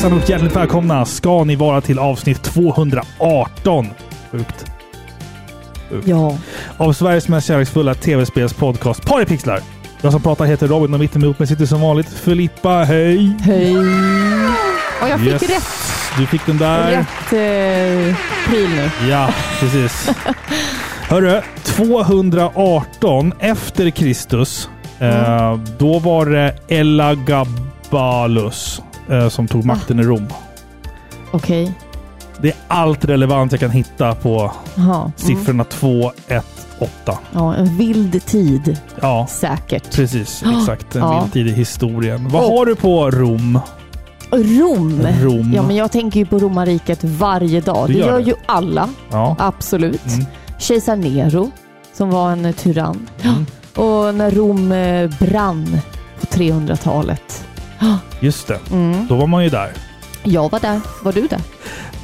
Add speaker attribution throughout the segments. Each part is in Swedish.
Speaker 1: Hejsan och hjärtligt välkomna ska ni vara till avsnitt 218. Sjukt.
Speaker 2: Ja.
Speaker 1: Av Sveriges mest kärleksfulla tv-spelspodcast Partypixlar. Jag som pratar heter Robin och mitt emot mig sitter som vanligt Filippa. Hej!
Speaker 2: Hej! Och jag fick
Speaker 1: Yes.
Speaker 2: rätt,
Speaker 1: Du fick den där.
Speaker 2: rätt eh, pryl nu.
Speaker 1: Ja, precis. Hörru, 218 efter Kristus. Eh, då var det Elagabalus eh, som tog makten i Rom.
Speaker 2: Okej.
Speaker 1: Det är allt relevant jag kan hitta på
Speaker 2: Jaha. Mm.
Speaker 1: siffrorna 2, 1, 8.
Speaker 2: Ja, en vild tid
Speaker 1: Ja,
Speaker 2: säkert.
Speaker 1: precis. Exakt. En
Speaker 2: Ja.
Speaker 1: vild tid i historien. Vad har du på Rom?
Speaker 2: Rom.
Speaker 1: Rom.
Speaker 2: Ja, men jag tänker ju på romarriket varje dag.
Speaker 1: Du
Speaker 2: det
Speaker 1: gör
Speaker 2: gör
Speaker 1: det.
Speaker 2: ju alla.
Speaker 1: Ja.
Speaker 2: Absolut.
Speaker 1: Mm.
Speaker 2: Kejsar Nero, som var en tyrann.
Speaker 1: Mm.
Speaker 2: Och när Rom eh, brann på 300-talet.
Speaker 1: Just det.
Speaker 2: Mm.
Speaker 1: Då var man ju där.
Speaker 2: Jag var där. Var du där?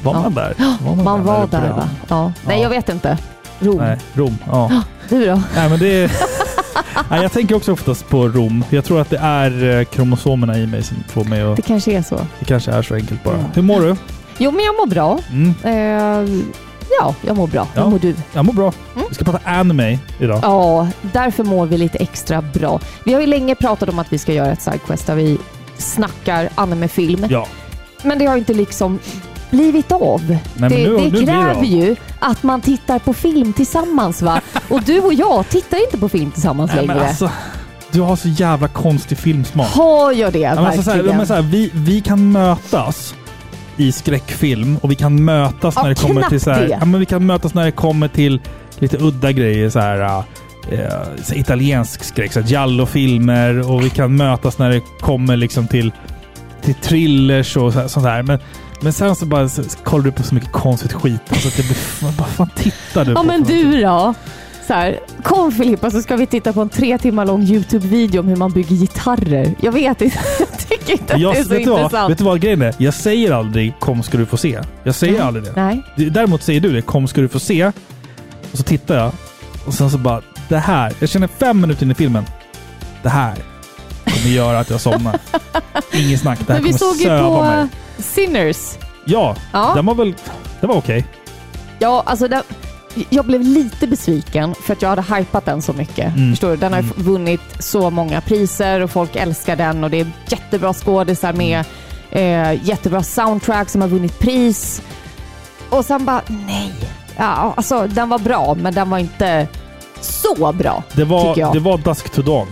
Speaker 1: Var
Speaker 2: Ja.
Speaker 1: man där? Var
Speaker 2: Man
Speaker 1: när
Speaker 2: var där
Speaker 1: brann?
Speaker 2: va? Ja. Nej,
Speaker 1: Ja.
Speaker 2: jag vet inte. Rom.
Speaker 1: Nej, Rom. Ja.
Speaker 2: Du då?
Speaker 1: Nej, men det är... Nej, jag tänker också oftast på Rom. Jag tror att det är eh, kromosomerna i mig som får mig att...
Speaker 2: Det kanske är så.
Speaker 1: Det kanske är så enkelt bara.
Speaker 2: Mm.
Speaker 1: Hur mår du?
Speaker 2: Jo, men jag mår bra.
Speaker 1: Mm,
Speaker 2: Eh, ja, jag mår bra.
Speaker 1: Ja.
Speaker 2: Hur mår du?
Speaker 1: jag mår bra.
Speaker 2: Mm.
Speaker 1: Vi ska prata anime idag.
Speaker 2: Ja, därför mår vi lite extra bra. Vi har ju länge pratat om att vi ska göra ett sidequest där vi snackar animefilm.
Speaker 1: Ja.
Speaker 2: Men det har inte liksom blivit av.
Speaker 1: Nej,
Speaker 2: det
Speaker 1: nu,
Speaker 2: det
Speaker 1: nu
Speaker 2: kräver ju att man tittar på film tillsammans va? Och du och jag tittar inte på film tillsammans
Speaker 1: Nej,
Speaker 2: längre.
Speaker 1: alltså, du har så jävla konstig filmsmak.
Speaker 2: Har jag det
Speaker 1: Ja, men alltså, så här,
Speaker 2: verkligen?
Speaker 1: men så här, vi, vi kan mötas i skräckfilm och vi kan mötas
Speaker 2: Ja,
Speaker 1: när det kommer till så här, ja, men vi kan mötas när det kommer till lite udda grejer så här, här italiensk skräck, så giallo-filmer och vi kan mötas när det kommer liksom till, till thrillers och så sånt där. Men, men sen så bara så, så kollar du på så mycket konstigt skit. Alltså att det blir, vad fan tittar du
Speaker 2: Ja
Speaker 1: på?
Speaker 2: men
Speaker 1: för
Speaker 2: du då? Så här, kom Filippa så ska vi titta på en tre timmar lång YouTube-video om hur man bygger gitarrer. Jag vet inte, jag tycker inte att
Speaker 1: Jag,
Speaker 2: det är så
Speaker 1: vet, du vad,
Speaker 2: intressant.
Speaker 1: vet du vad grejen är? Jag säger aldrig kom ska du få se. Jag säger
Speaker 2: Nej.
Speaker 1: aldrig det.
Speaker 2: Nej.
Speaker 1: Däremot säger du det, kom ska du få se. Och så tittar jag. Och sen så bara, det här. Jag känner fem minuter in i filmen. Det här kommer göra att jag somnar. Inget snack. Det här
Speaker 2: Men vi
Speaker 1: kommer
Speaker 2: såg ju
Speaker 1: söva
Speaker 2: på
Speaker 1: mig.
Speaker 2: Sinners.
Speaker 1: Ja,
Speaker 2: Ja,
Speaker 1: den var väl... Det var okej.
Speaker 2: ja alltså den, jag blev lite besviken för att jag hade hypat den så mycket.
Speaker 1: Mm.
Speaker 2: Förstår du? Den har ju
Speaker 1: Mm.
Speaker 2: vunnit så många priser och folk älskar den och det är jättebra skådisar med.
Speaker 1: Mm.
Speaker 2: Eh, jättebra soundtrack som har vunnit pris. Och sen bara, nej. Ja, alltså den var bra, men den var inte så bra.
Speaker 1: Det var,
Speaker 2: Tycker jag.
Speaker 1: det var Dusk to Dawn.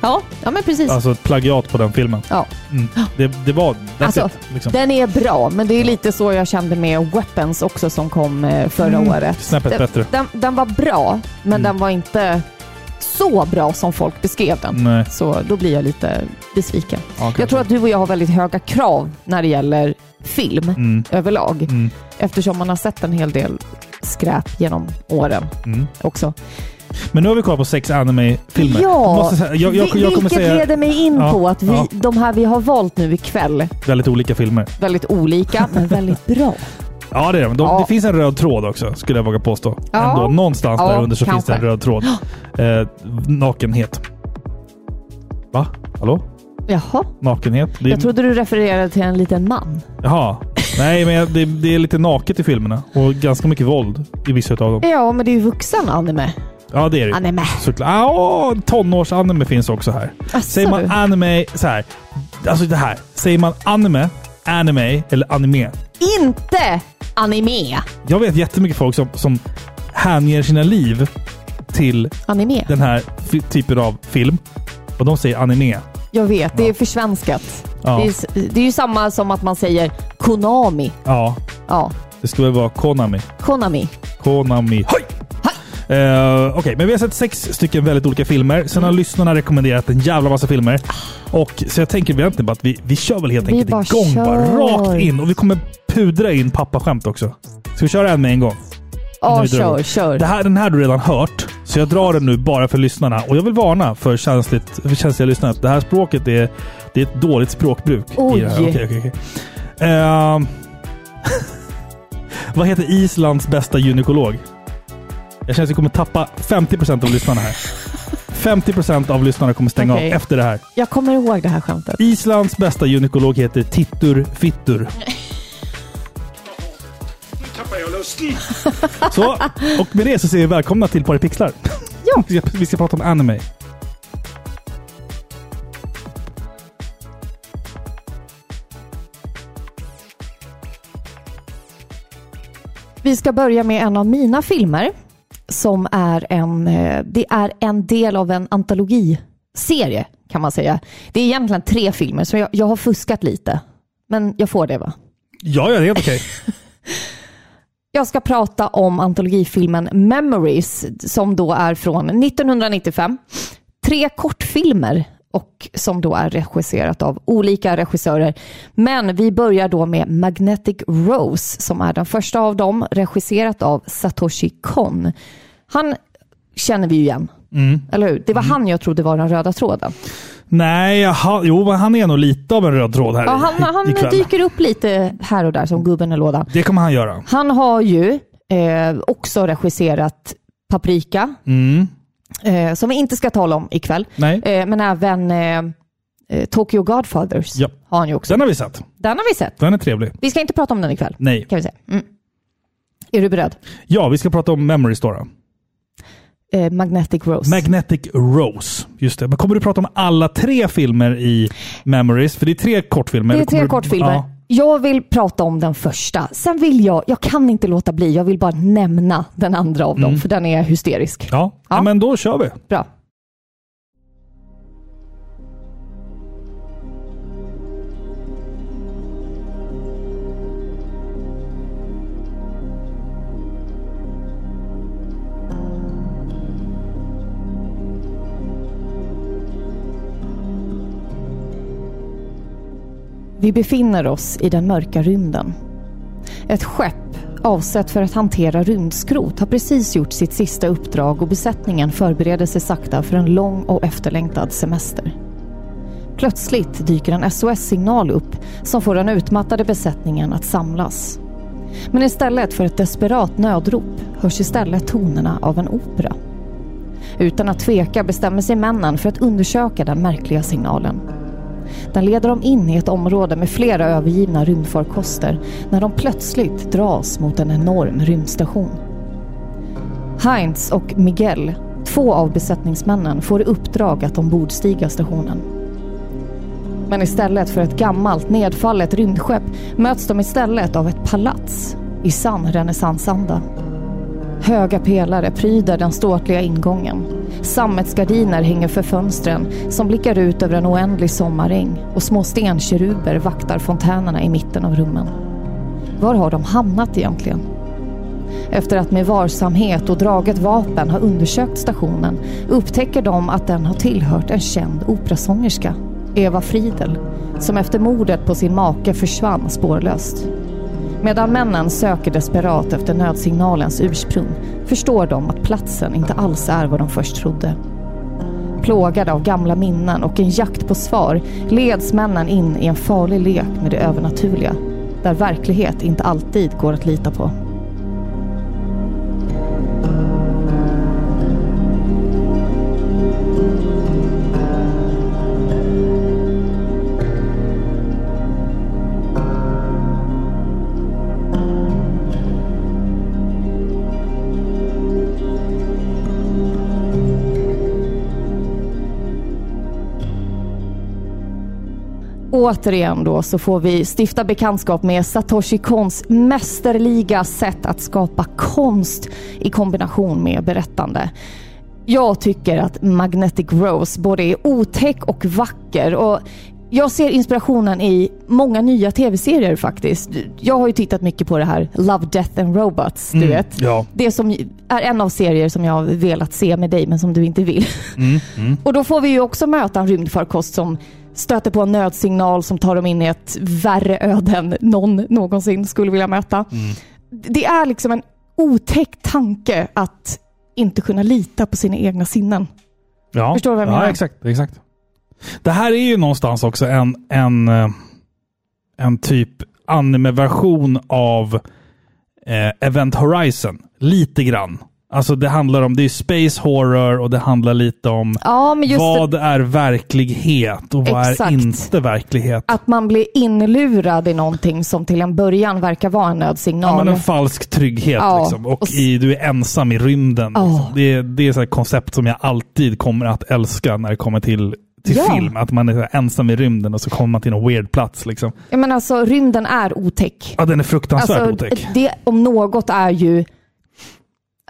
Speaker 2: Ja, ja men precis.
Speaker 1: Alltså ett plagiat på den filmen.
Speaker 2: Ja.
Speaker 1: Mm. Det, det var...
Speaker 2: Alltså,
Speaker 1: it, liksom.
Speaker 2: Den är bra, men det är lite så jag kände med Weapons också som kom eh, förra
Speaker 1: Mm,
Speaker 2: året.
Speaker 1: Snäppet
Speaker 2: Den,
Speaker 1: bättre.
Speaker 2: den, den var bra, men
Speaker 1: Mm.
Speaker 2: den var inte så bra som folk beskrev den.
Speaker 1: Nej.
Speaker 2: Så då blir jag lite besviken.
Speaker 1: Ja,
Speaker 2: Jag tror att du och jag har väldigt höga krav när det gäller film
Speaker 1: Mm.
Speaker 2: överlag.
Speaker 1: Mm.
Speaker 2: Eftersom man har sett en hel del skräp genom åren
Speaker 1: Mm.
Speaker 2: också.
Speaker 1: Men nu har vi kollat på sex anime-filmer.
Speaker 2: Ja,
Speaker 1: Måste säga, jag, jag, jag kommer
Speaker 2: vilket
Speaker 1: säga
Speaker 2: leder mig in
Speaker 1: Ja,
Speaker 2: på att vi,
Speaker 1: ja.
Speaker 2: de här vi har valt nu ikväll,
Speaker 1: väldigt olika filmer.
Speaker 2: väldigt olika men väldigt bra.
Speaker 1: Ja, det är de. de
Speaker 2: Ja.
Speaker 1: Det finns en röd tråd också, skulle jag våga påstå.
Speaker 2: Ja.
Speaker 1: Ändå, någonstans
Speaker 2: Ja,
Speaker 1: där under så finns det en
Speaker 2: kanske.
Speaker 1: röd tråd. Eh, nakenhet. Va? Hallå?
Speaker 2: Jaha,
Speaker 1: Nakenhet? Det är,
Speaker 2: jag trodde du refererade till en liten man.
Speaker 1: Jaha. Nej, men jag- det, det är lite naket i filmerna. Och ganska mycket våld i vissa av dem.
Speaker 2: Ja, men det är ju vuxen anime.
Speaker 1: Ja, det är det.
Speaker 2: Anime.
Speaker 1: Såklart. Ja, tonårsanime finns också här.
Speaker 2: Asså,
Speaker 1: Säger man anime så här. Alltså det här. Säger man anime, anime eller anime?
Speaker 2: Inte anime.
Speaker 1: Jag vet jättemycket folk som, som hänger sina liv till
Speaker 2: Anime.
Speaker 1: den här typen av film. Och de säger anime.
Speaker 2: Jag vet, det är
Speaker 1: Ja.
Speaker 2: försvenskat.
Speaker 1: Ja.
Speaker 2: Det, är, det är ju samma som att man säger Konami.
Speaker 1: Ja,
Speaker 2: Ja,
Speaker 1: det ska väl vara Konami.
Speaker 2: Konami.
Speaker 1: Konami. Hoj! Uh, Okej, men vi har sett sex stycken väldigt olika filmer. Sen har
Speaker 2: Mm.
Speaker 1: lyssnarna rekommenderat en jävla massa filmer. Och Så jag tänker egentligen bara att vi, vi kör väl helt
Speaker 2: Vi
Speaker 1: enkelt
Speaker 2: bara
Speaker 1: igång. Bara,
Speaker 2: kör.
Speaker 1: rakt in. Och vi kommer pudra in pappaskämt också. Ska vi köra en med en gång?
Speaker 2: Ja,
Speaker 1: drar
Speaker 2: kör, kör.
Speaker 1: Det här, den här har du redan hört, så jag drar den nu bara för lyssnarna. Och jag vill varna för, känsligt, för känsliga lyssnare att det här språket är, det är ett dåligt språkbruk.
Speaker 2: Oj.
Speaker 1: Ehm, vad heter Islands bästa gynekolog? Jag känner att vi kommer tappa 50% av lyssnarna här. 50% av lyssnarna kommer stänga
Speaker 2: Okej.
Speaker 1: av efter det här.
Speaker 2: Jag kommer ihåg det här skämtet.
Speaker 1: Islands bästa gynekolog heter Tittur Fittur.
Speaker 3: Nu tappar jag lusten.
Speaker 1: Så, och med det så säger vi välkomna till Paripixlar.
Speaker 2: Ja.
Speaker 1: Vi ska, vi ska prata om anime.
Speaker 2: Vi ska börja med en av mina filmer som är en, eh, det är en del av en antologiserie kan man säga. Det är egentligen tre filmer, så jag, jag har fuskat lite. Men jag får det va?
Speaker 1: Ja, ja, det är okej.
Speaker 2: Jag ska prata om antologifilmen Memories som då är från 1995. Tre kortfilmer och som då är regisserat av olika regissörer. Men vi börjar då med Magnetic Rose som är den första av dem, regisserat av Satoshi Kon. Han känner vi ju igen,
Speaker 1: Mm.
Speaker 2: eller hur? Det var han jag trodde var den röda tråden.
Speaker 1: Nej, jaha, jo, men han är nog lite av en röd tråd här
Speaker 2: Ja,
Speaker 1: i-
Speaker 2: han, han
Speaker 1: ikväll.
Speaker 2: dyker upp lite här och där som gubben i lådan.
Speaker 1: Det kommer han göra.
Speaker 2: Han har ju eh, också regisserat Paprika,
Speaker 1: Mm.
Speaker 2: eh, som vi inte ska tala om ikväll.
Speaker 1: Nej,
Speaker 2: Eh, men även eh, eh, Tokyo Godfathers
Speaker 1: Ja.
Speaker 2: har han ju också.
Speaker 1: den har vi sett.
Speaker 2: Den har vi sett.
Speaker 1: Den är trevlig.
Speaker 2: Vi ska inte prata om den ikväll,
Speaker 1: Nej.
Speaker 2: kan vi säga. Mm. Är du beredd?
Speaker 1: Ja, vi ska prata om Memories då.
Speaker 2: Eh, Magnetic Rose.
Speaker 1: Magnetic Rose. Just det. Men kommer du prata om alla tre filmer i Memories? För det är tre kortfilmer.
Speaker 2: det är tre
Speaker 1: du-
Speaker 2: kortfilmer.
Speaker 1: Ja.
Speaker 2: Jag vill prata om den första. Sen vill jag, jag kan inte låta bli, jag vill bara nämna den andra av dem,
Speaker 1: Mm.
Speaker 2: för den är hysterisk.
Speaker 1: Ja. ja.
Speaker 2: Ja.
Speaker 1: men då kör vi.
Speaker 2: Bra. Vi befinner oss i den mörka rymden. Ett skepp avsett för att hantera rymdskrot har precis gjort sitt sista uppdrag och besättningen förbereder sig sakta för en lång och efterlängtad semester. Plötsligt dyker en SOS-signal upp som får den utmattade besättningen att samlas. Men istället för ett desperat nödrop hörs istället tonerna av en opera. Utan att tveka bestämmer sig männen för att undersöka den märkliga signalen. Den leder dem in i ett område med flera övergivna rymdfarkoster när de plötsligt dras mot en enorm rymdstation. Heinz och Miguel, två av besättningsmännen, får i uppdrag att ombordstiga stationen. Men istället för ett gammalt nedfallet rymdskepp möts de istället av ett palats i sann renässansanda. Höga pelare pryder den ståtliga ingången. Sammetsgardiner hänger för fönstren som blickar ut över en oändlig sommaräng och små stenkeruber vaktar fontänerna i mitten av rummen. Var har de hamnat egentligen? Efter att med varsamhet och draget vapen ha undersökt stationen upptäcker de att den har tillhört en känd operasångerska, Eva Friedel, som efter mordet på sin make försvann spårlöst. Medan männen söker desperat efter nödsignalens ursprung förstår de att platsen inte alls är vad de först trodde. Plågade av gamla minnen och en jakt på svar leds männen in i en farlig lek med det övernaturliga, där verklighet inte alltid går att lita på. Återigen då så får vi stifta bekantskap med Satoshi Kons mästerliga sätt att skapa konst i kombination med berättande. Jag tycker att Magnetic Rose både är otäck och vacker och jag ser inspirationen i många nya tv-serier faktiskt. Jag har ju tittat mycket på det här Love, Death and Robots, du
Speaker 1: Mm,
Speaker 2: vet.
Speaker 1: Ja.
Speaker 2: Det som är en av serier som jag har velat se med dig men som du inte vill.
Speaker 1: Mm, mm.
Speaker 2: Och då får vi ju också möta en rymdfarkost som stöter på en nödsignal som tar dem in i ett värre öde än någon någonsin skulle vilja möta.
Speaker 1: Mm.
Speaker 2: Det är liksom en otäck tanke att inte kunna lita på sina egna sinnen.
Speaker 1: Ja.
Speaker 2: Förstår du vad jag
Speaker 1: ja,
Speaker 2: menar?
Speaker 1: exakt, exakt. Det här är ju någonstans också en, en, eh, en typ anime-version av eh, Event Horizon. Lite grann. Alltså det handlar om, det är space horror och det handlar lite om
Speaker 2: Ja, men
Speaker 1: vad
Speaker 2: det,
Speaker 1: är verklighet och vad
Speaker 2: Exakt.
Speaker 1: är inte verklighet.
Speaker 2: att man blir inlurad i någonting som till en början verkar vara en
Speaker 1: Ja,
Speaker 2: nödsignal.
Speaker 1: men en falsk trygghet
Speaker 2: Ja,
Speaker 1: liksom. Och
Speaker 2: och
Speaker 1: i, du är ensam i rymden.
Speaker 2: Ja.
Speaker 1: Liksom. Det, är- det är ett koncept som jag alltid kommer att älska när det kommer till, till
Speaker 2: Ja.
Speaker 1: film. Att man är ensam i rymden och så kommer man till någon weird plats. Liksom.
Speaker 2: Jag menar alltså, rymden är otäck.
Speaker 1: Ja, den är fruktansvärt
Speaker 2: Alltså,
Speaker 1: otäck.
Speaker 2: det om något är ju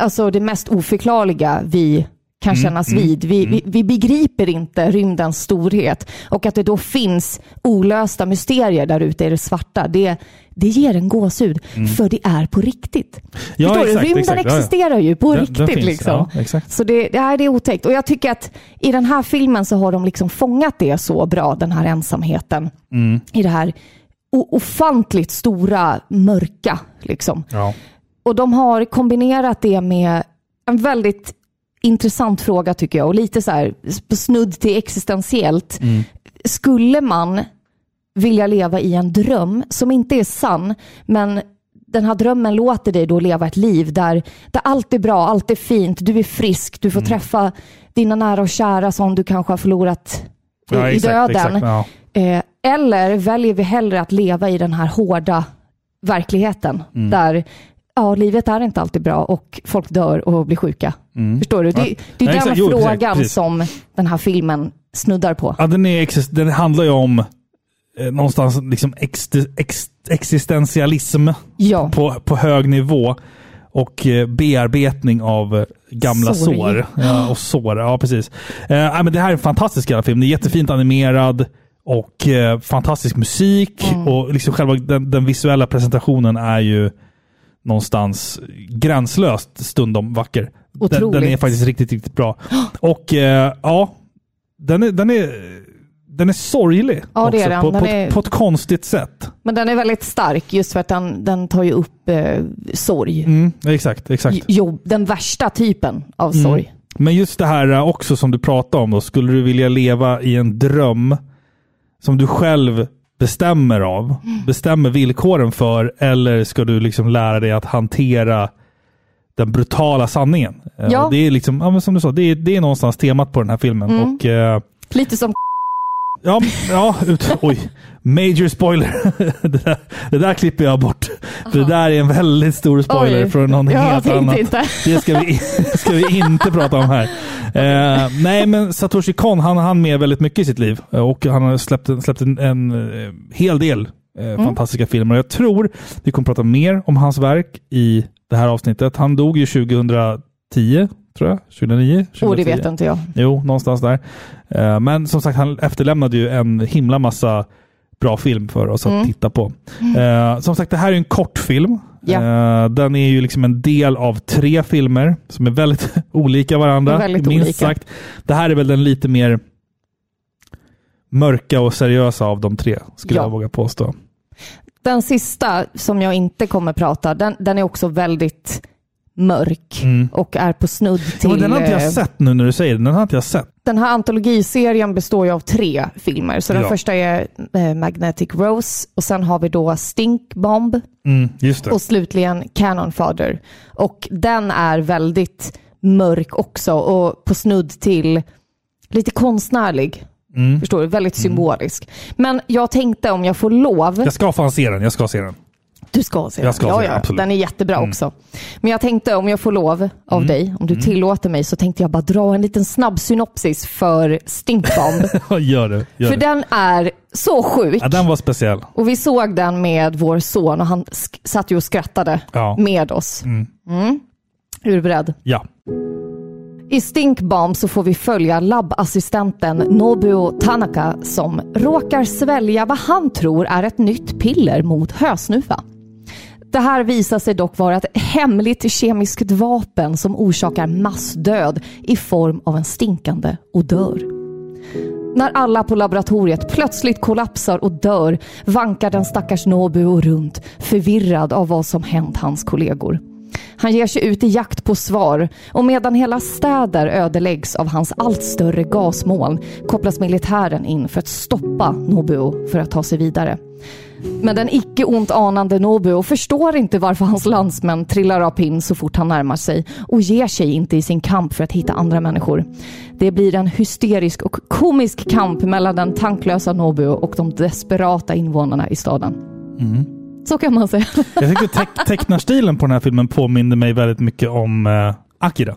Speaker 2: alltså det mest oförklarliga vi kan
Speaker 1: Mm,
Speaker 2: kännas
Speaker 1: mm,
Speaker 2: vid. Vi, vi, vi begriper inte rymdens storhet och att det då finns olösta mysterier där ute i det svarta. Det, det ger en gåshud, för det är på riktigt.
Speaker 1: Mm. Ja,
Speaker 2: Förstår
Speaker 1: exakt,
Speaker 2: du? Rymden
Speaker 1: exakt. Ja, ja.
Speaker 2: existerar ju på
Speaker 1: Den-
Speaker 2: riktigt.
Speaker 1: den finns,
Speaker 2: liksom. Så det, det, är, det är otäckt. Och jag tycker att i den här filmen så har de liksom fångat det så bra, den här ensamheten.
Speaker 1: Mm.
Speaker 2: I det här ofantligt stora, mörka. Liksom.
Speaker 1: Ja.
Speaker 2: Och de har kombinerat det med en väldigt intressant fråga tycker jag och lite så här snudd till existentiellt. Skulle man vilja leva i en dröm som inte är sann, men den här drömmen låter dig då leva ett liv där, där allt är bra, allt är fint, du är frisk, du får träffa dina nära och kära som du kanske har förlorat i,
Speaker 1: Ja, exakt,
Speaker 2: döden.
Speaker 1: exakt, ja.
Speaker 2: Eh, eller väljer vi hellre att leva i den här hårda verkligheten
Speaker 1: Mm.
Speaker 2: där ja, livet är inte alltid bra och folk dör och blir sjuka. Förstår du? Det,
Speaker 1: Mm. Ja.
Speaker 2: det är
Speaker 1: Nej,
Speaker 2: den
Speaker 1: exakt. Jo, precis,
Speaker 2: frågan som den här filmen snuddar på.
Speaker 1: Ja, den, är den handlar ju om eh, någonstans liksom ex, ex, existentialism
Speaker 2: Ja,
Speaker 1: på, på hög nivå och eh, bearbetning av eh, gamla
Speaker 2: Sorg.
Speaker 1: sår. Ja, och sår, ja precis. Eh, men det här är en fantastisk jävla film. Den är jättefint animerad och eh, fantastisk musik
Speaker 2: Mm.
Speaker 1: och liksom själva den, den visuella presentationen är ju någonstans gränslöst stundom vacker. Den, den är faktiskt riktigt, riktigt bra. Och eh, ja, den är, den är, den är sorglig
Speaker 2: Ja, är
Speaker 1: också,
Speaker 2: den.
Speaker 1: På, på,
Speaker 2: är-
Speaker 1: på ett konstigt sätt.
Speaker 2: men den är väldigt stark just för att den, den tar ju upp eh, sorg.
Speaker 1: Mm, exakt, exakt.
Speaker 2: Jo, den värsta typen av
Speaker 1: Mm.
Speaker 2: sorg.
Speaker 1: Men just det här eh, också som du pratade om då. Skulle du vilja leva i en dröm som du själv bestämmer av, bestämmer villkoren för, eller ska du liksom lära dig att hantera den brutala sanningen? Eh,
Speaker 2: Ja.
Speaker 1: Det är liksom, ja, som du sa, det är, det är någonstans temat på den här filmen.
Speaker 2: Mm.
Speaker 1: Och, eh,
Speaker 2: Lite som
Speaker 1: ja, ja, ut, oj, major spoiler. det, där, det där klipper jag bort. För det där är en väldigt stor spoiler
Speaker 2: Oj.
Speaker 1: från någon helt annan.
Speaker 2: inte.
Speaker 1: Det ska vi, ska vi inte prata om här. Eh, nej, men Satoshi Kon, han hann med väldigt mycket i sitt liv. Eh, Och han har släppt, släppt en, en eh, hel del eh, fantastiska filmer. Jag tror vi kommer prata mer om hans verk i det här avsnittet. Han dog ju 2010, tror jag. 2009? 2010.
Speaker 2: Oh, det vet inte jag.
Speaker 1: Jo, någonstans där. Eh, Men som sagt, han efterlämnade ju en himla massa bra film för oss att titta på. Eh, Som sagt, det här är en kortfilm. Eh, Den är ju liksom en del av tre filmer som är väldigt olika varandra.
Speaker 2: Väldigt
Speaker 1: minst
Speaker 2: olika.
Speaker 1: sagt. Det här är väl den lite mer mörka och seriösa av de tre, skulle
Speaker 2: Ja.
Speaker 1: jag våga påstå.
Speaker 2: Den sista som jag inte kommer prata, den, den är också väldigt mörk och är på snudd till...
Speaker 1: Ja, men den har inte
Speaker 2: eh,
Speaker 1: jag sett nu när du säger det. Den har inte jag sett.
Speaker 2: Den här antologiserien består ju av tre filmer. Så den
Speaker 1: Ja.
Speaker 2: första är eh, Magnetic Rose och sen har vi då Stink Bomb
Speaker 1: Mm,
Speaker 2: och slutligen Cannon Fodder. Och den är väldigt mörk också och på snudd till lite konstnärlig.
Speaker 1: Mm.
Speaker 2: Förstår du? Väldigt symbolisk. Men jag tänkte om jag får lov.
Speaker 1: Jag ska fan se den. Jag ska se den.
Speaker 2: Du ska se
Speaker 1: Jag ska
Speaker 2: den.
Speaker 1: se
Speaker 2: ja,
Speaker 1: den,
Speaker 2: ja.
Speaker 1: absolut. Mm.
Speaker 2: Den är jättebra också. Men jag tänkte om jag får lov av dig, om du tillåter mig, så tänkte jag bara dra en liten snabb synopsis för Stink Bomb.
Speaker 1: gör det. Gör
Speaker 2: för
Speaker 1: det.
Speaker 2: den är så sjuk.
Speaker 1: Ja, den var speciell.
Speaker 2: Och vi såg den med vår son och han satt ju och skrattade
Speaker 1: Ja.
Speaker 2: med oss. Mm. Är du beredd?
Speaker 1: Ja.
Speaker 2: I Stink Bomb så får vi följa labbassistenten Nobuo Tanaka som råkar svälja vad han tror är ett nytt piller mot hösnuva. Det här visar sig dock vara ett hemligt kemiskt vapen som orsakar massdöd i form av en stinkande odör. När alla på laboratoriet plötsligt kollapsar och dör vankar den stackars Nobuo runt förvirrad av vad som hänt hans kollegor. Han ger sig ut i jakt på svar och medan hela städer ödeläggs av hans allt större gasmoln kopplas militären in för att stoppa Nobuo för att ta sig vidare. Men den icke ont anande Nobuo förstår inte varför hans landsmän trillar av pinn så fort han närmar sig och ger sig inte i sin kamp för att hitta andra människor. Det blir en hysterisk och komisk kamp mellan den tanklösa Nobuo och de desperata invånarna i staden. Mm. Så kan man säga.
Speaker 1: Jag tyckte te tecknarstilen på den här filmen påminner mig väldigt mycket om eh, Akira.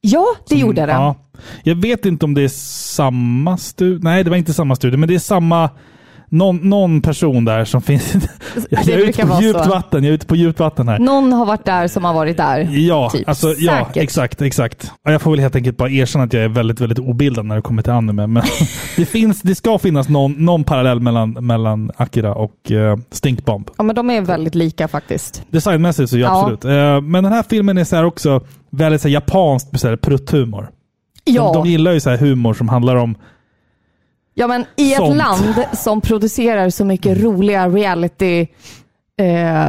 Speaker 2: Ja, det gjorde den.
Speaker 1: Ja, jag vet inte om det är samma studio. Nej, det var inte samma studio, men det är samma någon, någon person där som finns... jag, är ute på djupt
Speaker 2: så.
Speaker 1: vatten. Jag är ute på djupt vatten här.
Speaker 2: Någon har varit där som har varit där.
Speaker 1: Ja,
Speaker 2: typ.
Speaker 1: alltså, ja
Speaker 2: Säkert.
Speaker 1: exakt, exakt. Ja, Jag får väl helt enkelt bara erkänna att jag är väldigt, väldigt obildad när det kommer till anime. Men det, finns, det ska finnas någon, någon parallell mellan, mellan Akira och uh, Stinkbomb.
Speaker 2: Ja, men de är väldigt lika faktiskt.
Speaker 1: Designmässigt så ja,
Speaker 2: Ja.
Speaker 1: absolut. Eh, men den här filmen är så också väldigt så här, japanskt med så här, prutthumor.
Speaker 2: Ja,
Speaker 1: De, de gillar ju så här humor som handlar om
Speaker 2: ja men i ett
Speaker 1: Sånt.
Speaker 2: land som producerar så mycket roliga reality eh,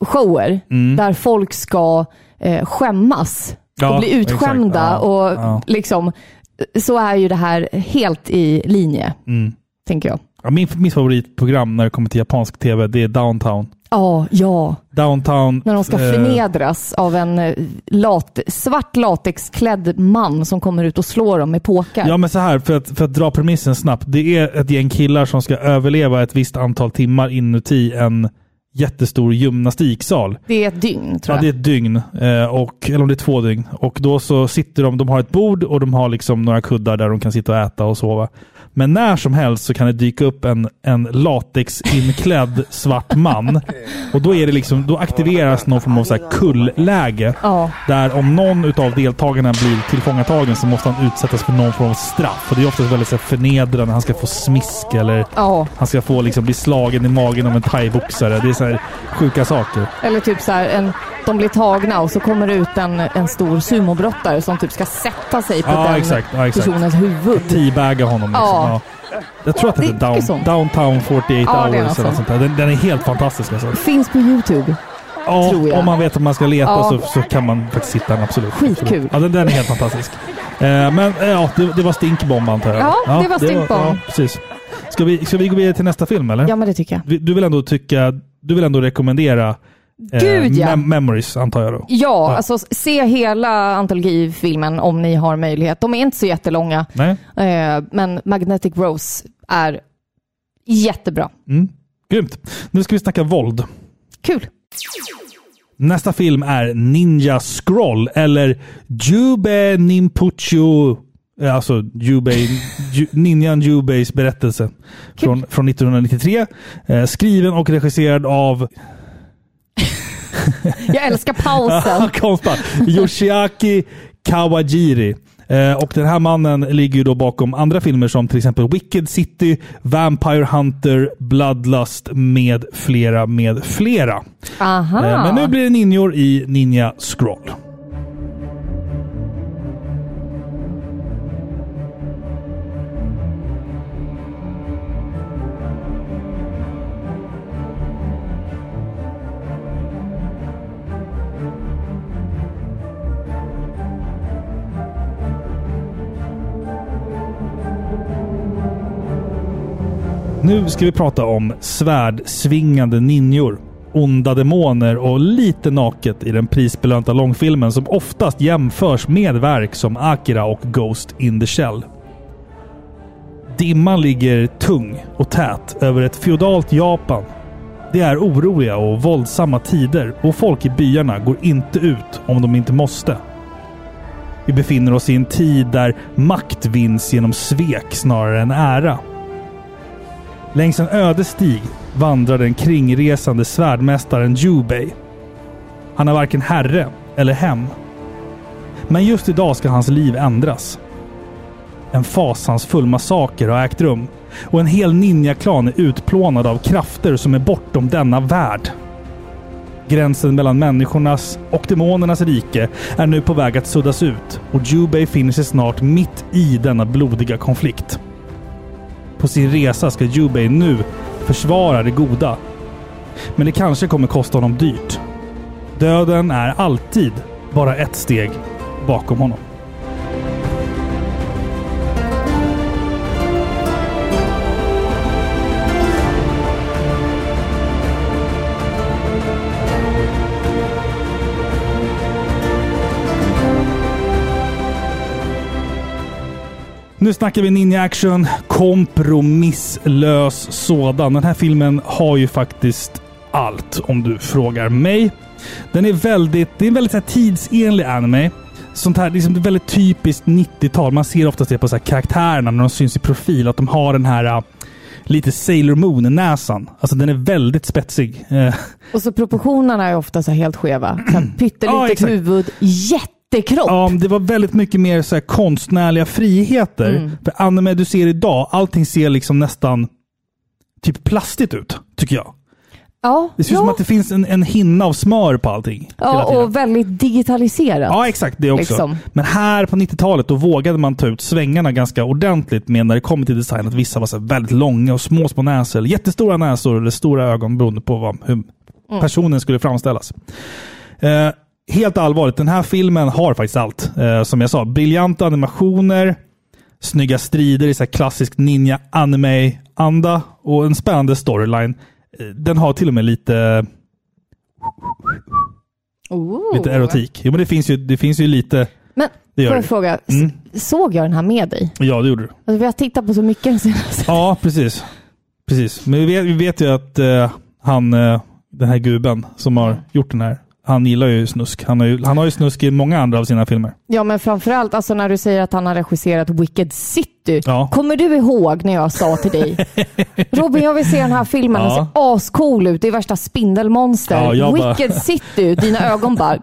Speaker 2: shower
Speaker 1: Mm.
Speaker 2: där folk ska eh, skämmas
Speaker 1: Ja,
Speaker 2: och bli utskämda
Speaker 1: exakt. Ja,
Speaker 2: och
Speaker 1: ja.
Speaker 2: liksom så är ju det här helt i linje,
Speaker 1: Mm.
Speaker 2: tänker jag.
Speaker 1: Ja, min, mitt favoritprogram när det kommer till japansk tv, det är Downtown.
Speaker 2: Ja, ja.
Speaker 1: Downtown.
Speaker 2: När de ska
Speaker 1: eh,
Speaker 2: förnedras av en eh, lat svart latexklädd man som kommer ut och slår dem med påkar.
Speaker 1: Ja, men så här, för att, för att dra premissen snabbt. Det är ett gäng killar som ska överleva ett visst antal timmar inuti en jättestor gymnastiksal.
Speaker 2: Det är ett dygn, tror
Speaker 1: Ja,
Speaker 2: jag.
Speaker 1: det är ett dygn. Eh, och, eller om det är två dygn. Och då så sitter de, de har ett bord och de har liksom några kuddar där de kan sitta och äta och sova. Men när som helst så kan det dyka upp en, en latexinklädd svart man. Och då är det liksom, då aktiveras någon form av så här kullläge.
Speaker 2: Ja.
Speaker 1: Där om någon utav deltagarna blir tillfångatagen så måste han utsättas för någon form av straff. Och det är oftast väldigt så här förnedrande. Han ska få smisk eller
Speaker 2: Ja,
Speaker 1: han ska få liksom bli slagen i magen av en thaiboxare. Det är så här sjuka saker.
Speaker 2: eller typ så här, en, de blir tagna och så kommer det ut en, en stor sumobrottare som typ ska sätta sig på
Speaker 1: Ja,
Speaker 2: den
Speaker 1: exakt. Ja, exakt.
Speaker 2: personens huvud.
Speaker 1: teabagga honom. Liksom.
Speaker 2: Ja.
Speaker 1: Ja. Jag tror att det
Speaker 2: Det
Speaker 1: är down. Downtown 48
Speaker 2: Ja,
Speaker 1: hours
Speaker 2: något
Speaker 1: eller något
Speaker 2: sånt.
Speaker 1: där. Den, den är helt fantastisk alltså.
Speaker 2: Finns på YouTube.
Speaker 1: Ja,
Speaker 2: tror jag.
Speaker 1: om man vet att man ska leta så, så kan man faktiskt hitta den absolut.
Speaker 2: Skitkul.
Speaker 1: Ja, den, den är helt fantastisk. Eh, men eh, ja, det, det var stinkbomb antar jag.
Speaker 2: Ja, det var stinkbomb.
Speaker 1: ja, precis. Ska vi, ska vi gå vidare till nästa film eller?
Speaker 2: Ja, men det tycker jag.
Speaker 1: Du vill ändå tycka, du vill ändå rekommendera
Speaker 2: Gud, ja.
Speaker 1: Mem- Memories antar jag då?
Speaker 2: Ja,
Speaker 1: Ja.
Speaker 2: alltså se hela antologifilmen om ni har möjlighet. De är inte så jättelånga,
Speaker 1: Nej?
Speaker 2: eh, men Magnetic Rose är jättebra.
Speaker 1: Mm. Grymt. Nu ska vi snacka våld.
Speaker 2: Kul.
Speaker 1: Nästa film är Ninja Scroll eller Jube Ninpuchu. eh, Alltså Jubei, Ju, Ninjan Jubeis berättelse. Från, från 1993. Eh, skriven och regisserad av
Speaker 2: Jag älskar pausen.
Speaker 1: Konstnär. Yoshiaki Kawajiri. Eh, och den här mannen ligger ju då bakom andra filmer som till exempel Wicked City, Vampire Hunter, Bloodlust med flera, med flera.
Speaker 2: Aha.
Speaker 1: Eh, Men nu blir det ninjor i Ninja Scroll. Nu ska vi prata om svärdsvingande ninjor, onda demoner och lite naket i den prisbelönta långfilmen som oftast jämförs med verk som Akira och Ghost in the Shell. Dimman ligger tung och tät över ett feodalt Japan. Det är oroliga och våldsamma tider och folk i byarna går inte ut om de inte måste. Vi befinner oss i en tid där makt vinns genom svek snarare än ära. Längs en öde stig vandrar den kringresande svärdmästaren Jubei. Han är varken herre eller hem. Men just idag ska hans liv ändras. En fasansfull massaker har ägt rum och en hel ninjaklan är utplånad av krafter som är bortom denna värld. Gränsen mellan människornas och demonernas rike är nu på väg att suddas ut och Jubei finner sig snart mitt i denna blodiga konflikt. På sin resa ska Jubei nu försvara det goda. Men det kanske kommer kosta honom dyrt. Döden är alltid bara ett steg bakom honom. Nu snackar vi ninja action. Kompromisslös sådan. Den här filmen har ju faktiskt allt om du frågar mig. Den är väldigt, det är en väldigt här, tidsenlig anime. Sånt här, liksom, det är väldigt typiskt 90-tal. Man ser oftast det på så här, karaktärerna när de syns i profil. Att de har den här uh, lite Sailor Moon-näsan. Alltså den är väldigt spetsig. Eh,
Speaker 2: Och så proportionerna är ofta så helt skeva. Så här
Speaker 1: Ja,
Speaker 2: Pyttelitet
Speaker 1: exakt.
Speaker 2: Jättekropp.
Speaker 1: Ja, det var väldigt mycket mer så konstnärliga friheter.
Speaker 2: Mm.
Speaker 1: För anime du ser idag, allting ser liksom nästan typ plastigt ut, tycker jag.
Speaker 2: Ja,
Speaker 1: Det ser ut
Speaker 2: ja.
Speaker 1: som att det finns en, en hinna av smör på allting.
Speaker 2: ja och väldigt digitaliserat.
Speaker 1: Ja, exakt det också.
Speaker 2: Liksom.
Speaker 1: Men här på 90-talet då vågade man ta ut svängarna ganska ordentligt med när det kommer till design. Att vissa var så väldigt långa och små, små näsor. Eller jättestora näsor eller stora ögon beroende på vad, hur
Speaker 2: Mm.
Speaker 1: personen skulle framställas. Eh, helt allvarligt, den här filmen har faktiskt allt. Eh, som jag sa, briljanta animationer, snygga strider i så klassisk ninja anime-anda och en spännande storyline. Eh, Den har till och med lite
Speaker 2: Oh.
Speaker 1: Lite erotik. Jo, men det finns ju, det finns ju lite...
Speaker 2: Men
Speaker 1: Det
Speaker 2: får jag fråga,
Speaker 1: Mm.
Speaker 2: såg jag den här med dig?
Speaker 1: Ja, det gjorde du.
Speaker 2: Alltså, vi har tittat på så mycket den senaste.
Speaker 1: Ja, precis. Precis. Men vi vet, vi vet ju att eh, han, eh, den här guben som har gjort den här, han gillar ju snusk. Han har ju, han har ju snusk i många andra av sina filmer.
Speaker 2: Ja, men framförallt alltså när du säger att han har regisserat Wicked City.
Speaker 1: Ja.
Speaker 2: Kommer du ihåg när jag sa till dig Robin, jag vill se den här filmen. Den
Speaker 1: Ja.
Speaker 2: ser ascool ut. Det är värsta spindelmonster.
Speaker 1: Ja, jag bara-
Speaker 2: Wicked City. Dina ögon bara,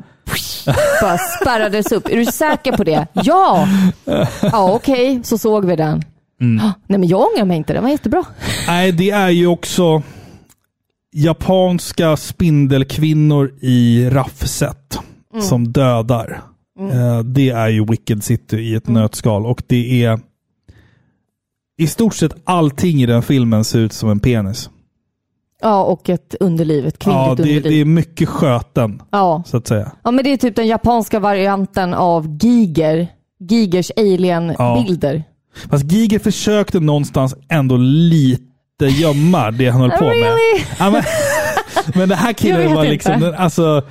Speaker 2: bara spärrades upp. Är du säker på det? Ja! Ja, okej. Så såg vi den.
Speaker 1: Mm.
Speaker 2: Nej, men jag ångrar mig inte. Den var jättebra.
Speaker 1: Nej, det är ju också japanska spindelkvinnor i raffset som dödar. Eh, det är ju Wicked City i ett nötskal och det är i stort sett allting i den filmen ser ut som en penis.
Speaker 2: Ja, och ett underliv. Ett kvinnligt
Speaker 1: Ja, det,
Speaker 2: underliv.
Speaker 1: det är mycket sköten,
Speaker 2: Ja.
Speaker 1: så att säga.
Speaker 2: ja, men det är typ den japanska varianten av Giger. Gigers alien-bilder.
Speaker 1: Fast Giger försökte någonstans ändå lite gömma det han höll på med. Ja, men, men den här killen var
Speaker 2: inte.
Speaker 1: liksom, den, alltså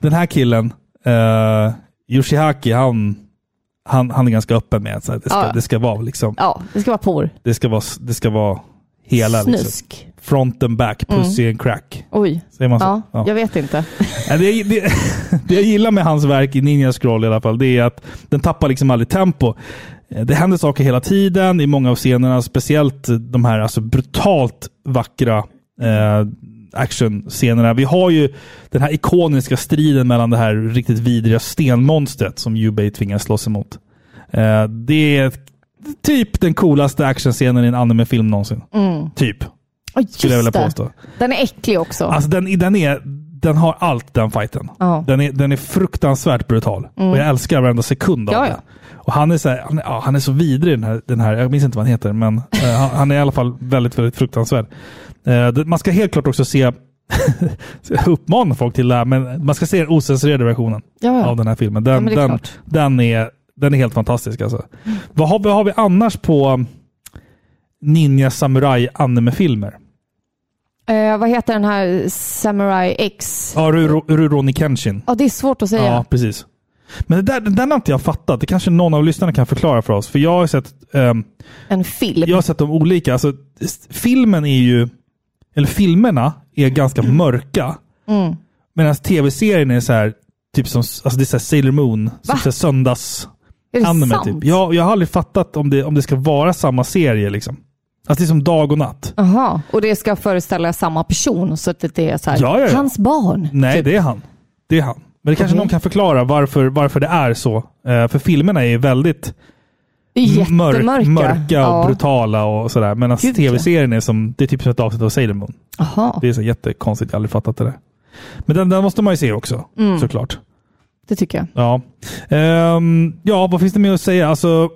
Speaker 1: den här killen, uh, Yoshihaki, han, han, han är ganska öppen med att det, ska,
Speaker 2: Ja.
Speaker 1: det ska vara liksom,
Speaker 2: Ja, det ska vara porr.
Speaker 1: det ska vara, det ska vara hela liksom.
Speaker 2: Snusk.
Speaker 1: Front and back, pussy and crack.
Speaker 2: Oj.
Speaker 1: Säger man så?
Speaker 2: Ja,
Speaker 1: Ja.
Speaker 2: jag vet inte.
Speaker 1: Det, det, det jag gillar med hans verk i Ninja Scroll i alla fall, det är att den tappar liksom aldrig tempo. Eh, Det händer saker hela tiden i många av scenerna, speciellt de här alltså brutalt vackra eh, actionscenerna. Vi har ju den här ikoniska striden mellan det här riktigt vidriga stenmonstret som Yubei tvingas slåss emot. Eh, det är typ den coolaste actionscenen i en animefilm någonsin. Typ,
Speaker 2: Oh,
Speaker 1: skulle jag vilja
Speaker 2: det.
Speaker 1: påstå.
Speaker 2: Den är äcklig också.
Speaker 1: Alltså den, den, är, den har allt den fighten.
Speaker 2: Ja.
Speaker 1: Den, är, den är fruktansvärt brutal. Och jag älskar varenda sekund av
Speaker 2: Ja,
Speaker 1: det.
Speaker 2: ja.
Speaker 1: Och han är, så här, han, är- ja, han är så vidrig den här, den här, jag minns inte vad han heter, men eh, han, han är i alla fall väldigt, väldigt fruktansvärd. Eh, man ska helt klart också se, jag uppmanar folk till det här, men man ska se den ocensurerade versionen
Speaker 2: Ja, ja.
Speaker 1: av den här filmen.
Speaker 2: Ja,
Speaker 1: Den,
Speaker 2: det är
Speaker 1: den, den, är, den är helt fantastisk alltså. Vad, har, vad har vi annars på Ninja Samurai animefilmer?
Speaker 2: Eh, vad heter den här Samurai X?
Speaker 1: Ja, Ruro- Rurouni Kenshin.
Speaker 2: Ja, det är svårt att säga.
Speaker 1: Ja, precis. Men det där, den där har inte jag fattat. Det kanske någon av lyssnarna kan förklara för oss. För jag har sett, ehm,
Speaker 2: En film.
Speaker 1: jag har sett dem olika. Alltså, filmen är ju, eller filmerna är ganska mörka.
Speaker 2: Mm.
Speaker 1: Medan tv-serien är så här, typ som alltså det är så här Sailor Moon, som så här söndags
Speaker 2: är det
Speaker 1: anime
Speaker 2: sant?
Speaker 1: typ. Jag, jag har aldrig fattat om det, om det ska vara samma serie liksom. Alltså det är som dag och natt.
Speaker 2: Jaha, och det ska föreställa samma person så att det är så här,
Speaker 1: Ja, ja, ja.
Speaker 2: hans barn.
Speaker 1: Nej,
Speaker 2: typ.
Speaker 1: det är han. Det är han. Men det kanske
Speaker 2: Okej.
Speaker 1: någon kan förklara varför, varför det är så. Eh, för filmerna är ju väldigt mörk, mörka och
Speaker 2: ja.
Speaker 1: brutala och sådär. Medan tv-serien är som, det är typ som ett avsnitt av Sailor Moon.
Speaker 2: Jaha,
Speaker 1: Det är så jättekonstigt, jag har aldrig fattat det där. Men den, den måste man ju se också,
Speaker 2: Mm.
Speaker 1: såklart.
Speaker 2: det tycker jag.
Speaker 1: Ja. Ehm, ja, vad finns det mer att säga? Alltså,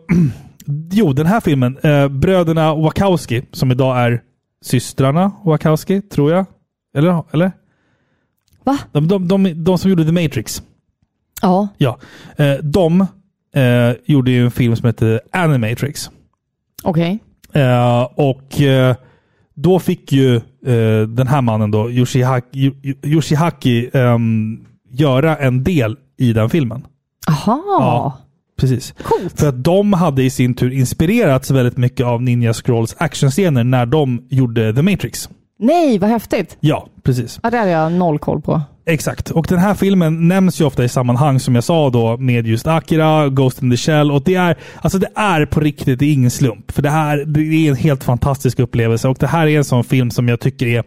Speaker 1: jo, den här filmen, eh, bröderna Wachowski, som idag är systrarna Wachowski, tror jag. Eller? eller?
Speaker 2: Va?
Speaker 1: De, de, de, de som gjorde The Matrix.
Speaker 2: Ja.
Speaker 1: Ja. Eh, de eh, gjorde ju en film som heter Animatrix.
Speaker 2: Okej.
Speaker 1: Eh, och eh, då fick ju eh, den här mannen då, Yoshihaki, Yo- Yoshihaki ehm, göra en del i den filmen.
Speaker 2: Aha.
Speaker 1: Ja. Precis.
Speaker 2: Coolt.
Speaker 1: För att de hade i sin tur inspirerats väldigt mycket av Ninja Scrolls actionscener när de gjorde The Matrix.
Speaker 2: Nej, vad häftigt.
Speaker 1: Ja, precis.
Speaker 2: Ja, det hade jag noll koll på.
Speaker 1: Exakt. Och den här filmen nämns ju ofta i sammanhang som jag sa då med just Akira, Ghost in the Shell. Och det är, alltså det är på riktigt, det är ingen slump. För det här det är en helt fantastisk upplevelse. Och det här är en sån film som jag tycker är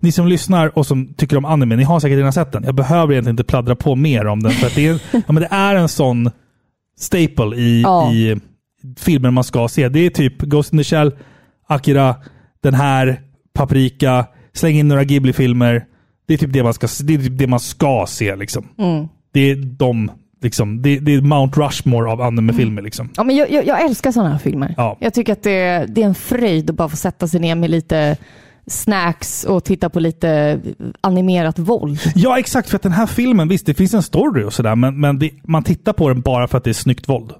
Speaker 1: ni som lyssnar och som tycker om anime, ni har säkert redan sett den. Jag behöver egentligen inte pladdra på mer om den. För det, är, ja, men det är en sån staple i,
Speaker 2: Ja.
Speaker 1: i filmer man ska se. Det är typ Ghost in the Shell, Akira, den här, Paprika, släng in några Ghibli-filmer. Det är typ det man ska, det är typ det man ska se. Liksom.
Speaker 2: Mm.
Speaker 1: Det är de, liksom, det, det är Mount Rushmore av anime-filmer. Liksom.
Speaker 2: Ja, men jag, jag, jag älskar sådana här filmer.
Speaker 1: Ja.
Speaker 2: Jag tycker att det, det är en fröjd att bara få sätta sig ner med lite snacks och titta på lite animerat våld.
Speaker 1: Ja, exakt. För att den här filmen, visst det finns en story och sådär, men, men det, man tittar på den bara för att det är snyggt våld.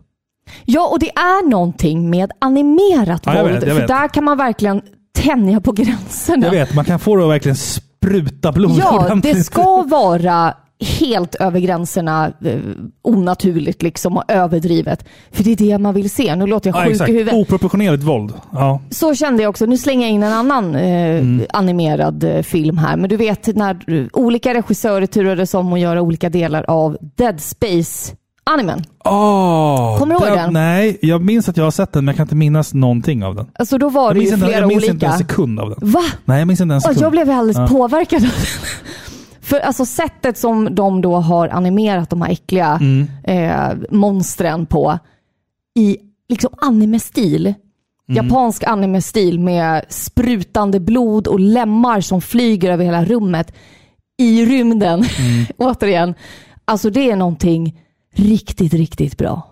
Speaker 2: Ja, och det är någonting med animerat
Speaker 1: Ja,
Speaker 2: våld.
Speaker 1: vet,
Speaker 2: för där kan man verkligen tänja på gränserna.
Speaker 1: Jag vet, man kan få det att verkligen spruta blod
Speaker 2: Ja,
Speaker 1: ordentligt.
Speaker 2: det ska vara helt över gränserna eh, onaturligt liksom och överdrivet. För det är det man vill se. Nu låter jag
Speaker 1: Ja,
Speaker 2: sjuk
Speaker 1: exakt.
Speaker 2: i huvudet.
Speaker 1: Oproportionerligt våld. Ja.
Speaker 2: Så kände jag också. Nu slänger jag in en annan eh, animerad eh, film här. Men du vet när eh, olika regissörer turades om att göra olika delar av Dead Space animen.
Speaker 1: Oh,
Speaker 2: Kommer du ihåg den?
Speaker 1: Nej, jag minns att jag har sett den, men jag kan inte minnas någonting av den.
Speaker 2: Alltså då var
Speaker 1: Jag
Speaker 2: det ju flera
Speaker 1: jag minns inte
Speaker 2: olika.
Speaker 1: en sekund av den.
Speaker 2: Va?
Speaker 1: Nej, jag minns inte en sekund.
Speaker 2: jag blev alldeles
Speaker 1: Ja.
Speaker 2: påverkad av den. För alltså sättet som de då har animerat de här äckliga
Speaker 1: Mm.
Speaker 2: eh, monstren på i liksom anime-stil.
Speaker 1: Mm.
Speaker 2: Japansk anime-stil med sprutande blod och lemmar som flyger över hela rummet i rymden.
Speaker 1: Mm.
Speaker 2: Återigen, alltså det är någonting riktigt, riktigt bra.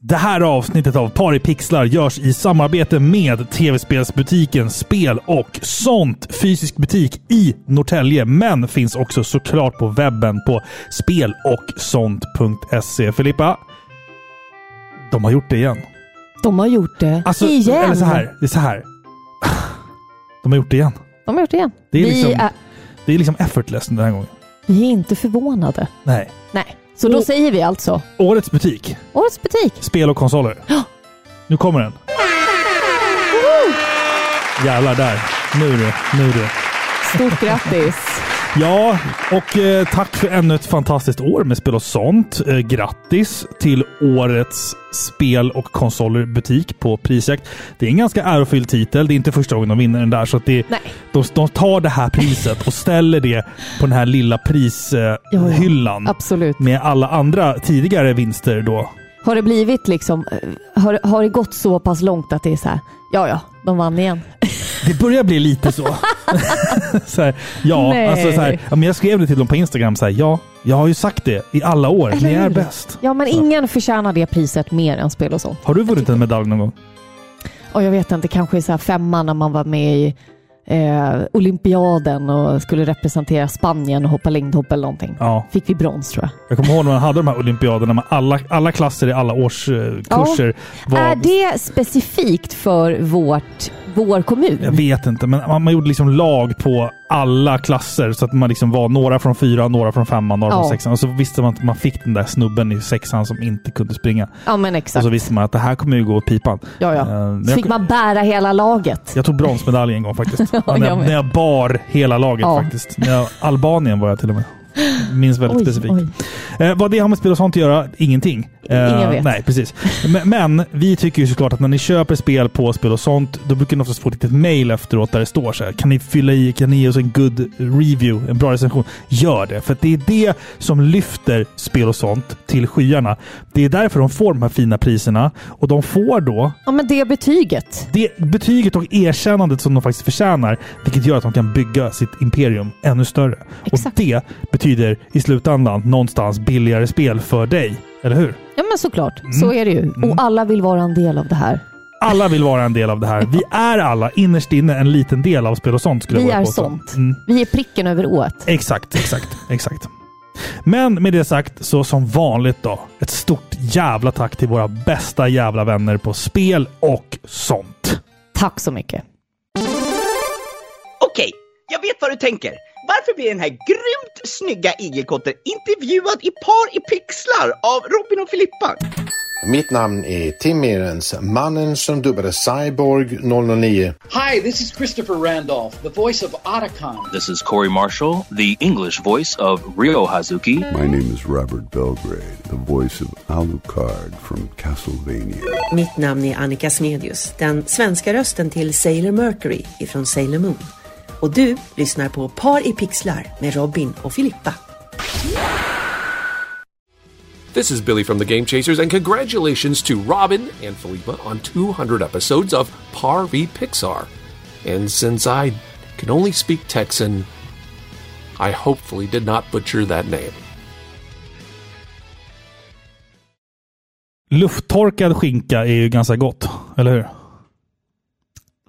Speaker 1: Det här avsnittet av Paripixlar görs i samarbete med tv-spelsbutiken Spel och sånt. Fysisk butik i Norrtälje, men finns också såklart på webben på spelochsont.se. Filippa, de har gjort det igen.
Speaker 2: De har gjort det
Speaker 1: Alltså,
Speaker 2: igen.
Speaker 1: Eller så här. Det är så här. De har gjort det igen.
Speaker 2: De har gjort det igen.
Speaker 1: Det är
Speaker 2: vi,
Speaker 1: liksom-
Speaker 2: är,
Speaker 1: Det är liksom effortless den här gången.
Speaker 2: Vi är inte förvånade.
Speaker 1: Nej.
Speaker 2: Nej. Så då säger vi alltså
Speaker 1: Årets butik.
Speaker 2: Årets butik.
Speaker 1: Spel och konsoler. Nu kommer den. Jävlar, där. Nu det. Nu det.
Speaker 2: Stort grattis.
Speaker 1: Ja, och eh, tack för ännu ett fantastiskt år med spel och sånt. Eh, grattis till årets spel och konsolerbutik på Prisjakt. Det är en ganska ärofylld titel. Det är inte första gången de vinner den där. Så att det, de, de tar det här priset och ställer det på den här lilla prishyllan.
Speaker 2: Absolut.
Speaker 1: med alla andra tidigare vinster då.
Speaker 2: Har det blivit liksom, eh, har, har det gått så pass långt att det är så här, ja ja, de vann igen.
Speaker 1: Det börjar bli lite så. så här, ja,
Speaker 2: Nej.
Speaker 1: alltså så här, ja, men jag skrev det till dem på Instagram. Så här, ja, jag har ju sagt det i alla år.
Speaker 2: Eller
Speaker 1: Ni är
Speaker 2: hur?
Speaker 1: bäst.
Speaker 2: Ja, men
Speaker 1: Så.
Speaker 2: ingen förtjänar det priset mer än spel och sånt.
Speaker 1: Har du vunnit en medalj någon gång?
Speaker 2: Och jag vet inte, kanske så här femman när man var med i eh, olympiaden och skulle representera Spanien och hoppa längdhopp eller någonting.
Speaker 1: Ja.
Speaker 2: Fick vi brons tror jag.
Speaker 1: Jag kommer ihåg när man hade de här olympiaderna med alla, alla klasser i alla årskurser.
Speaker 2: Ja.
Speaker 1: kurser var,
Speaker 2: Är det specifikt för vårt, vår kommun?
Speaker 1: Jag vet inte, men man, man gjorde liksom lag på alla klasser. Så att man liksom var några från fyra, några från femman, några
Speaker 2: Ja.
Speaker 1: från sexan. Och så visste man att man fick den där snubben i sexan som inte kunde springa.
Speaker 2: Ja, men
Speaker 1: Och
Speaker 2: exakt.
Speaker 1: så visste man att det här kommer ju gå åt pipan.
Speaker 2: Ja, ja.
Speaker 1: Eh,
Speaker 2: Så
Speaker 1: jag-
Speaker 2: fick man bära hela laget.
Speaker 1: Jag tog bronsmedalj en gång faktiskt.
Speaker 2: Ja,
Speaker 1: när,
Speaker 2: jag
Speaker 1: jag, när jag bar hela laget
Speaker 2: Ja.
Speaker 1: faktiskt. När jag, Albanien var jag till och med. Minns väldigt
Speaker 2: Oj,
Speaker 1: specifikt.
Speaker 2: oj.
Speaker 1: Eh, vad det har med spel och sånt att göra? Ingenting. Eh,
Speaker 2: Ingen vet.
Speaker 1: Nej, precis. Men, men vi tycker ju såklart att när ni köper spel på spel och sånt, då brukar ni oftast få ett litet mail efteråt där det står så här. Kan ni fylla i, kan ni ge oss en good review, en bra recension? Gör det, för att det är det som lyfter spel och sånt till skyarna. Det är därför de får de här fina priserna och de får då
Speaker 2: Ja, men det betyget.
Speaker 1: det betyget och erkännandet som de faktiskt förtjänar, vilket gör att de kan bygga sitt imperium ännu större. Och
Speaker 2: Exakt.
Speaker 1: det betyder i slutändan någonstans billigare spel för dig. Eller hur?
Speaker 2: Ja, men såklart. Så är det ju. Och alla vill vara en del av det här.
Speaker 1: Alla vill vara en del av det här. Vi är alla innerst inne en liten del av spel och sånt. Skulle
Speaker 2: Vi
Speaker 1: jag
Speaker 2: är
Speaker 1: påstå.
Speaker 2: sånt.
Speaker 1: Mm.
Speaker 2: Vi är pricken över ået.
Speaker 1: Exakt, exakt, exakt. Men med det sagt, så som vanligt då. Ett stort jävla tack till våra bästa jävla vänner på spel och sånt.
Speaker 2: Tack så mycket.
Speaker 4: Okej, jag vet vad du tänker. Varför blir den här grymt snygga igelkotten intervjuad i par i pixlar av Robin och Filippa?
Speaker 5: Mitt namn är Tim Mehrens, mannen som dubbade Cyborg 009.
Speaker 6: Hi, this is Christopher Randolph, the voice of Otacon.
Speaker 7: This is Corey Marshall, the English voice of Ryo Hazuki.
Speaker 8: My name is Robert Belgrade, the voice of Alucard from Castlevania.
Speaker 9: Mitt namn är Annika Smedius, den svenska rösten till Sailor Mercury ifrån Sailor Moon. Och du lyssnar på Par i pixlar med Robin och Filippa.
Speaker 10: This is Billy from the Game Chasers, and congratulations to Robin and Philippa on 200 episodes of Par v Pixar. And since I can only speak Texan, I hopefully did not butcher that name.
Speaker 1: Lufttorkad skinka är ju ganska gott, eller hur?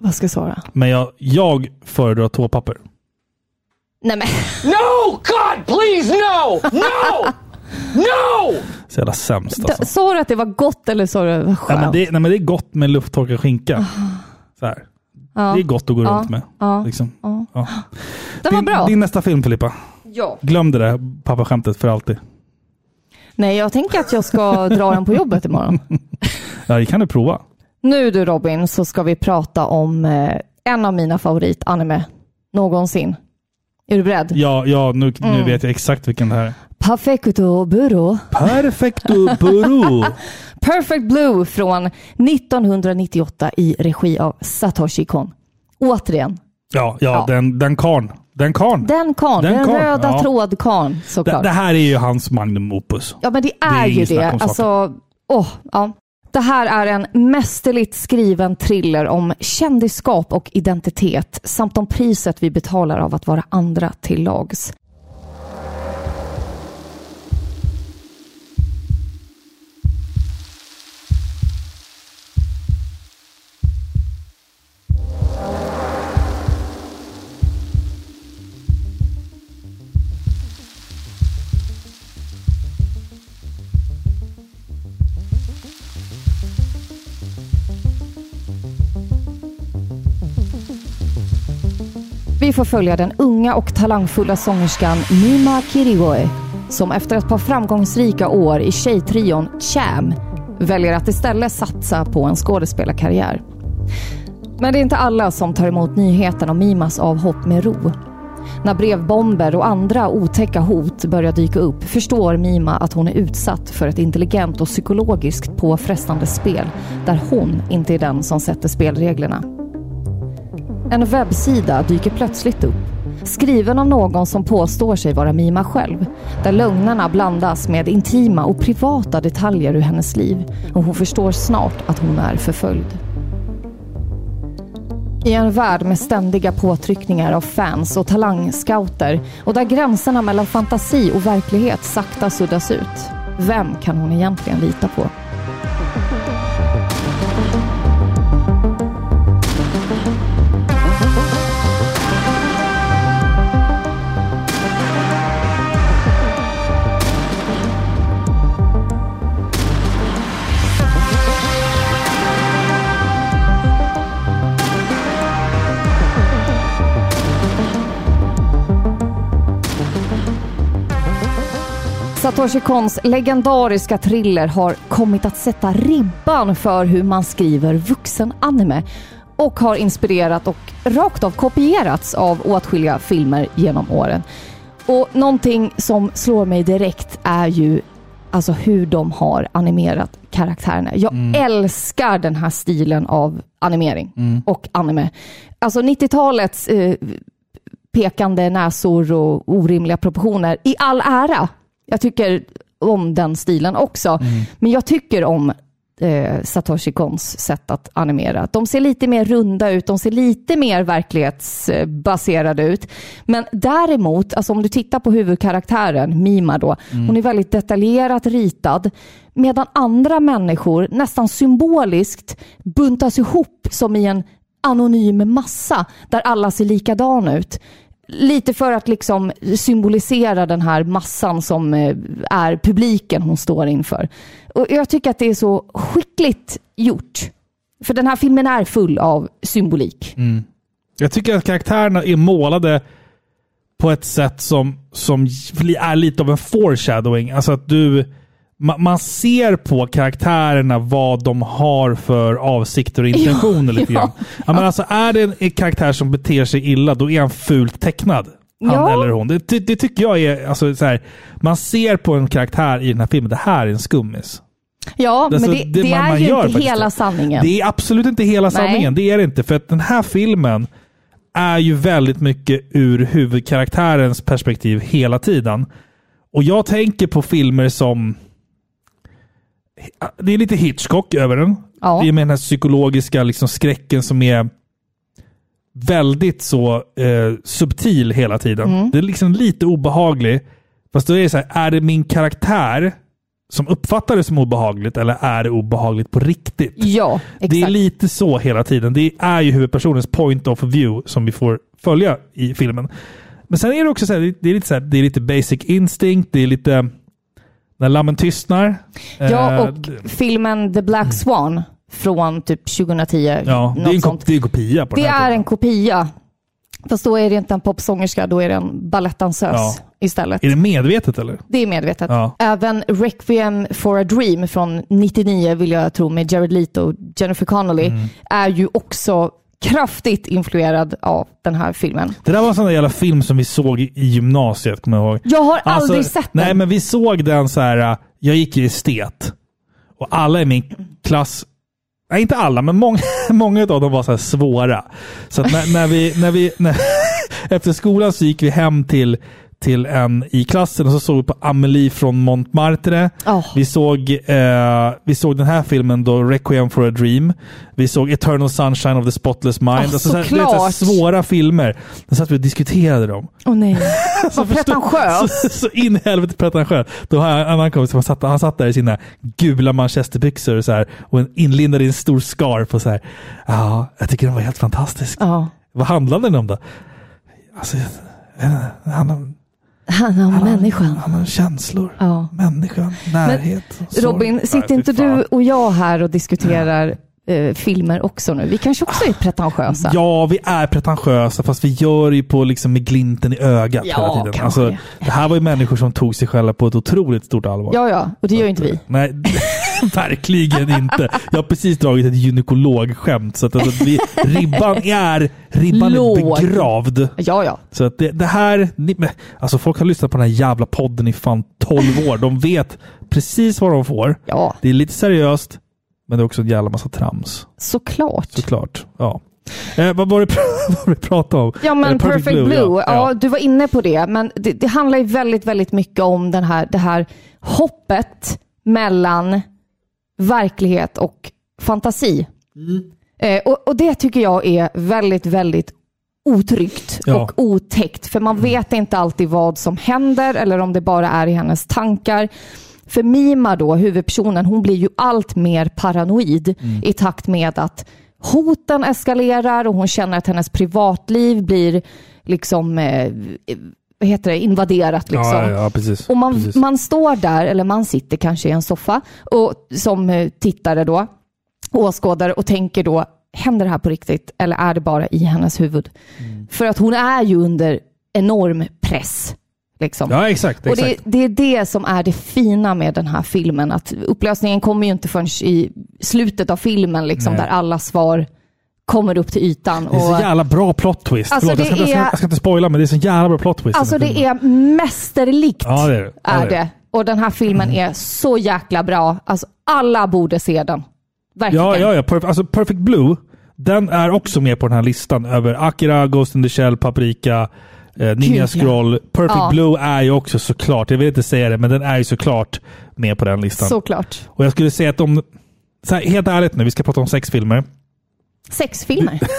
Speaker 2: Vad ska jag svara?
Speaker 1: Men jag, jag föredrar toapapper.
Speaker 2: Nej men,
Speaker 6: No! God, please, no! No! No!
Speaker 1: Så jävla sämst alltså.
Speaker 2: sa du att det var gott eller sa du att det var
Speaker 1: Nej,
Speaker 2: skönt?
Speaker 1: men det, nej, men det är gott med lufttorkad skinka. Så här.
Speaker 2: Ja.
Speaker 1: Det är gott att gå
Speaker 2: Ja.
Speaker 1: runt med.
Speaker 2: Ja.
Speaker 1: Liksom.
Speaker 2: Ja.
Speaker 1: Ja.
Speaker 2: Den var
Speaker 1: Din,
Speaker 2: bra.
Speaker 1: din nästa film Filippa.
Speaker 2: Ja.
Speaker 1: Glöm det där pappaskämtet för alltid.
Speaker 2: Nej, jag tänker att jag ska dra den på jobbet imorgon.
Speaker 1: Ja, det kan du prova.
Speaker 2: Nu du Robin, så ska vi prata om eh, en av mina favoritanime någonsin. Är du beredd?
Speaker 1: Ja, ja nu, nu
Speaker 2: Mm.
Speaker 1: vet jag exakt vilken det här är.
Speaker 2: Perfecto Burro.
Speaker 1: Perfecto Buru.
Speaker 2: Perfect Blue från 1998 i regi av Satoshi Kon. Återigen,
Speaker 1: Ja, ja,
Speaker 2: Ja.
Speaker 1: den, den karn. Den karn.
Speaker 2: den kan,
Speaker 1: Den
Speaker 2: den,
Speaker 1: karn,
Speaker 2: röda
Speaker 1: ja.
Speaker 2: trådkarn
Speaker 1: Det,
Speaker 2: såklart.
Speaker 1: det här är ju hans magnum opus.
Speaker 2: Ja, men det
Speaker 1: är
Speaker 2: är, ju det. Alltså, åh, ja. Det här är en mästerligt skriven thriller om kändisskap och identitet samt om priset vi betalar av att vara andra till lags. Får följa den unga och talangfulla sångerskan Mima Kirigoe som efter ett par framgångsrika år i tjejtrion Cham väljer att istället satsa på en skådespelarkarriär. Men det är inte alla som tar emot nyheten om Mimas avhopp med ro. När brevbomber och andra otäcka hot börjar dyka upp förstår Mima att hon är utsatt för ett intelligent och psykologiskt påfrestande spel där hon inte är den som sätter spelreglerna. En webbsida dyker plötsligt upp. Skriven av någon som påstår sig vara Mima själv. Där lögnerna blandas med intima och privata detaljer ur hennes liv. Och hon förstår snart att hon är förföljd. I en värld med ständiga påtryckningar av fans och talangscouter och där gränserna mellan fantasi och verklighet sakta suddas ut. Vem kan hon egentligen lita på? Satoshi Kons legendariska thriller har kommit att sätta ribban för hur man skriver vuxen-anime och har inspirerat och rakt av kopierats av åtskilliga filmer genom åren. Och någonting som slår mig direkt är ju alltså hur de har animerat karaktärerna. Jag älskar den här stilen av animering och anime. Alltså 90-talets eh, pekande näsor och orimliga proportioner i all ära. Jag tycker om den stilen också. Men jag tycker om eh, Satoshi Kons sätt att animera. De ser lite mer runda ut, de ser lite mer verklighetsbaserade ut. Men däremot, alltså om du tittar på huvudkaraktären, Mima då, hon är väldigt detaljerat ritad. Medan andra människor nästan symboliskt buntas ihop som i en anonym massa där alla ser likadana ut. Lite för att liksom symbolisera den här massan som eh, är publiken hon står inför. Och jag tycker att det är så skickligt gjort. För den här filmen är full av symbolik. Mm.
Speaker 1: Jag tycker att karaktärerna är målade på ett sätt som, som är lite av en foreshadowing. Alltså att du ma- Man ser på karaktärerna vad de har för avsikter och intentioner lite
Speaker 2: ja.
Speaker 1: grann. Ja, men alltså, är det en, karaktär som beter sig illa, då är han fult tecknad. Han
Speaker 2: Ja.
Speaker 1: eller hon. Det, det, tycker jag är... Alltså, så här, man ser på en karaktär i den här filmen, det här är en skummis.
Speaker 2: Ja,
Speaker 1: Alltså,
Speaker 2: men det,
Speaker 1: det
Speaker 2: det
Speaker 1: man-
Speaker 2: är
Speaker 1: man
Speaker 2: ju inte hela
Speaker 1: det.
Speaker 2: sanningen.
Speaker 1: Det är absolut inte hela
Speaker 2: Nej.
Speaker 1: sanningen. Det är det inte. För att den här filmen är ju väldigt mycket ur huvudkaraktärens perspektiv hela tiden. Och jag tänker på filmer som... Det är lite Hitchcock över den.
Speaker 2: Ja.
Speaker 1: Det är med den här psykologiska liksom, skräcken som är väldigt så eh, subtil hela tiden.
Speaker 2: Mm.
Speaker 1: Det är liksom lite obehaglig. Fast då är det så här, är det min karaktär som uppfattar det som obehagligt eller är det obehagligt på riktigt?
Speaker 2: Ja, exakt.
Speaker 1: Det är lite så hela tiden. Det är ju huvudpersonens point of view som vi får följa i filmen. Men sen är det också så här, det är lite, så här, det är lite basic instinct, det är lite när lammen tystnar.
Speaker 2: Ja,
Speaker 1: Eh,
Speaker 2: och filmen The Black Swan från typ 2010.
Speaker 1: ja, det är en,
Speaker 2: sånt.
Speaker 1: det är en kopia på
Speaker 2: Det
Speaker 1: den här
Speaker 2: är en kopia. Fast då är det inte en popsångerska, då är det en balettdansös
Speaker 1: Ja.
Speaker 2: istället.
Speaker 1: Är det medvetet eller?
Speaker 2: Det är medvetet.
Speaker 1: Ja.
Speaker 2: Även Requiem for a Dream från 99 vill jag tro med Jared Leto och Jennifer Connelly
Speaker 1: Mm.
Speaker 2: är ju också kraftigt influerad av den här filmen.
Speaker 1: Det där var en sån där jävla film som vi såg i gymnasiet, kommer jag ihåg.
Speaker 2: Jag har
Speaker 1: Alltså,
Speaker 2: aldrig sett den.
Speaker 1: Nej, men vi såg den så här. äh, Jag gick i estet. Och alla i min klass, nej inte alla, men många, många av dem var så här svåra. Så när, när vi, när vi, när, efter skolan så gick vi hem till, till en i klassen och så såg vi på Amelie från Montmartre.
Speaker 2: Åh.
Speaker 1: Vi, såg, eh, vi såg den här filmen då, Requiem for a Dream. Vi såg Eternal Sunshine of the Spotless Mind.
Speaker 2: Åh,
Speaker 1: alltså, så här, du vet, så här, svåra filmer. Då satt vi och diskuterade dem.
Speaker 2: Åh nej, vad
Speaker 1: Så,
Speaker 2: pretentiös.
Speaker 1: så in i helvete pretentiös. Då har jag en annan kompis som satt, han satt där i sina gula manchesterbyxor och, så här, och en inlindad i en stor scarf och så här. Ja, jag tycker den var helt fantastisk.
Speaker 2: Ja.
Speaker 1: Vad handlade den om då? Alltså, jag det om,
Speaker 2: Han om människan.
Speaker 1: handlar om känslor.
Speaker 2: Ja.
Speaker 1: Människan, närhet. sorg.
Speaker 2: Robin, sitter inte du och jag här och diskuterar eh, filmer också nu? Vi kanske också är pretentiösa.
Speaker 1: Ja, vi är pretentiösa fast vi gör ju på liksom med glinten i ögat
Speaker 2: Ja,
Speaker 1: hela tiden. Alltså,
Speaker 2: det.
Speaker 1: det här var ju människor som tog sig själva på ett otroligt stort allvar.
Speaker 2: ja, ja, och det gör ju inte vi.
Speaker 1: Nej, verkligen inte. Jag har precis dragit ett gynekologskämt. Så att alltså, vi, ribban är, ribban
Speaker 2: Låg.
Speaker 1: är begravd.
Speaker 2: Ja, ja.
Speaker 1: Så att det, det här... ni- Alltså folk har lyssnat på den här jävla podden i fan 12 år. De vet precis vad de får.
Speaker 2: Ja,
Speaker 1: Det är lite seriöst, men det är också en jävla massa trams.
Speaker 2: såklart.
Speaker 1: Såklart. Ja. Eh, vad var det vi pratade om?
Speaker 2: Ja, men
Speaker 1: Eh,
Speaker 2: Perfect, Blue, ja.
Speaker 1: ja.
Speaker 2: du var inne på det. Men det, det handlar ju väldigt, väldigt mycket om den här, det här hoppet mellan verklighet och fantasi. Eh, och, och det tycker jag är väldigt, väldigt otryggt
Speaker 1: Ja.
Speaker 2: och otäckt. För man vet inte alltid vad som händer eller om det bara är i hennes tankar. För Mima då, huvudpersonen, hon blir ju allt mer paranoid i takt med att hoten eskalerar och hon känner att hennes privatliv blir liksom, eh, vad heter det, invaderat. Liksom.
Speaker 1: Ja, ja, precis.
Speaker 2: Och man,
Speaker 1: precis.
Speaker 2: man står där, eller man sitter kanske i en soffa och, som eh, tittare då, åskådare och tänker då, händer det här på riktigt eller är det bara i hennes huvud?
Speaker 1: Mm.
Speaker 2: För att hon är ju under enorm press. Liksom.
Speaker 1: Ja, exakt.
Speaker 2: Och
Speaker 1: exakt.
Speaker 2: det, det är det som är det fina med den här filmen. Att upplösningen kommer ju inte förrän i slutet av filmen, liksom,
Speaker 1: Nej.
Speaker 2: där alla svar kommer upp till ytan.
Speaker 1: Det är så
Speaker 2: Och,
Speaker 1: jävla bra plot twist.
Speaker 2: Alltså,
Speaker 1: Förlåt, jag, ska, jag,
Speaker 2: är-
Speaker 1: jag ska inte spoila, men det är så jävla bra plot twist.
Speaker 2: alltså det är mästerligt.
Speaker 1: Ja, det är det. Ja,
Speaker 2: är
Speaker 1: det är
Speaker 2: det. Och den här filmen är så jäkla bra. Alltså alla borde se den. Verkligen.
Speaker 1: Ja, ja, ja. Perf- alltså Perfect Blue, den är också med på den här listan över Akira, Ghost in the Shell, Paprika, eh, Ninja. Scroll. Perfect
Speaker 2: Ja.
Speaker 1: Blue är ju också såklart, jag vill inte säga det, men den är ju såklart med på den listan.
Speaker 2: Såklart.
Speaker 1: Och jag skulle säga att om, så här, helt ärligt nu, vi ska prata om sex filmer.
Speaker 2: Sex filmer.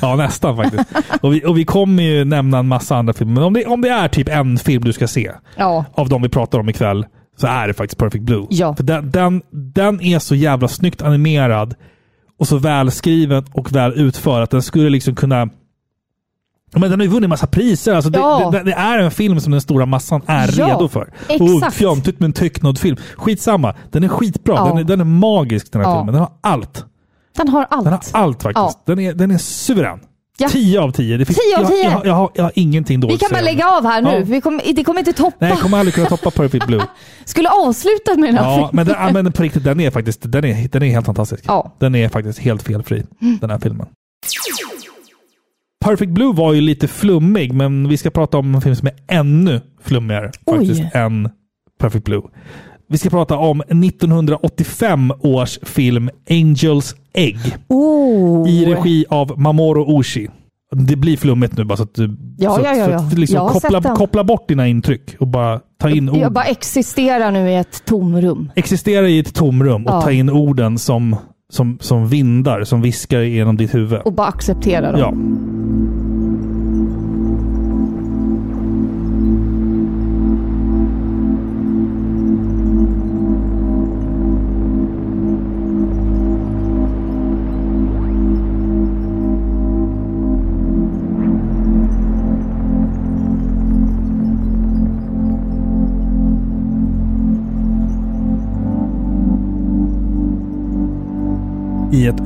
Speaker 1: Ja, nästan faktiskt. och, vi, och vi kommer ju nämna en massa andra filmer. Men om det, om det är typ en film du ska se
Speaker 2: Ja.
Speaker 1: av de vi pratar om ikväll så är det faktiskt Perfect Blue.
Speaker 2: Ja.
Speaker 1: För den, den, den är så jävla snyggt animerad och så välskriven och väl utförd att den skulle liksom kunna men den har ju vunnit massa priser. Alltså
Speaker 2: Ja.
Speaker 1: det, det, det är en film som den stora massan är
Speaker 2: Ja,
Speaker 1: redo för. Och
Speaker 2: exakt.
Speaker 1: fjantigt med en tecknad film. Skitsamma. Den är skitbra.
Speaker 2: Ja.
Speaker 1: Den, är, den är magisk den här filmen. Den har allt.
Speaker 2: Den har allt.
Speaker 1: Den har allt faktiskt. Den, är, den är suverän.
Speaker 2: Ja.
Speaker 1: 10 av 10. Det finns,
Speaker 2: 10 av 10.
Speaker 1: Jag, jag, jag, har, jag har ingenting
Speaker 2: Vi
Speaker 1: dåligt
Speaker 2: kan
Speaker 1: att
Speaker 2: bara lägga av här nu.
Speaker 1: Ja.
Speaker 2: Vi kommer, det kommer inte toppa.
Speaker 1: Nej, jag kommer aldrig kunna toppa Perfect Blue.
Speaker 2: Skulle avsluta med den här
Speaker 1: Ja,
Speaker 2: filmen.
Speaker 1: men, den, ja, men på riktigt, den är faktiskt den är, den är helt fantastisk.
Speaker 2: Ja.
Speaker 1: Den är faktiskt helt felfri, den här filmen. Perfect Blue var ju lite flummig, men vi ska prata om en film som är ännu flummigare
Speaker 2: Oj.
Speaker 1: faktiskt än Perfect Blue. Vi ska prata om 1985 års film Angels Egg
Speaker 2: Oh.
Speaker 1: i regi av Mamoru Oshii. Det blir flummigt nu bara så att du,
Speaker 2: Ja,
Speaker 1: så,
Speaker 2: ja, ja, ja.
Speaker 1: liksom koppla, koppla bort dina intryck och bara ta in ord.
Speaker 2: Jag bara existerar nu i ett tomrum.
Speaker 1: Existera i ett tomrum och
Speaker 2: Ja.
Speaker 1: ta in orden som, som, som vindar som viskar genom ditt huvud.
Speaker 2: Och bara acceptera dem.
Speaker 1: Ja.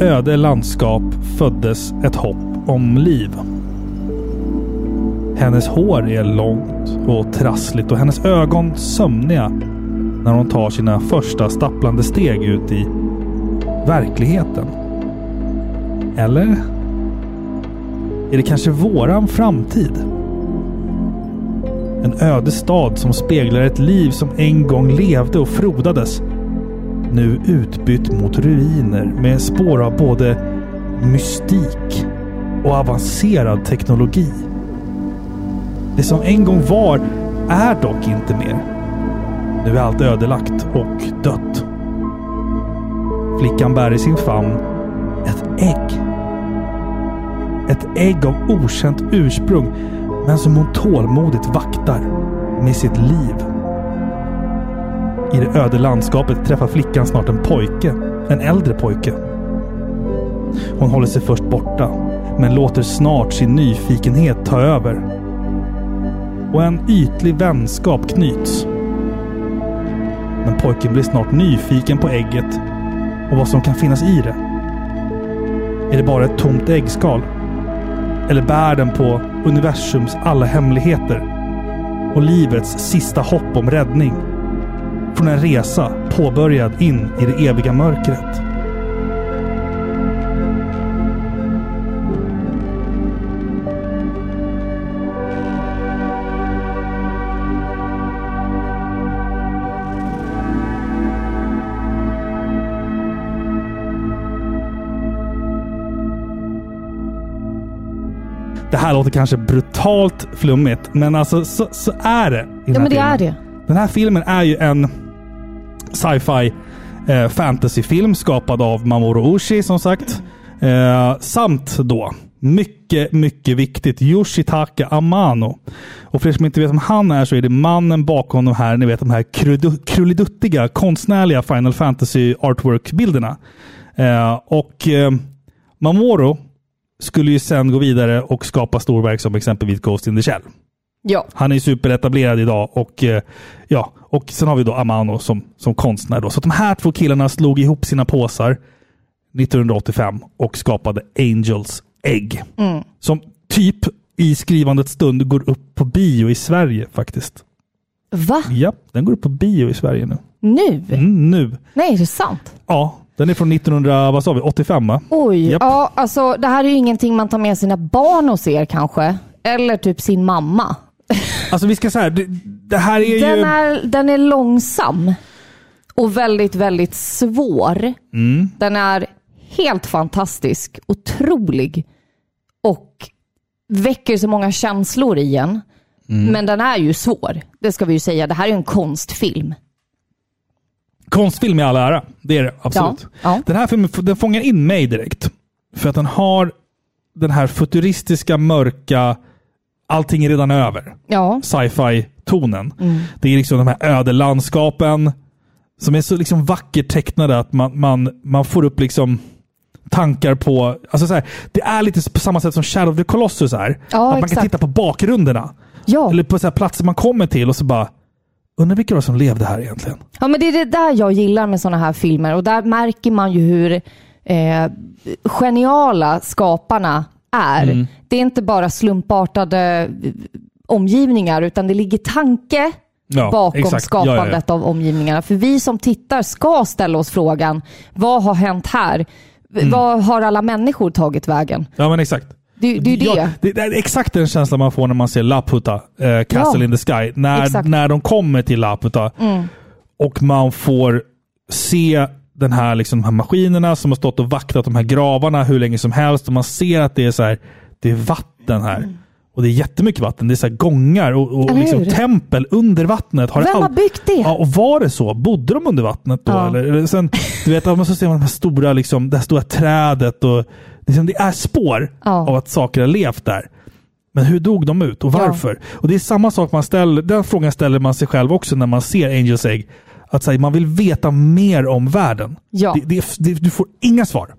Speaker 1: Öde landskap föddes ett hopp om liv. Hennes hår är långt och trassligt och hennes ögon sömniga när hon tar sina första stapplande steg ut i verkligheten. Eller? Är det kanske våran framtid? En öde stad som speglar ett liv som en gång levde och frodades nu utbytt mot ruiner med spår av både mystik och avancerad teknologi. Det som en gång var är dock inte mer. Nu är allt ödelagt och dött. Flickan bär i sin famn ett ägg. Ett ägg av okänt ursprung, men som hon tålmodigt vaktar med sitt liv. I det öde landskapet träffar flickan snart en pojke. En äldre pojke. Hon håller sig först borta, men låter snart sin nyfikenhet ta över. Och en ytlig vänskap knyts. Men pojken blir snart nyfiken på ägget och vad som kan finnas i det. Är det bara ett tomt äggskal? Eller bär den på universums alla hemligheter? Och livets sista hopp om räddning? Från en resa påbörjad in i det eviga mörkret. Det här låter kanske brutalt flummigt, men alltså så, så är det.
Speaker 2: Ja, men det
Speaker 1: filmen.
Speaker 2: är det.
Speaker 1: Den här filmen är ju en sci-fi eh, fantasyfilm skapad av Mamoru Oshii som sagt. Eh, samt då, mycket, mycket viktigt, Yoshitaka Amano. Och för er som inte vet vem han är så är det mannen bakom de här, ni vet de här krulliduttiga, konstnärliga Final Fantasy artwork-bilderna. Eh, och eh, Mamoru skulle ju sen gå vidare och skapa storverk som exempelvis Ghost in the Shell.
Speaker 2: Ja.
Speaker 1: Han är superetablerad idag och eh, ja, och sen har vi då Amano som, som konstnär. Då. Så de här två killarna slog ihop sina påsar 1985 och skapade Angels Egg.
Speaker 2: Mm.
Speaker 1: Som typ i skrivandets stund går upp på bio i Sverige faktiskt.
Speaker 2: Va?
Speaker 1: Ja, den går upp på bio i Sverige nu.
Speaker 2: Nu?
Speaker 1: Mm, nu.
Speaker 2: Nej, är det sant?
Speaker 1: Ja, den är från 1985 va?
Speaker 2: Oj.
Speaker 1: Japp.
Speaker 2: Ja, alltså det här är ju ingenting man tar med sina barn och ser kanske. Eller typ sin mamma.
Speaker 1: Alltså vi ska säga, det, det här är
Speaker 2: Den
Speaker 1: ju...
Speaker 2: är, den är långsam. Och väldigt, väldigt svår.
Speaker 1: Mm.
Speaker 2: Den är helt fantastisk. Otrolig. Och väcker så många känslor i en.
Speaker 1: Mm.
Speaker 2: Men den är ju svår. Det ska vi ju säga. Det här är ju en konstfilm.
Speaker 1: konstfilm i all ära. Det är det absolut.
Speaker 2: Ja, ja.
Speaker 1: Den här filmen den fångar in mig direkt. För att den har den här futuristiska, mörka, allting är redan över.
Speaker 2: Ja.
Speaker 1: Sci-fi-tonen.
Speaker 2: Mm.
Speaker 1: Det är liksom de här öde landskapen som är så liksom vackert tecknade att man, man, man får upp liksom tankar på... Alltså så här, det är lite på samma sätt som Shadow of the Colossus är.
Speaker 2: Ja,
Speaker 1: att man kan
Speaker 2: exakt.
Speaker 1: titta på bakgrunderna.
Speaker 2: Ja.
Speaker 1: Eller på så här platser man kommer till och så bara... Undrar vilka det var som levde här egentligen?
Speaker 2: Ja, men det är det där jag gillar med sådana här filmer och där märker man ju hur eh, geniala skaparna är.
Speaker 1: Mm.
Speaker 2: Det är inte bara slumpartade eh, omgivningar utan det ligger tanke
Speaker 1: Ja,
Speaker 2: bakom
Speaker 1: exakt. Ja, ja,
Speaker 2: skapandet av omgivningarna. För vi som tittar ska ställa oss frågan, vad har hänt här?
Speaker 1: Mm.
Speaker 2: Vad har alla människor tagit vägen?
Speaker 1: Ja, men exakt.
Speaker 2: Det, det är.
Speaker 1: Ja, det, det är exakt den känslan man får när man ser Laputa, eh, Castle
Speaker 2: Ja,
Speaker 1: in the Sky. När,
Speaker 2: exakt.
Speaker 1: när de kommer till Laputa
Speaker 2: Mm.
Speaker 1: och man får se den här, liksom, de här maskinerna som har stått och vaktat de här gravarna hur länge som helst. Och man ser att det är så här, det är vatten här. Och det är jättemycket vatten. Det är så gångar och, och liksom tempel under vattnet. Har
Speaker 2: Vem har
Speaker 1: all-
Speaker 2: byggt det?
Speaker 1: Ja, och var det så? Bodde de under vattnet då?
Speaker 2: Ja.
Speaker 1: Eller, sen, du vet, ja, så ser man de här stora, liksom, det här stora trädet. Och, liksom, det är spår
Speaker 2: Ja.
Speaker 1: av att saker har levt där. Men hur dog de ut och
Speaker 2: Ja.
Speaker 1: varför? Och Det är samma sak man ställer, den frågan ställer man sig själv också när man ser Angels Egg. Att säga, man vill veta mer om världen.
Speaker 2: Ja.
Speaker 1: Det, det, det, du får inga svar.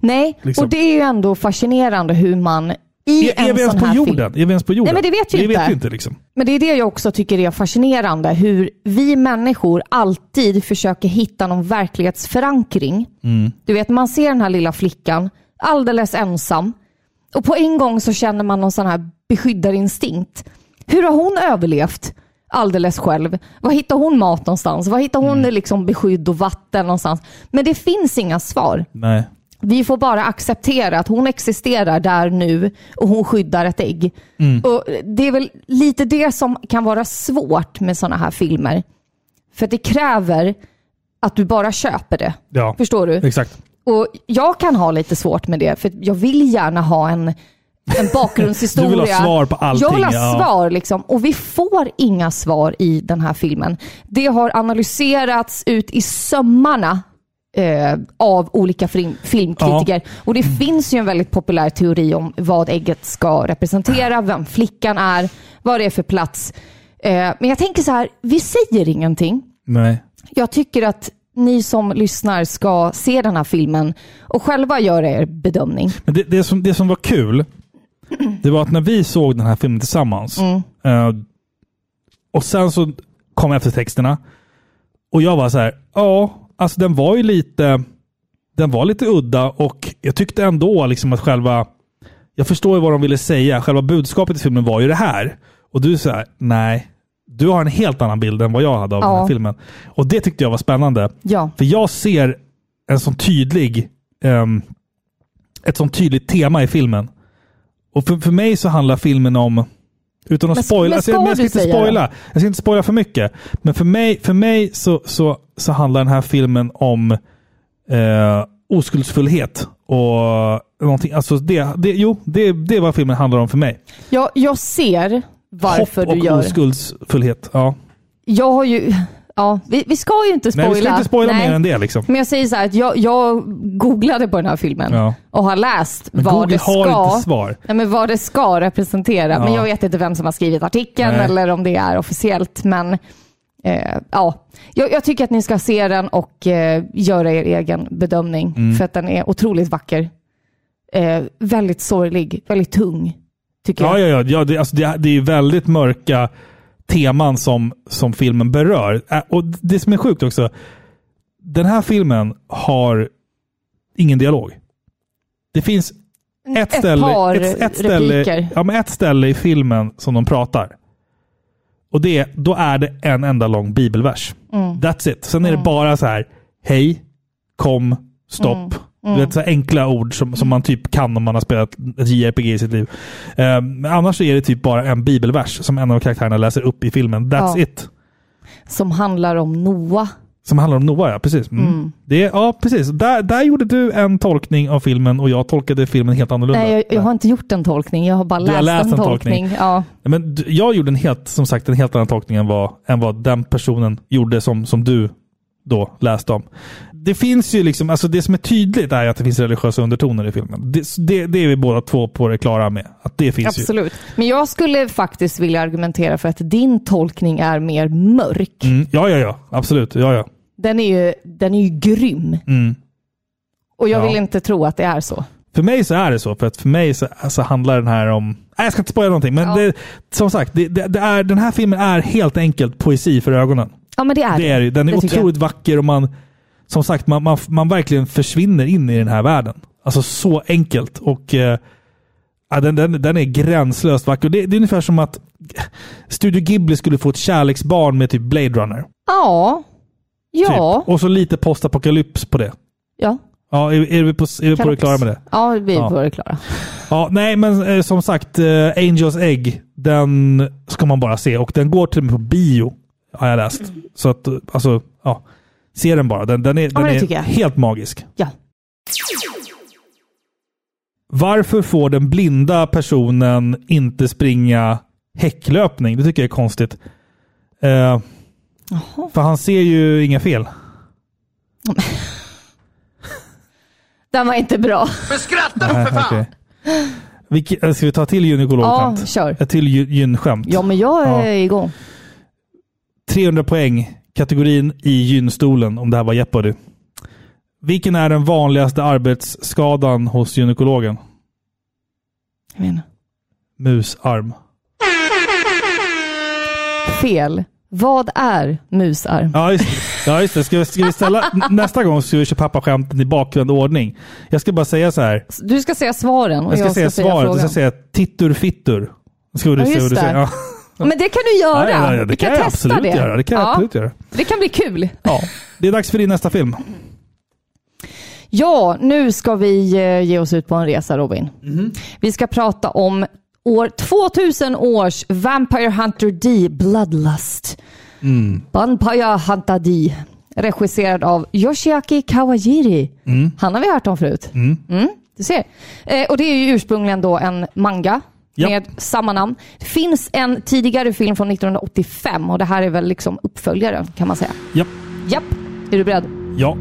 Speaker 2: Nej,
Speaker 1: Liksom.
Speaker 2: och det är ju ändå fascinerande hur man i
Speaker 1: Är, är
Speaker 2: en
Speaker 1: vi ens
Speaker 2: sån
Speaker 1: på
Speaker 2: här
Speaker 1: jorden?
Speaker 2: film...
Speaker 1: Är vi ens på jorden?
Speaker 2: Nej, men det vet vi
Speaker 1: det
Speaker 2: inte.
Speaker 1: Vet vi inte liksom.
Speaker 2: Men det är det jag också tycker är fascinerande. Hur vi människor alltid försöker hitta någon verklighetsförankring.
Speaker 1: Mm.
Speaker 2: Du vet, man ser den här lilla flickan alldeles ensam. Och på en gång så känner man någon sån här beskyddarinstinkt. Hur har hon överlevt alldeles själv? Var hittar hon mat någonstans? Var hittar hon liksom beskydd och vatten någonstans? Men det finns inga svar.
Speaker 1: Nej.
Speaker 2: Vi får bara acceptera att hon existerar där nu och hon skyddar ett ägg.
Speaker 1: Mm.
Speaker 2: Och Det är väl lite det som kan vara svårt med sådana här filmer. För det kräver att du bara köper det.
Speaker 1: Ja,
Speaker 2: Förstår du?
Speaker 1: exakt.
Speaker 2: Och jag kan ha lite svårt med det, för jag vill gärna ha en, en bakgrundshistoria.
Speaker 1: Du vill ha svar på allting,
Speaker 2: Jag vill ha
Speaker 1: ja.
Speaker 2: svar, liksom. och vi får inga svar i den här filmen. Det har analyserats ut i sömmarna eh, av olika film, filmkritiker. Och det finns ju en väldigt populär teori om vad ägget ska representera, vem flickan är, vad det är för plats. Eh, men jag tänker så här, vi säger ingenting.
Speaker 1: Nej.
Speaker 2: Jag tycker att ni som lyssnar ska se den här filmen och själva göra er bedömning.
Speaker 1: Men det, det, som, det som var kul, det var att när vi såg den här filmen tillsammans
Speaker 2: Mm.
Speaker 1: eh, och sen så kom eftertexterna och jag var så här, ja, alltså den var ju lite, den var lite udda och jag tyckte ändå liksom att själva, jag förstår ju vad de ville säga, själva budskapet i filmen var ju det här. Och du säger nej, du har en helt annan bild än vad jag hade av den
Speaker 2: Ja.
Speaker 1: här filmen. Och det tyckte jag var spännande.
Speaker 2: Ja.
Speaker 1: För jag ser en sån tydlig, ehm, ett sånt tydligt tema i filmen. Och för, för mig så handlar filmen om, utan att
Speaker 2: Men-
Speaker 1: spoila,
Speaker 2: men
Speaker 1: alltså, men jag ska
Speaker 2: du
Speaker 1: inte
Speaker 2: säga
Speaker 1: spoila. Jag ska inte spoila för mycket. Men för mig, för mig så, så, så handlar den här filmen om eh, oskuldsfullhet. Och någonting, alltså det, det, jo, det, det är vad filmen handlar om för mig.
Speaker 2: Jag, jag ser varför
Speaker 1: Hopp
Speaker 2: du
Speaker 1: och
Speaker 2: gör.
Speaker 1: oskuldsfullhet. Ja.
Speaker 2: Jag har ju... Ja, vi, vi ska ju inte spoila.
Speaker 1: Nej, vi ska inte spoila
Speaker 2: Nej.
Speaker 1: mer än det. Liksom.
Speaker 2: Men jag säger så här att jag, jag googlade på den här filmen
Speaker 1: Ja.
Speaker 2: och har läst
Speaker 1: Men
Speaker 2: vad
Speaker 1: Google
Speaker 2: det ska...
Speaker 1: har inte svar.
Speaker 2: Nej, men vad det ska representera. Men
Speaker 1: Ja.
Speaker 2: jag vet inte vem som har skrivit artikeln
Speaker 1: Nej.
Speaker 2: eller om det är officiellt. Men eh, ja, jag, jag tycker att ni ska se den och eh, göra er egen bedömning.
Speaker 1: Mm.
Speaker 2: För att den är otroligt vacker. Eh, väldigt sorglig, väldigt tung. Tycker
Speaker 1: Ja,
Speaker 2: jag.
Speaker 1: ja, ja. ja det, alltså det, det är väldigt mörka teman som, som filmen berör. Och det som är sjukt också, den här filmen har ingen dialog. Det finns ett,
Speaker 2: Ett
Speaker 1: ställe,
Speaker 2: par
Speaker 1: ett, ett, ställe, ja, men ett ställe i filmen som de pratar. Och det, då är det en enda lång bibelvers.
Speaker 2: Mm.
Speaker 1: That's it. Sen är det bara så här, hej, kom, stopp.
Speaker 2: Mm.
Speaker 1: Du vet, så enkla ord som, som man typ kan om man har spelat ett JRPG i sitt liv. Men annars är det typ bara en bibelvers som en av karaktärerna läser upp i filmen. That's
Speaker 2: Ja.
Speaker 1: it.
Speaker 2: Som handlar om Noah.
Speaker 1: Som handlar om Noah, ja. Precis. Mm.
Speaker 2: Mm.
Speaker 1: Det, ja, precis. Där, där gjorde du en tolkning av filmen och jag tolkade filmen helt annorlunda.
Speaker 2: Nej, jag, jag har inte gjort en tolkning. Jag har bara
Speaker 1: Du har
Speaker 2: läst,
Speaker 1: läst
Speaker 2: en
Speaker 1: en
Speaker 2: tolkning.
Speaker 1: tolkning.
Speaker 2: Ja.
Speaker 1: Men jag gjorde en helt, som sagt, en helt annan tolkning än vad, än vad den personen gjorde som, som du då läst om. Det finns ju liksom, alltså det som är tydligt är att det finns religiösa undertoner i filmen. Det, det, det är vi båda två på det klara med. Att det finns
Speaker 2: Absolut. Men jag skulle faktiskt vilja argumentera för att din tolkning är mer mörk.
Speaker 1: ju. Mm, ja, ja, ja. Absolut. Ja, ja.
Speaker 2: Den, är ju, den är ju grym.
Speaker 1: Mm.
Speaker 2: Och jag
Speaker 1: Ja.
Speaker 2: vill inte tro att det är så.
Speaker 1: För mig så är det så. För att för mig så alltså, handlar den här om... Nej, jag ska inte spoila någonting. Men
Speaker 2: Ja.
Speaker 1: det, som sagt, det, det, är, den här filmen är helt enkelt poesi för ögonen.
Speaker 2: Ja, men det är
Speaker 1: Det är det. Den är
Speaker 2: tycker jag.
Speaker 1: otroligt vacker och man, som sagt, man, man, man verkligen försvinner in i den här världen. Alltså så enkelt. Och eh, ja, den, den, den är gränslöst vacker. Det, det är ungefär som att Studio Ghibli skulle få ett kärleksbarn med typ Blade Runner.
Speaker 2: Ja. Ja.
Speaker 1: Typ. Och så lite postapokalyps på det.
Speaker 2: Ja.
Speaker 1: Ja, är, är vi på, är vi på det klara med det?
Speaker 2: Ja, vi är
Speaker 1: Ja.
Speaker 2: på det klara.
Speaker 1: Ja, nej, men eh, som sagt, eh, Angels Egg, den ska man bara se. Och den går till och med på bio, har jag läst. Så att, eh, alltså, ja. Se den bara. Den, den är, den
Speaker 2: det
Speaker 1: är helt magisk.
Speaker 2: Ja.
Speaker 1: Varför får den blinda personen inte springa häcklöpning? Det tycker jag är konstigt. Eh, för han ser ju inga fel.
Speaker 2: Den var inte bra.
Speaker 3: Men skratta då
Speaker 1: Nej,
Speaker 3: för fan!
Speaker 1: okej. Vilke- eh, Ska vi ta till gynekologskämt?
Speaker 2: Ja, kör.
Speaker 1: Ett till gy- gynskämt.
Speaker 2: Ja, men jag är
Speaker 1: Ja.
Speaker 2: igång.
Speaker 1: 300 poäng. Kategorin i gynstolen, om det här var Jeopardy. Vilken är den vanligaste arbetsskadan hos gynekologen?
Speaker 2: Jag menar.
Speaker 1: Musarm.
Speaker 2: Fel. Vad är musarm?
Speaker 1: Ja, just, ja, just det. Ska, vi- ska vi ställa, nästa gång ska vi köra pappaskämten i bakvänd ordning. Jag ska bara säga så här.
Speaker 2: Du ska säga svaren och
Speaker 1: Jag ska säga svaret. Jag
Speaker 2: frågan.
Speaker 1: ska säga tittur fittur. Ska du
Speaker 2: Ja,
Speaker 1: se
Speaker 2: just det.
Speaker 1: säger. Ja.
Speaker 2: Men det kan du göra.
Speaker 1: Ja, ja, ja,
Speaker 2: Vi
Speaker 1: det
Speaker 2: kan,
Speaker 1: kan jag
Speaker 2: testa
Speaker 1: absolut
Speaker 2: det.
Speaker 1: göra. Det kan jag
Speaker 2: ja.
Speaker 1: absolut göra.
Speaker 2: Det kan bli kul.
Speaker 1: Ja, det är dags för din nästa film.
Speaker 2: Ja, nu ska vi eh, ge oss ut på en resa Robin. Vi ska prata om år 2000 års Vampire Hunter D Bloodlust. Vampire Hunter D. Regisserad av Yoshiaki Kawajiri. Han har vi hört om förut. Mm, du ser. Eh, och det är ju ursprungligen då en manga
Speaker 1: Ja.
Speaker 2: med samma namn. Det finns en tidigare film från 1985 och det här är väl liksom uppföljaren kan man säga.
Speaker 1: Ja.
Speaker 2: Japp, är du beredd?
Speaker 1: Ja.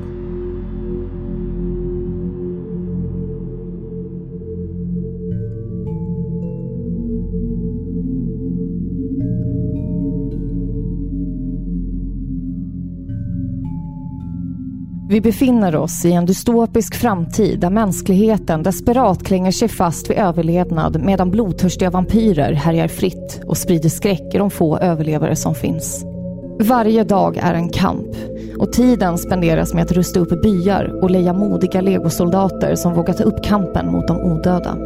Speaker 2: Vi befinner oss i en dystopisk framtid där mänskligheten desperat klänger sig fast vid överlevnad medan blodtörstiga vampyrer härjar fritt och sprider skräck i de få överlevare som finns. Varje dag är en kamp och tiden spenderas med att rusta upp byar och leja modiga legosoldater som vågar ta upp kampen mot de odöda.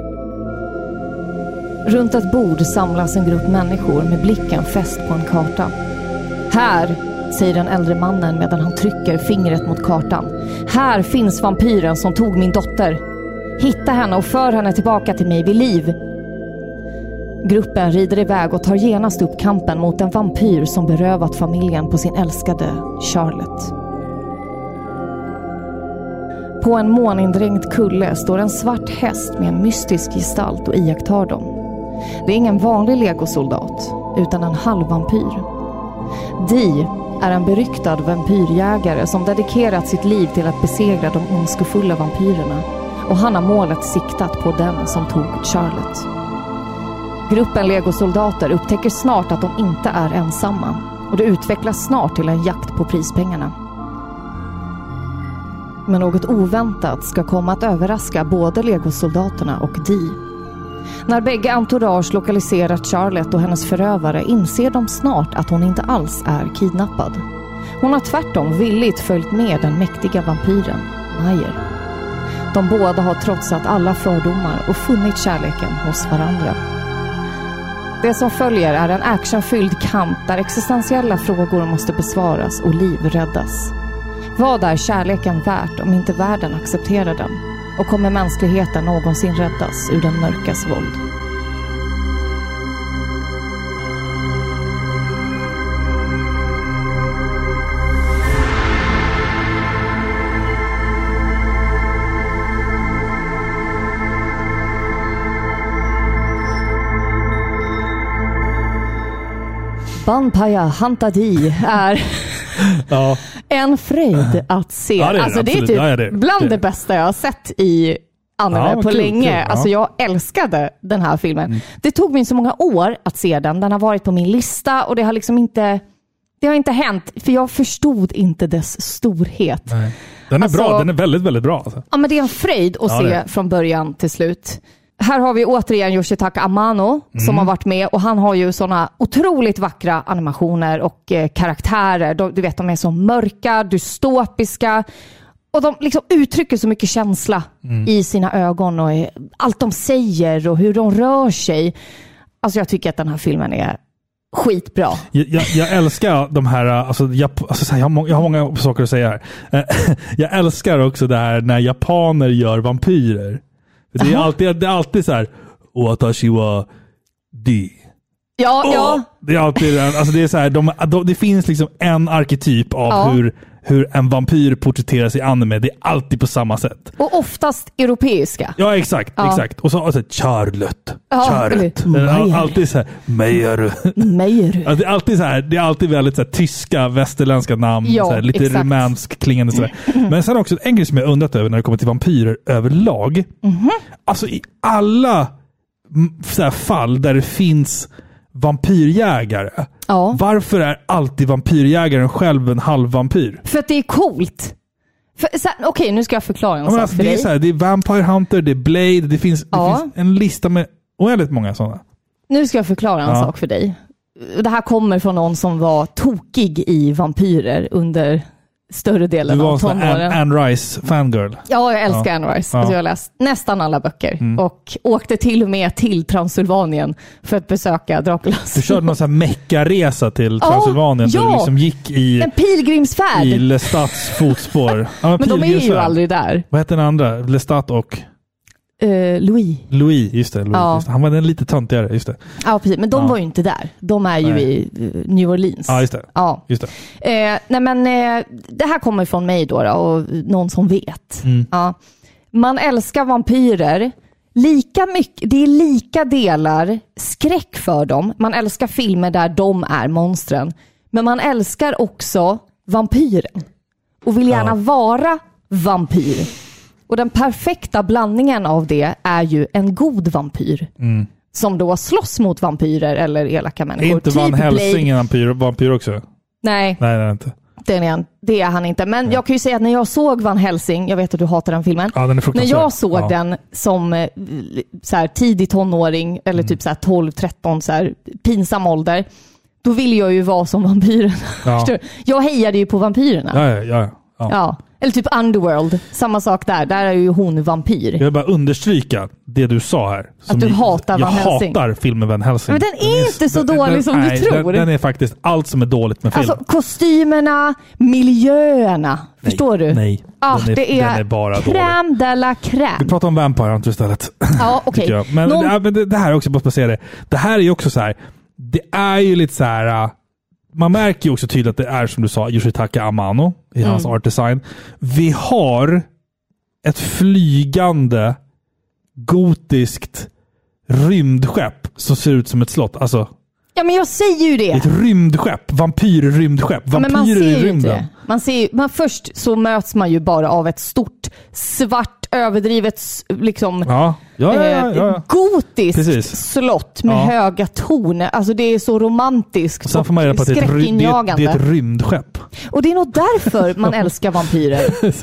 Speaker 2: Runt ett bord samlas en grupp människor med blicken fäst på en karta. Här, säger den äldre mannen medan han trycker fingret mot kartan. Här finns vampyren som tog min dotter. Hitta henne och för henne tillbaka till mig vid liv. Gruppen rider iväg och tar genast upp kampen mot en vampyr som berövat familjen på sin älskade Charlotte. På en månindränkt kulle står en svart häst med en mystisk gestalt och iakttar dem. Det är ingen vanlig legosoldat, utan en halvvampyr. Dee är en beryktad vampyrjägare som dedikerat sitt liv till att besegra de ondskefulla vampyrerna och han har målet siktat på den som tog Charlotte. Gruppen legosoldater upptäcker snart att de inte är ensamma och det utvecklas snart till en jakt på prispengarna. Men något oväntat ska komma att överraska både legosoldaterna och Dee. När bägge entourage lokaliserat Charlotte och hennes förövare inser de snart att hon inte alls är kidnappad. Hon har tvärtom villigt följt med den mäktiga vampyren, Mayer. De båda har trotsat alla fördomar och funnit kärleken hos varandra. Det som följer är en actionfylld kamp där existentiella frågor måste besvaras och liv räddas. Vad är kärleken värt om inte världen accepterar den? Och kommer mänskligheten någonsin räddas ur den mörkas våld? Vampire Hantadi är
Speaker 1: Ja.
Speaker 2: En fröjd att se.
Speaker 1: Ja, det är
Speaker 2: alltså, det är typ
Speaker 1: Ja, det är
Speaker 2: bland
Speaker 1: Det
Speaker 2: det bästa jag har sett i anime
Speaker 1: Ja,
Speaker 2: på
Speaker 1: kul,
Speaker 2: länge.
Speaker 1: kul, ja.
Speaker 2: Alltså jag älskade den här filmen.
Speaker 1: Mm.
Speaker 2: Det tog mig så många år att se den. Den har varit på min lista och det har liksom inte det har inte hänt, för jag förstod inte dess storhet.
Speaker 1: Nej. Den är
Speaker 2: Alltså-
Speaker 1: bra. Den är väldigt, väldigt bra. Alltså.
Speaker 2: Ja, men det är en fröjd att
Speaker 1: Ja,
Speaker 2: se från början till slut. Här har vi återigen Yoshitaka Amano som
Speaker 1: Mm.
Speaker 2: har varit med och han har ju sådana otroligt vackra animationer och eh, karaktärer. De, du vet, de är så mörka, dystopiska och de liksom uttrycker så mycket känsla
Speaker 1: Mm.
Speaker 2: i sina ögon och i allt de säger och hur de rör sig. Alltså jag tycker att den här filmen är skitbra.
Speaker 1: Jag, jag, jag älskar de här, alltså, jag, alltså, jag, har många, jag har många saker att säga här. Eh, Jag älskar också det här när japaner gör vampyrer. Det är alltid, det är alltid så här, Watashi wa di.
Speaker 2: Ja,
Speaker 1: Åh!
Speaker 2: ja.
Speaker 1: Det är alltid den, alltså det är så här, de, de, det finns liksom en arketyp av
Speaker 2: Ja.
Speaker 1: hur, hur en vampyr porträtteras i anime. Det är alltid på samma sätt.
Speaker 2: Och oftast europeiska.
Speaker 1: Ja, exakt.
Speaker 2: Ja.
Speaker 1: exakt. Och så alltså, Charlotte.
Speaker 2: Ja,
Speaker 1: Charlotte.
Speaker 2: Meyer.
Speaker 1: alltid så här, Meyer.
Speaker 2: Meyer.
Speaker 1: Ja, det, är alltid så här, det är alltid väldigt så här, tyska, västerländska namn.
Speaker 2: Ja,
Speaker 1: så här, lite
Speaker 2: exakt.
Speaker 1: rumänsk klingande. Så. Men sen också en grej som jag undrat över när det kommer till vampyrer överlag. Alltså i alla mm, så här, fall där det finns vampyrjägare.
Speaker 2: Ja.
Speaker 1: Varför är alltid vampyrjägaren själv en halvvampyr?
Speaker 2: För att det är coolt. Okej, nu ska jag förklara en
Speaker 1: Ja,
Speaker 2: sak
Speaker 1: alltså,
Speaker 2: för
Speaker 1: det, är
Speaker 2: dig.
Speaker 1: så här, det är Vampire Hunter, det är Blade, det finns,
Speaker 2: Ja.
Speaker 1: det finns en lista med oändligt många sådana.
Speaker 2: Nu ska jag förklara en
Speaker 1: Ja.
Speaker 2: sak för dig. Det här kommer från någon som var tokig i vampyrer under större
Speaker 1: Du
Speaker 2: delen
Speaker 1: var
Speaker 2: av
Speaker 1: en sån här
Speaker 2: tonåren.
Speaker 1: Anne, Rice fangirl.
Speaker 2: Ja, jag älskar
Speaker 1: Ja.
Speaker 2: Anne Rice.
Speaker 1: Ja.
Speaker 2: Alltså jag har läst nästan alla böcker
Speaker 1: Mm.
Speaker 2: och åkte till och med till Transylvanien för att besöka Draculas.
Speaker 1: Du körde någon sån här meckaresa till
Speaker 2: Ja,
Speaker 1: Transylvanien där
Speaker 2: ja.
Speaker 1: du liksom gick i,
Speaker 2: En pilgrimsfärd!
Speaker 1: i Lestats fotspår. Ja,
Speaker 2: men de är ju aldrig där.
Speaker 1: Vad heter den andra? Lestat och
Speaker 2: Eh, Louis.
Speaker 1: Louis. Just det, Louis.
Speaker 2: Ja.
Speaker 1: Just det. Han var den lite töntigare. Just det.
Speaker 2: Ja, precis. Men de
Speaker 1: Ja.
Speaker 2: var ju inte där. De är ju
Speaker 1: Nej.
Speaker 2: i eh, New Orleans.
Speaker 1: Ja, just det.
Speaker 2: Ja.
Speaker 1: Just det.
Speaker 2: Eh, nej men, eh, det här kommer från mig då, då och någon som vet.
Speaker 1: Mm.
Speaker 2: Ja. Man älskar vampyrer. Lika mycket, det är lika delar skräck för dem. Man älskar filmer där de är monstren. Men man älskar också vampyren. Och vill gärna
Speaker 1: Ja.
Speaker 2: vara vampyr. Och den perfekta blandningen av det är ju en god vampyr.
Speaker 1: Mm.
Speaker 2: Som då slåss mot vampyrer eller elaka
Speaker 1: Är
Speaker 2: människor.
Speaker 1: inte Van
Speaker 2: Typ Blade.
Speaker 1: Helsing en vampyr, vampyr också?
Speaker 2: Nej,
Speaker 1: Nej, det är inte.
Speaker 2: det är, han, det är han inte. Men jag kan ju säga att när jag såg Van Helsing, jag vet att du hatar den filmen.
Speaker 1: Ja, den är
Speaker 2: När jag såg
Speaker 1: ja.
Speaker 2: den som eh, så här, tidig tonåring, eller
Speaker 1: Mm.
Speaker 2: typ så här 12, 13, så här, pinsam ålder. Då ville jag ju vara som.
Speaker 1: Ja.
Speaker 2: Du? Jag hejade ju på vampyrerna.
Speaker 1: Ja, ja, ja. ja.
Speaker 2: Eller typ Underworld, samma sak där. Där är ju hon vampyr.
Speaker 1: Jag vill bara understryka det du sa här. Som
Speaker 2: du
Speaker 1: jag-
Speaker 2: hatar
Speaker 1: Jag
Speaker 2: Van Helsing.
Speaker 1: hatar filmen Van Helsing.
Speaker 2: Men den är inte så
Speaker 1: den-
Speaker 2: dålig
Speaker 1: den,
Speaker 2: som du
Speaker 1: nej,
Speaker 2: tror.
Speaker 1: Den, den är faktiskt allt som är dåligt med film.
Speaker 2: Alltså kostymerna, miljöerna. Förstår du?
Speaker 1: Nej,
Speaker 2: Ah,
Speaker 1: den är,
Speaker 2: det är,
Speaker 1: den är bara dålig.
Speaker 2: crème de la
Speaker 1: Vi
Speaker 2: crème.
Speaker 1: pratar om Vampire Hunter istället.
Speaker 2: Ja, okej.
Speaker 1: jag. Men,
Speaker 2: Någon-
Speaker 1: det, det här är också, bara att säga det. Det här är ju också så här. Det är ju lite så här. Man märker ju också tydligt att det är som du sa, Yoshitaka Amano i hans
Speaker 2: Mm.
Speaker 1: art design. Vi har ett flygande gotiskt rymdskepp som ser ut som ett slott. Alltså,
Speaker 2: Ja, men jag säger ju det.
Speaker 1: ett rymdskepp. Vampyr-rymdskepp.
Speaker 2: Ja,
Speaker 1: Vampyrer
Speaker 2: ser
Speaker 1: i rymden.
Speaker 2: Man ser ju, man först så möts man ju bara av ett stort, svart, överdrivet, liksom,
Speaker 1: Ja, ja, ja. ja,
Speaker 2: eh, gotiskt
Speaker 1: Precis.
Speaker 2: slott med höga torn. Alltså det är så romantiskt
Speaker 1: Och sen får man reda på att det är, ett, det, är, det är ett rymdskepp.
Speaker 2: Och det är nog därför man älskar vampyrer.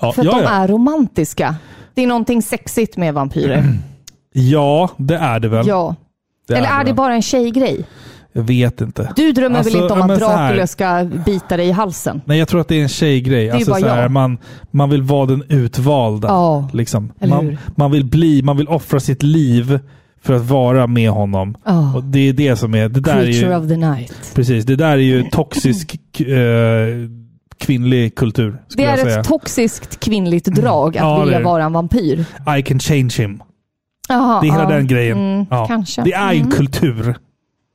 Speaker 2: För att de är romantiska. Det är någonting sexigt med vampyrer.
Speaker 1: ja, det är det väl.
Speaker 2: Ja.
Speaker 1: Det
Speaker 2: Eller är det
Speaker 1: väl.
Speaker 2: bara en tjejgrej?
Speaker 1: Jag vet inte.
Speaker 2: Du drömmer
Speaker 1: Alltså,
Speaker 2: väl inte om att. Dracula ska bita dig i halsen?
Speaker 1: Nej, jag tror att det är en tjejgrej.
Speaker 2: är ju
Speaker 1: Alltså,
Speaker 2: bara
Speaker 1: så här,
Speaker 2: jag.
Speaker 1: man, man vill vara den utvalda.
Speaker 2: Ja,
Speaker 1: liksom. man, man vill bli, man vill offra sitt liv för att vara med honom.
Speaker 2: Ja.
Speaker 1: Och det är det som är... Det där är
Speaker 2: Creature
Speaker 1: ju,
Speaker 2: of the night.
Speaker 1: precis, det där är ju toxisk eh, kvinnlig kultur.
Speaker 2: Det är ett toxiskt kvinnligt drag att
Speaker 1: Ja, det
Speaker 2: vilja
Speaker 1: är det.
Speaker 2: vara en vampyr.
Speaker 1: I can change him.
Speaker 2: Jaha,
Speaker 1: Det är hela
Speaker 2: ja.
Speaker 1: den grejen.
Speaker 2: Mm,
Speaker 1: ja.
Speaker 2: Kanske.
Speaker 1: Det är en
Speaker 2: Mm.
Speaker 1: kultur.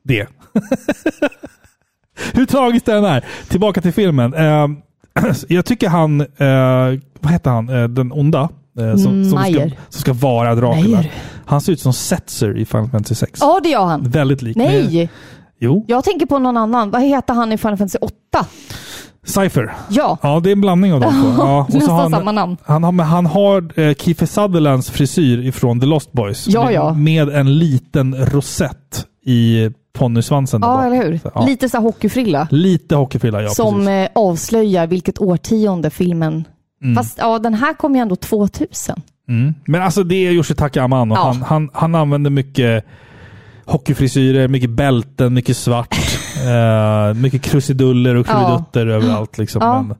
Speaker 1: Det. Hur tragiskt den är. Tillbaka till filmen. Eh, jag tycker han, eh, vad heter han, eh, den onda? Eh, som, som, ska, som ska vara Dracula. Han ser ut som Setzer i Final Fantasy 6.
Speaker 2: Ja, det gör han.
Speaker 1: Väldigt lik.
Speaker 2: Nej,
Speaker 1: Jo.
Speaker 2: jag tänker på någon annan. Vad heter han i Final Fantasy 8?
Speaker 1: Cypher.
Speaker 2: Ja.
Speaker 1: Ja, det är en blandning av de två. Ja, och
Speaker 2: Nästan
Speaker 1: han,
Speaker 2: samma namn.
Speaker 1: Han har, han har eh, Kiefer Sutherlands frisyr ifrån The Lost Boys.
Speaker 2: Ja,
Speaker 1: med,
Speaker 2: ja.
Speaker 1: med en liten rosett i ponnysvansen.
Speaker 2: Ja, eller hur?
Speaker 1: Så, ja.
Speaker 2: Lite så hockeyfrilla.
Speaker 1: Lite hockeyfrilla, ja.
Speaker 2: som
Speaker 1: precis.
Speaker 2: eh, avslöjar vilket årtionde filmen...
Speaker 1: Mm.
Speaker 2: Fast ja, den här kom ju ändå 2000.
Speaker 1: Mm. Men alltså det är Yoshitaka Amano.
Speaker 2: Ja.
Speaker 1: Han, han, han använder mycket hockeyfrisyrer, mycket bälten, mycket svart. eh, mycket krusiduller och krusidutter överallt. Liksom. Men,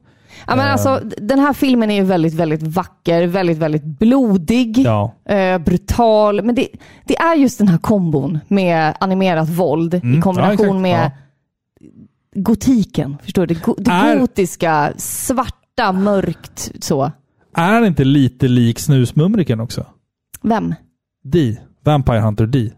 Speaker 2: Ja, men
Speaker 1: Eh.
Speaker 2: alltså, d- den här filmen är ju väldigt, väldigt vacker, väldigt, väldigt blodig,
Speaker 1: ja.
Speaker 2: eh, brutal. Men det, det är just den här kombon med animerat våld
Speaker 1: Mm,
Speaker 2: i
Speaker 1: ja,
Speaker 2: kombination
Speaker 1: exakt,
Speaker 2: med
Speaker 1: ja.
Speaker 2: gotiken. Förstår du? Det, go- det
Speaker 1: Är-
Speaker 2: gotiska, svarta, mörkt så.
Speaker 1: Är inte lite lik Snusmumriken också?
Speaker 2: Vem?
Speaker 1: D. Vampire Hunter D.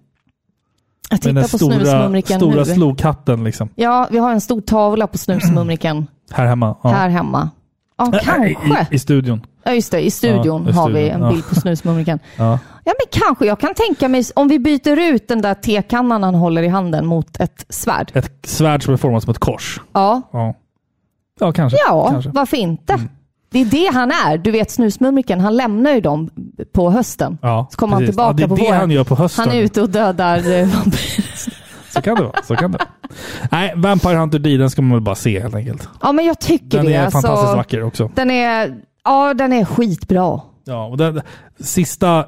Speaker 2: Jag tittar på
Speaker 1: stora,
Speaker 2: Snusmumriken
Speaker 1: stora
Speaker 2: nu.
Speaker 1: slogkatten liksom.
Speaker 2: Ja, vi har en stor tavla på Snusmumriken
Speaker 1: Här hemma. Ja.
Speaker 2: här hemma. Ja,
Speaker 1: Äh,
Speaker 2: kanske.
Speaker 1: I, I studion.
Speaker 2: Ja, just det. I studion
Speaker 1: Ja, i
Speaker 2: har vi
Speaker 1: studion,
Speaker 2: en
Speaker 1: ja.
Speaker 2: bild på Snusmumriken.
Speaker 1: Ja.
Speaker 2: Ja, men kanske. Jag kan tänka mig, om vi byter ut den där tekannan han håller i handen mot ett svärd.
Speaker 1: Ett svärd som är format som ett kors.
Speaker 2: Ja,
Speaker 1: Ja, ja kanske.
Speaker 2: ja
Speaker 1: kanske. Mm.
Speaker 2: varför inte? Det är det han är. Du vet Snusmumriken, han lämnar ju dem på hösten.
Speaker 1: Ja,
Speaker 2: Så kommer han
Speaker 1: precis.
Speaker 2: tillbaka
Speaker 1: ja, det är
Speaker 2: på
Speaker 1: det
Speaker 2: våren.
Speaker 1: han gör på hösten.
Speaker 2: Han är ute och dödar eh, vampyrer.
Speaker 1: Så kan det vara. Så kan det. vara. Nej, Vampire Hunter D, den ska man väl bara se helt enkelt.
Speaker 2: Ja, men jag tycker
Speaker 1: Den
Speaker 2: det.
Speaker 1: är
Speaker 2: alltså.
Speaker 1: fantastiskt vacker också.
Speaker 2: Den är, ja, den är skitbra.
Speaker 1: Ja, och den, sista,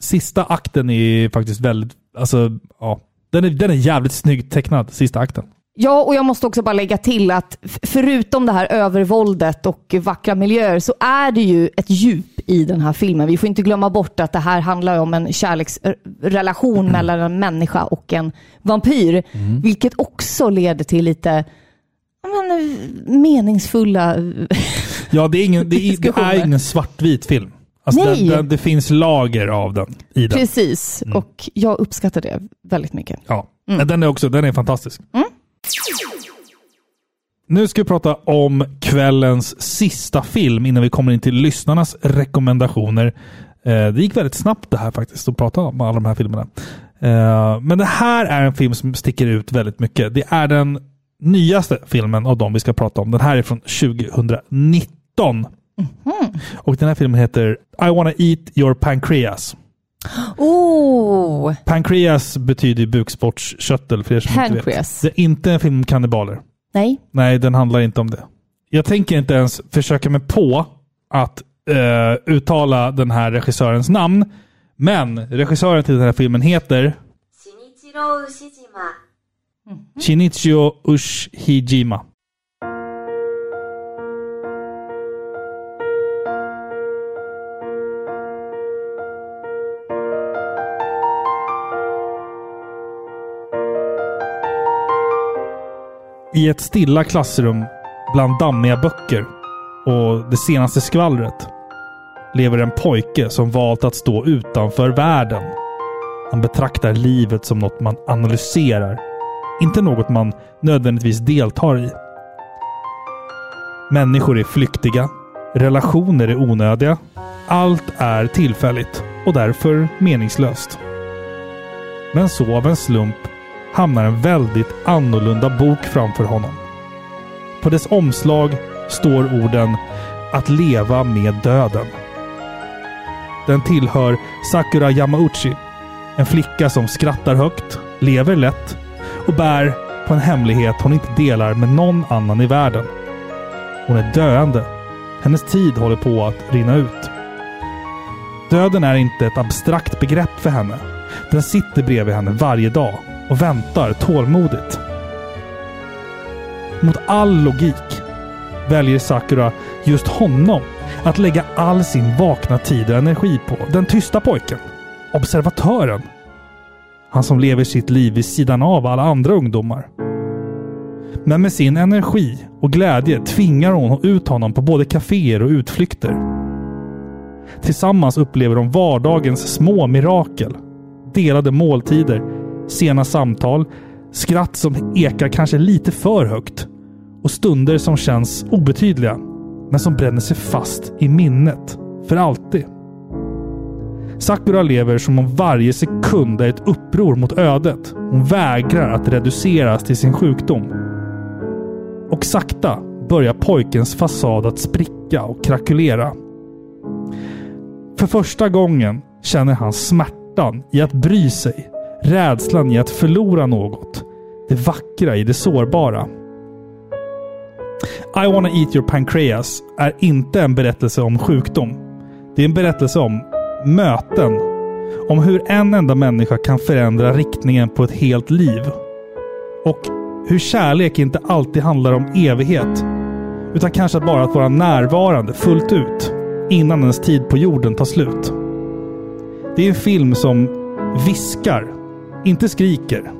Speaker 1: sista akten är faktiskt väldigt, alltså, ja. Den är, den är jävligt snyggt tecknad, sista akten.
Speaker 2: Ja, och jag måste också bara lägga till att förutom det här övervåldet och vackra miljöer så är det ju ett djup i den här filmen. Vi får inte glömma bort att det här handlar om en kärleksrelation mellan en människa och en vampyr. Vilket också leder till lite men, meningsfulla...
Speaker 1: Ja, det är ingen, det är, det är ingen svartvit film. Alltså
Speaker 2: Nej.
Speaker 1: Den, den, det finns lager av den i den.
Speaker 2: Precis, och jag uppskattar det väldigt mycket.
Speaker 1: Ja.
Speaker 2: Mm.
Speaker 1: Den är också den är fantastisk. Nu ska vi prata om kvällens sista film innan vi kommer in till lyssnarnas rekommendationer. Eh, det gick väldigt snabbt det här faktiskt, att prata om alla de här filmerna. Eh, men det här är en film som sticker ut väldigt mycket. Det är den nyaste filmen av de vi ska prata om. Den här är från 2019. Och den här filmen heter I wanna eat your pancreas.
Speaker 2: Oh,
Speaker 1: Pancreas betyder bukspottkörtel för er som inte vet.
Speaker 2: Pancreas.
Speaker 1: Det är inte en film om kannibaler.
Speaker 2: nej.
Speaker 1: Nej, den handlar inte om det. Jag tänker inte ens försöka mig på att eh, uttala den här regissörens namn. Men regissören till den här filmen heter Shinichiro Ushijima. I ett stilla klassrum bland dammiga böcker och det senaste skvallret lever en pojke som valt att stå utanför världen. Han betraktar livet som något man analyserar, inte något man nödvändigtvis deltar i. Människor är flyktiga, relationer är onödiga, allt är tillfälligt och därför meningslöst. Men så av en slump hamnar en väldigt annorlunda bok framför honom. På dess omslag står orden “Att leva med döden”. Den tillhör Sakura Yamauchi, en flicka som skrattar högt, lever lätt och bär på en hemlighet hon inte delar med någon annan i världen. Hon är döende. Hennes tid håller på att rinna ut. Döden är inte ett abstrakt begrepp för henne. Den sitter bredvid henne varje dag och väntar tålmodigt. Mot all logik väljer Sakura just honom att lägga all sin vakna tid och energi på. Den tysta pojken. Observatören. Han som lever sitt liv vid sidan av alla andra ungdomar. Men med sin energi och glädje tvingar hon ut honom på både kaféer och utflykter. Tillsammans upplever de vardagens små mirakel. Delade måltider, sena samtal, skratt som ekar kanske lite för högt och stunder som känns obetydliga men som bränner sig fast i minnet för alltid. Sakura lever som om varje sekund är ett uppror mot ödet. Hon vägrar att reduceras till sin sjukdom. Och sakta börjar pojkens fasad att spricka och krackelera. För första gången känner han smärtan i att bry sig, rädslan i att förlora något, det vackra i det sårbara. I wanna eat your pancreas är inte en berättelse om sjukdom. Det är en berättelse om möten. Om hur en enda människa kan förändra riktningen på ett helt liv. Och hur kärlek inte alltid handlar om evighet. Utan kanske bara att vara närvarande fullt ut. Innan ens tid på jorden tar slut. Det är en film som viskar, inte skriker.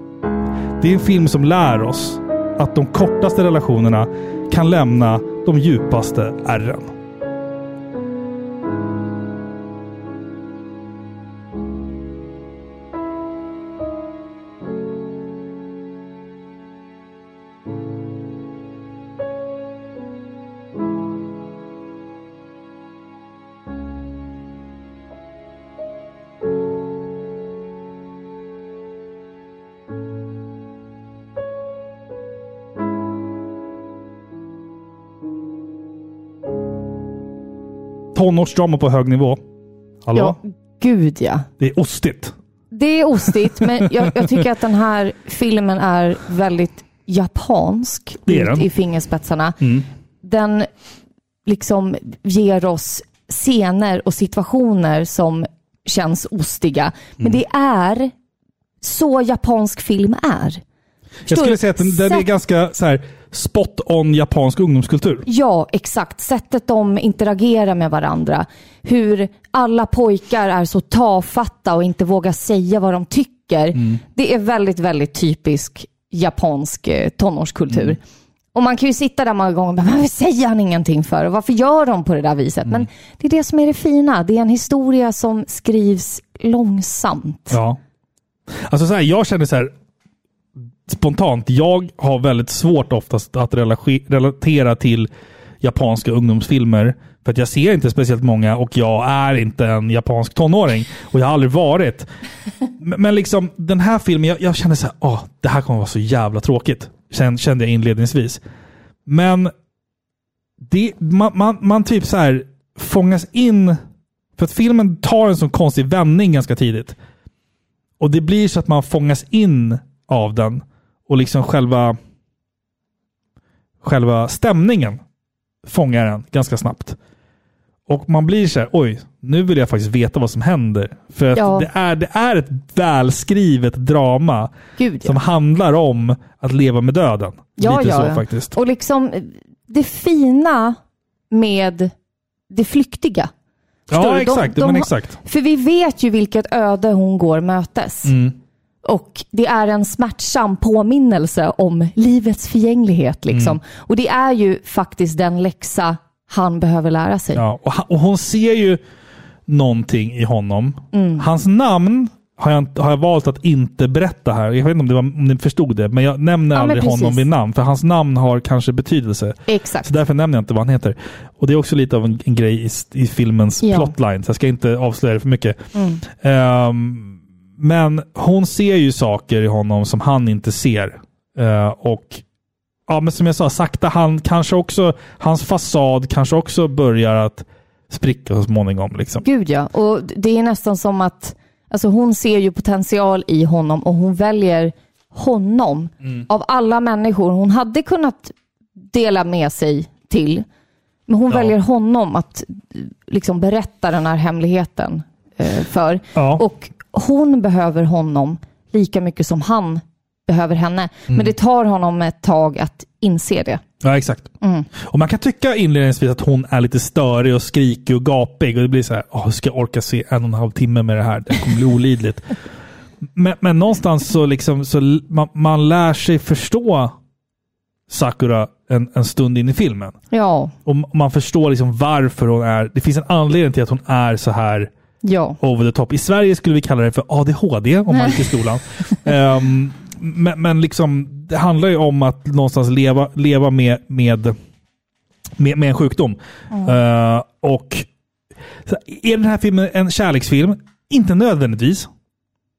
Speaker 1: Det är en film som lär oss att de kortaste relationerna kan lämna de djupaste ärren. Tonårsdrama på hög nivå. Hallå?
Speaker 2: Ja, gud ja.
Speaker 1: Det är ostigt.
Speaker 2: Det är ostigt, men jag, jag tycker att den här filmen är väldigt japansk
Speaker 1: Det är den.
Speaker 2: i fingerspetsarna.
Speaker 1: Mm.
Speaker 2: Den liksom ger oss scener och situationer som känns ostiga. Men
Speaker 1: Mm.
Speaker 2: det är så japansk film är.
Speaker 1: Jag skulle säga att den, den är ganska så här, spot on japansk ungdomskultur.
Speaker 2: Ja, exakt. Sättet de interagerar med varandra. Hur alla pojkar är så tafatta och inte vågar säga vad de tycker.
Speaker 1: Mm.
Speaker 2: Det är väldigt, väldigt typisk japansk eh, tonårskultur.
Speaker 1: Mm.
Speaker 2: Och man kan ju sitta där många gånger och bara, varför säger han ingenting för? Och varför gör de på det där viset?
Speaker 1: Mm.
Speaker 2: Men det är det som är det fina. Det är en historia som skrivs långsamt.
Speaker 1: Ja. Alltså så här, jag känner så här spontant. Jag har väldigt svårt oftast att relatera till japanska ungdomsfilmer. För att jag ser inte speciellt många och jag är inte en japansk tonåring. Och jag har aldrig varit. Men, liksom den här filmen, jag, jag kände så här, åh, det här kommer vara så jävla tråkigt. Kände, kände jag inledningsvis. Men det, man, man, man typ så här fångas in. För att filmen tar en sån konstig vändning ganska tidigt. Och det blir så att man fångas in av den. Och liksom själva själva stämningen fångar en ganska snabbt. Och man blir så här, oj, nu vill jag faktiskt veta vad som händer. För att
Speaker 2: Ja.
Speaker 1: det, är, det är ett välskrivet drama
Speaker 2: Gud,
Speaker 1: som handlar om att leva med döden.
Speaker 2: Ja,
Speaker 1: Lite
Speaker 2: ja,
Speaker 1: så faktiskt.
Speaker 2: Och liksom det fina med det flyktiga. Förstår
Speaker 1: Ja,
Speaker 2: du?
Speaker 1: exakt. men exakt.
Speaker 2: För vi vet ju vilket öde hon går mötes.
Speaker 1: Mm.
Speaker 2: Och det är en smärtsam påminnelse om livets förgänglighet. Liksom.
Speaker 1: Mm.
Speaker 2: Och det är ju faktiskt den läxa han behöver lära sig.
Speaker 1: Ja, och, han- och hon ser ju någonting i honom.
Speaker 2: Mm.
Speaker 1: Hans namn har jag, har jag valt att inte berätta här. Jag vet inte om, det var, om ni förstod det, men jag nämner
Speaker 2: Ja,
Speaker 1: aldrig honom vid namn. För hans namn har kanske betydelse.
Speaker 2: Exakt.
Speaker 1: Så därför nämner jag inte vad han heter. Och det är också lite av en, en grej i, i filmens
Speaker 2: Ja.
Speaker 1: plotline, så jag ska inte avslöja det för mycket.
Speaker 2: Mm.
Speaker 1: Ehm, men hon ser ju saker i honom som han inte ser. Eh, och ja, men som jag sa, sakta han kanske också, hans fasad kanske också börjar att spricka så småningom. Liksom.
Speaker 2: Gud ja. Och det är nästan som att alltså hon ser ju potential i honom och hon väljer honom
Speaker 1: Mm.
Speaker 2: av alla människor hon hade kunnat dela med sig till. Men hon
Speaker 1: Ja.
Speaker 2: väljer honom att liksom berätta den här hemligheten eh, för.
Speaker 1: Ja.
Speaker 2: Och hon behöver honom lika mycket som han behöver henne.
Speaker 1: Mm.
Speaker 2: Men det tar honom ett tag att inse det.
Speaker 1: Ja, exakt.
Speaker 2: Mm.
Speaker 1: Och Man kan tycka inledningsvis att hon är lite störig och skrikig och gapig. Och det blir så här, hur ska jag orka se en och en halv timme med det här? Det kommer bli olidligt. men, men någonstans så, liksom, så man, man lär sig förstå Sakura en, en stund in i filmen.
Speaker 2: Ja,
Speaker 1: Och man förstår liksom varför hon är... Det finns en anledning till att hon är så här
Speaker 2: ja.
Speaker 1: over the top. I Sverige skulle vi kalla det för ADHD om man gick i skolan. Ehm, men, men liksom, det handlar ju om att någonstans leva, leva med, med, med, med en sjukdom. Eh, och så, Är den här filmen en kärleksfilm? Inte nödvändigtvis.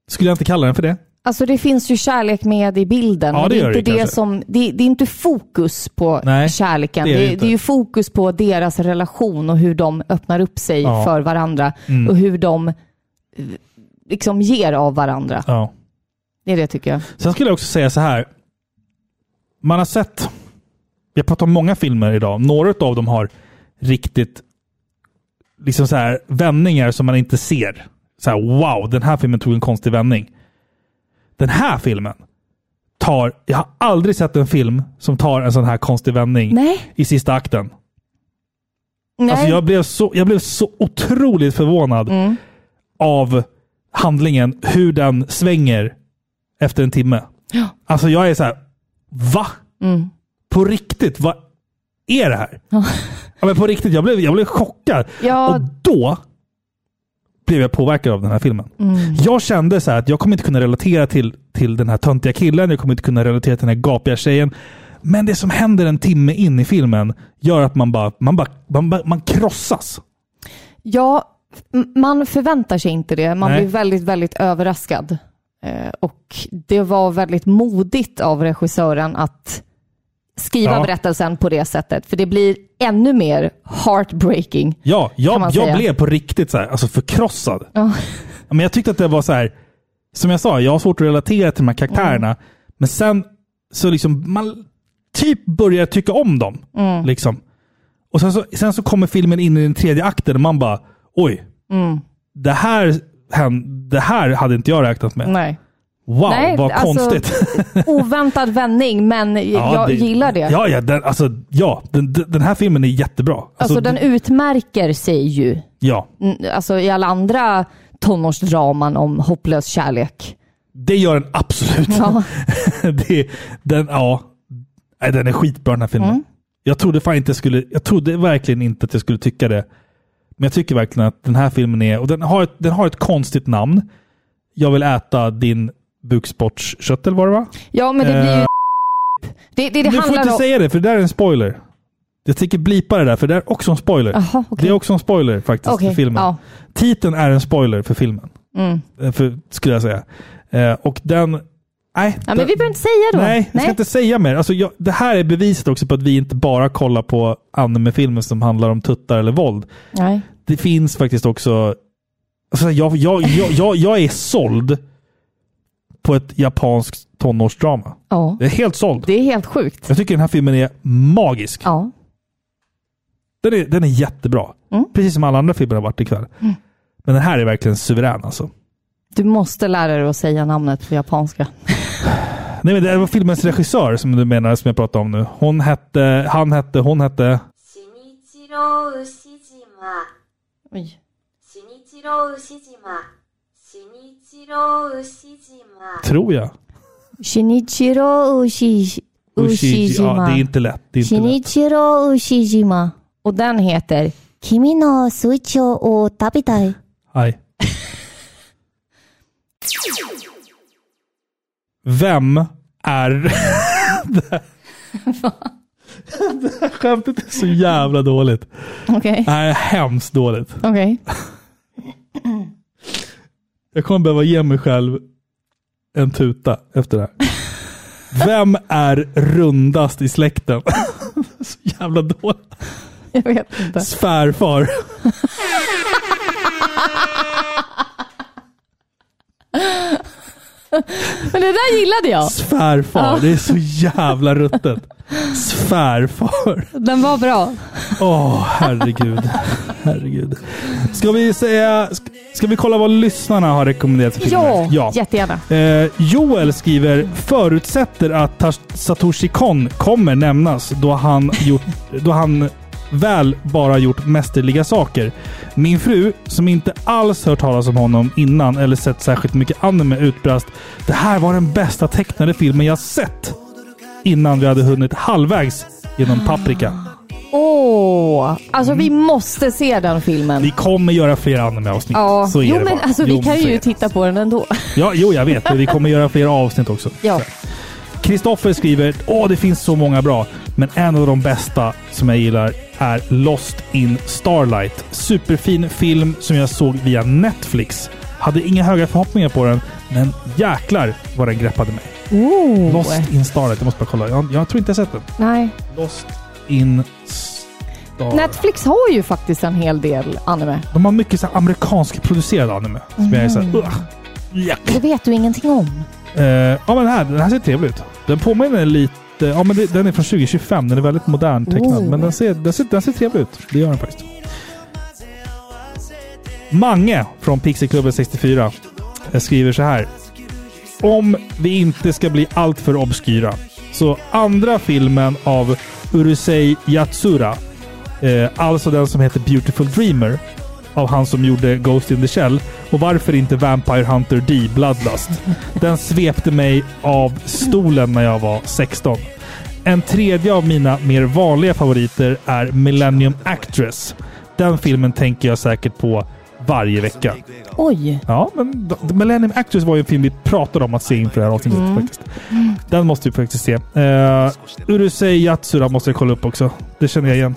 Speaker 1: Skulle jag inte kalla den för det.
Speaker 2: Alltså det finns ju kärlek med i bilden.
Speaker 1: Ja, det
Speaker 2: det är inte
Speaker 1: det
Speaker 2: det, som... Det, det är inte fokus på
Speaker 1: Nej,
Speaker 2: kärleken.
Speaker 1: det är det
Speaker 2: det är ju fokus på deras relation och hur de öppnar upp sig
Speaker 1: Ja.
Speaker 2: för varandra.
Speaker 1: Mm.
Speaker 2: Och hur de eh, liksom ger av varandra.
Speaker 1: Ja.
Speaker 2: Det är det tycker jag.
Speaker 1: Sen skulle jag också säga så här. Man har sett, vi har pratat om många filmer idag. Några av dem har riktigt liksom så här vändningar som man inte ser. Så här, wow, den här filmen tog en konstig vändning. Den här filmen tar, jag har aldrig sett en film som tar en sån här konstig vändning
Speaker 2: Nej.
Speaker 1: i sista akten.
Speaker 2: Nej.
Speaker 1: Alltså jag, blev så, jag blev så otroligt förvånad
Speaker 2: Mm.
Speaker 1: av handlingen, hur den svänger efter en timme.
Speaker 2: Ja.
Speaker 1: Alltså jag är så här, va?
Speaker 2: Mm.
Speaker 1: På riktigt? Vad är det här? Ja. men på riktigt, jag blev, jag blev chockad.
Speaker 2: Ja.
Speaker 1: Och då blev jag påverkad av den här filmen.
Speaker 2: Mm.
Speaker 1: Jag kände så här att jag kommer inte kunna relatera till, till den här töntiga killen, jag kommer inte kunna relatera till den här gapiga tjejen. Men det som händer en timme in i filmen gör att man bara, man bara, man, bara, man krossas.
Speaker 2: Ja, man förväntar sig inte det. Man
Speaker 1: Nej.
Speaker 2: blir väldigt, väldigt överraskad. Eh, och det var väldigt modigt av regissören att skriva
Speaker 1: Ja.
Speaker 2: berättelsen på det sättet. För det blir ännu mer heartbreaking.
Speaker 1: Ja, jag, jag blev på riktigt så här, alltså förkrossad.
Speaker 2: Ja.
Speaker 1: Men jag tyckte att det var så här, som jag sa, jag har svårt att relatera till de här karaktärerna.
Speaker 2: Mm.
Speaker 1: Men sen så liksom, man typ börjar tycka om dem.
Speaker 2: Mm.
Speaker 1: Liksom. Och sen så, sen så kommer filmen in i den tredje akten och man bara, oj,
Speaker 2: Mm.
Speaker 1: det här, det här hade inte jag räknat med.
Speaker 2: Nej.
Speaker 1: Wow,
Speaker 2: Nej,
Speaker 1: vad
Speaker 2: alltså,
Speaker 1: konstigt.
Speaker 2: Oväntad vändning, men jag gillar det.
Speaker 1: Ja, ja, den, alltså, ja den, den här filmen är jättebra. Alltså,
Speaker 2: alltså den utmärker sig ju.
Speaker 1: Ja,
Speaker 2: Alltså i alla andra tonårsdraman om hopplös kärlek.
Speaker 1: det gör den absolut.
Speaker 2: Ja.
Speaker 1: det, den, ja, den är skitbra den här filmen.
Speaker 2: Mm.
Speaker 1: Jag trodde fan inte skulle, jag trodde verkligen inte att jag skulle tycka det. Men jag tycker verkligen att den här filmen är, och den har ett, den har ett konstigt namn. Jag vill äta din bukspottkött eller vad det var?
Speaker 2: Ja, men det blir ju...
Speaker 1: Eh,
Speaker 2: Det, det, det
Speaker 1: du får inte
Speaker 2: om...
Speaker 1: säga det, för det där är en spoiler. Jag tänker blipa det där, för det är också en spoiler.
Speaker 2: Jaha, okej.
Speaker 1: Det är också en spoiler faktiskt
Speaker 2: Okej,
Speaker 1: för filmen.
Speaker 2: ja.
Speaker 1: Titeln är en spoiler för filmen.
Speaker 2: Mm.
Speaker 1: Eh, För, skulle jag säga. Eh, och den... Nej,
Speaker 2: Ja, men vi behöver inte säga då.
Speaker 1: Nej, jag ska inte säga mer. Alltså, jag, det här är beviset också på att vi inte bara kollar på anime-filmer som handlar om tuttar eller våld.
Speaker 2: Nej.
Speaker 1: Det finns faktiskt också... Alltså, jag, jag, jag, jag, jag är såld på ett japanskt tonårsdrama.
Speaker 2: Ja.
Speaker 1: Jag är helt såld.
Speaker 2: Det är helt sjukt.
Speaker 1: Jag tycker den här filmen är magisk.
Speaker 2: Ja.
Speaker 1: Den är, den är jättebra.
Speaker 2: Mm.
Speaker 1: Precis som alla andra filmer har varit ikväll. Mm. Men den här är verkligen suverän alltså.
Speaker 2: Du måste lära dig att säga namnet på japanska.
Speaker 1: Nej, men det var filmens regissör som du menar, som jag pratade om nu. Hon hette, han hette, hon hette...
Speaker 11: Shinichiro Ushijima.
Speaker 2: Oj.
Speaker 11: Shinichiro Ushijima. Shinichiro Ushijima.
Speaker 1: Tror jag.
Speaker 2: Shinichiro Ushijima.
Speaker 1: Ja, det är inte lätt. Det är inte
Speaker 2: Shinichiro. Ushijima. Och den heter Kimi no Suicho o Tabitai.
Speaker 1: Hej. Vem är... det här skämtet är så jävla dåligt.
Speaker 2: Okay.
Speaker 1: Det här är hemskt dåligt.
Speaker 2: Okej. Okay.
Speaker 1: Jag kommer behöva ge mig själv en tuta efter det här. Vem är rundast i släkten? så jävla dåligt.
Speaker 2: Jag vet inte.
Speaker 1: Svärfar.
Speaker 2: Men det där gillade jag.
Speaker 1: Svärfar.
Speaker 2: Ja.
Speaker 1: Det är så jävla ruttet. Svärfar.
Speaker 2: Den var bra.
Speaker 1: Åh, herregud. Herregud. Ska vi säga... ska- vi kolla vad lyssnarna har rekommenderat för filmer?
Speaker 2: Ja, jättegärna.
Speaker 1: Eh, Joel skriver förutsätter att Satoshi Kon kommer nämnas då han, gjort, då han väl bara gjort mästerliga saker. Min fru, som inte alls hört talas om honom innan eller sett särskilt mycket anime, utbrast Det här var den bästa tecknade filmen jag sett! Innan vi hade hunnit halvvägs genom Paprika.
Speaker 2: Åh, alltså vi måste se den filmen.
Speaker 1: Vi kommer göra fler anime-avsnitt.
Speaker 2: Ja,
Speaker 1: Så är
Speaker 2: jo
Speaker 1: det
Speaker 2: men
Speaker 1: bara.
Speaker 2: alltså
Speaker 1: Jo,
Speaker 2: vi kan
Speaker 1: så
Speaker 2: ju titta på den ändå.
Speaker 1: Ja, jo, jag vet. Vi kommer göra fler avsnitt också.
Speaker 2: Ja.
Speaker 1: Kristoffer skriver Åh, det finns så många bra. Men en av de bästa som jag gillar är Lost in Starlight. Superfin film som jag såg via Netflix. Hade inga höga förhoppningar på den, men jäklar vad den greppade mig.
Speaker 2: Oh.
Speaker 1: Lost in Starlight. Jag måste bara kolla. Jag, jag tror inte jag sett den.
Speaker 2: Nej.
Speaker 1: Lost in Starlight.
Speaker 2: Netflix har ju faktiskt en hel del anime.
Speaker 1: De har mycket så här amerikansk producerad anime. Som jag är såhär...
Speaker 2: Mm.
Speaker 1: Uh, jack.
Speaker 2: Det vet du ingenting om.
Speaker 1: Eh, ja men här, den här ser trevlig ut. Den påminner lite... Ja men det, den är från 2025. Den är väldigt modern tecknad.
Speaker 2: Oh.
Speaker 1: Men den ser, den, ser, den ser trevlig ut. Det gör den faktiskt. Mange från Pixelklubben 64 eh, skriver så här. Om vi inte ska bli alltför obskyra. Så andra filmen av Urusei Yatsura, eh, alltså den som heter Beautiful Dreamer, av han som gjorde Ghost in the Shell. Och varför inte Vampire Hunter D Bloodlust? Den svepte mig av stolen när jag var 16. En tredje av mina mer vanliga favoriter är Millennium Actress. Den filmen tänker jag säkert på varje vecka.
Speaker 2: Oj.
Speaker 1: Ja, men The Millennium Actress var ju en film vi pratade om att se inför det här avsnittet
Speaker 2: Mm.
Speaker 1: faktiskt. Den måste vi faktiskt se. Uh, Urusei Yatsura måste jag kolla upp också. Det känner jag igen.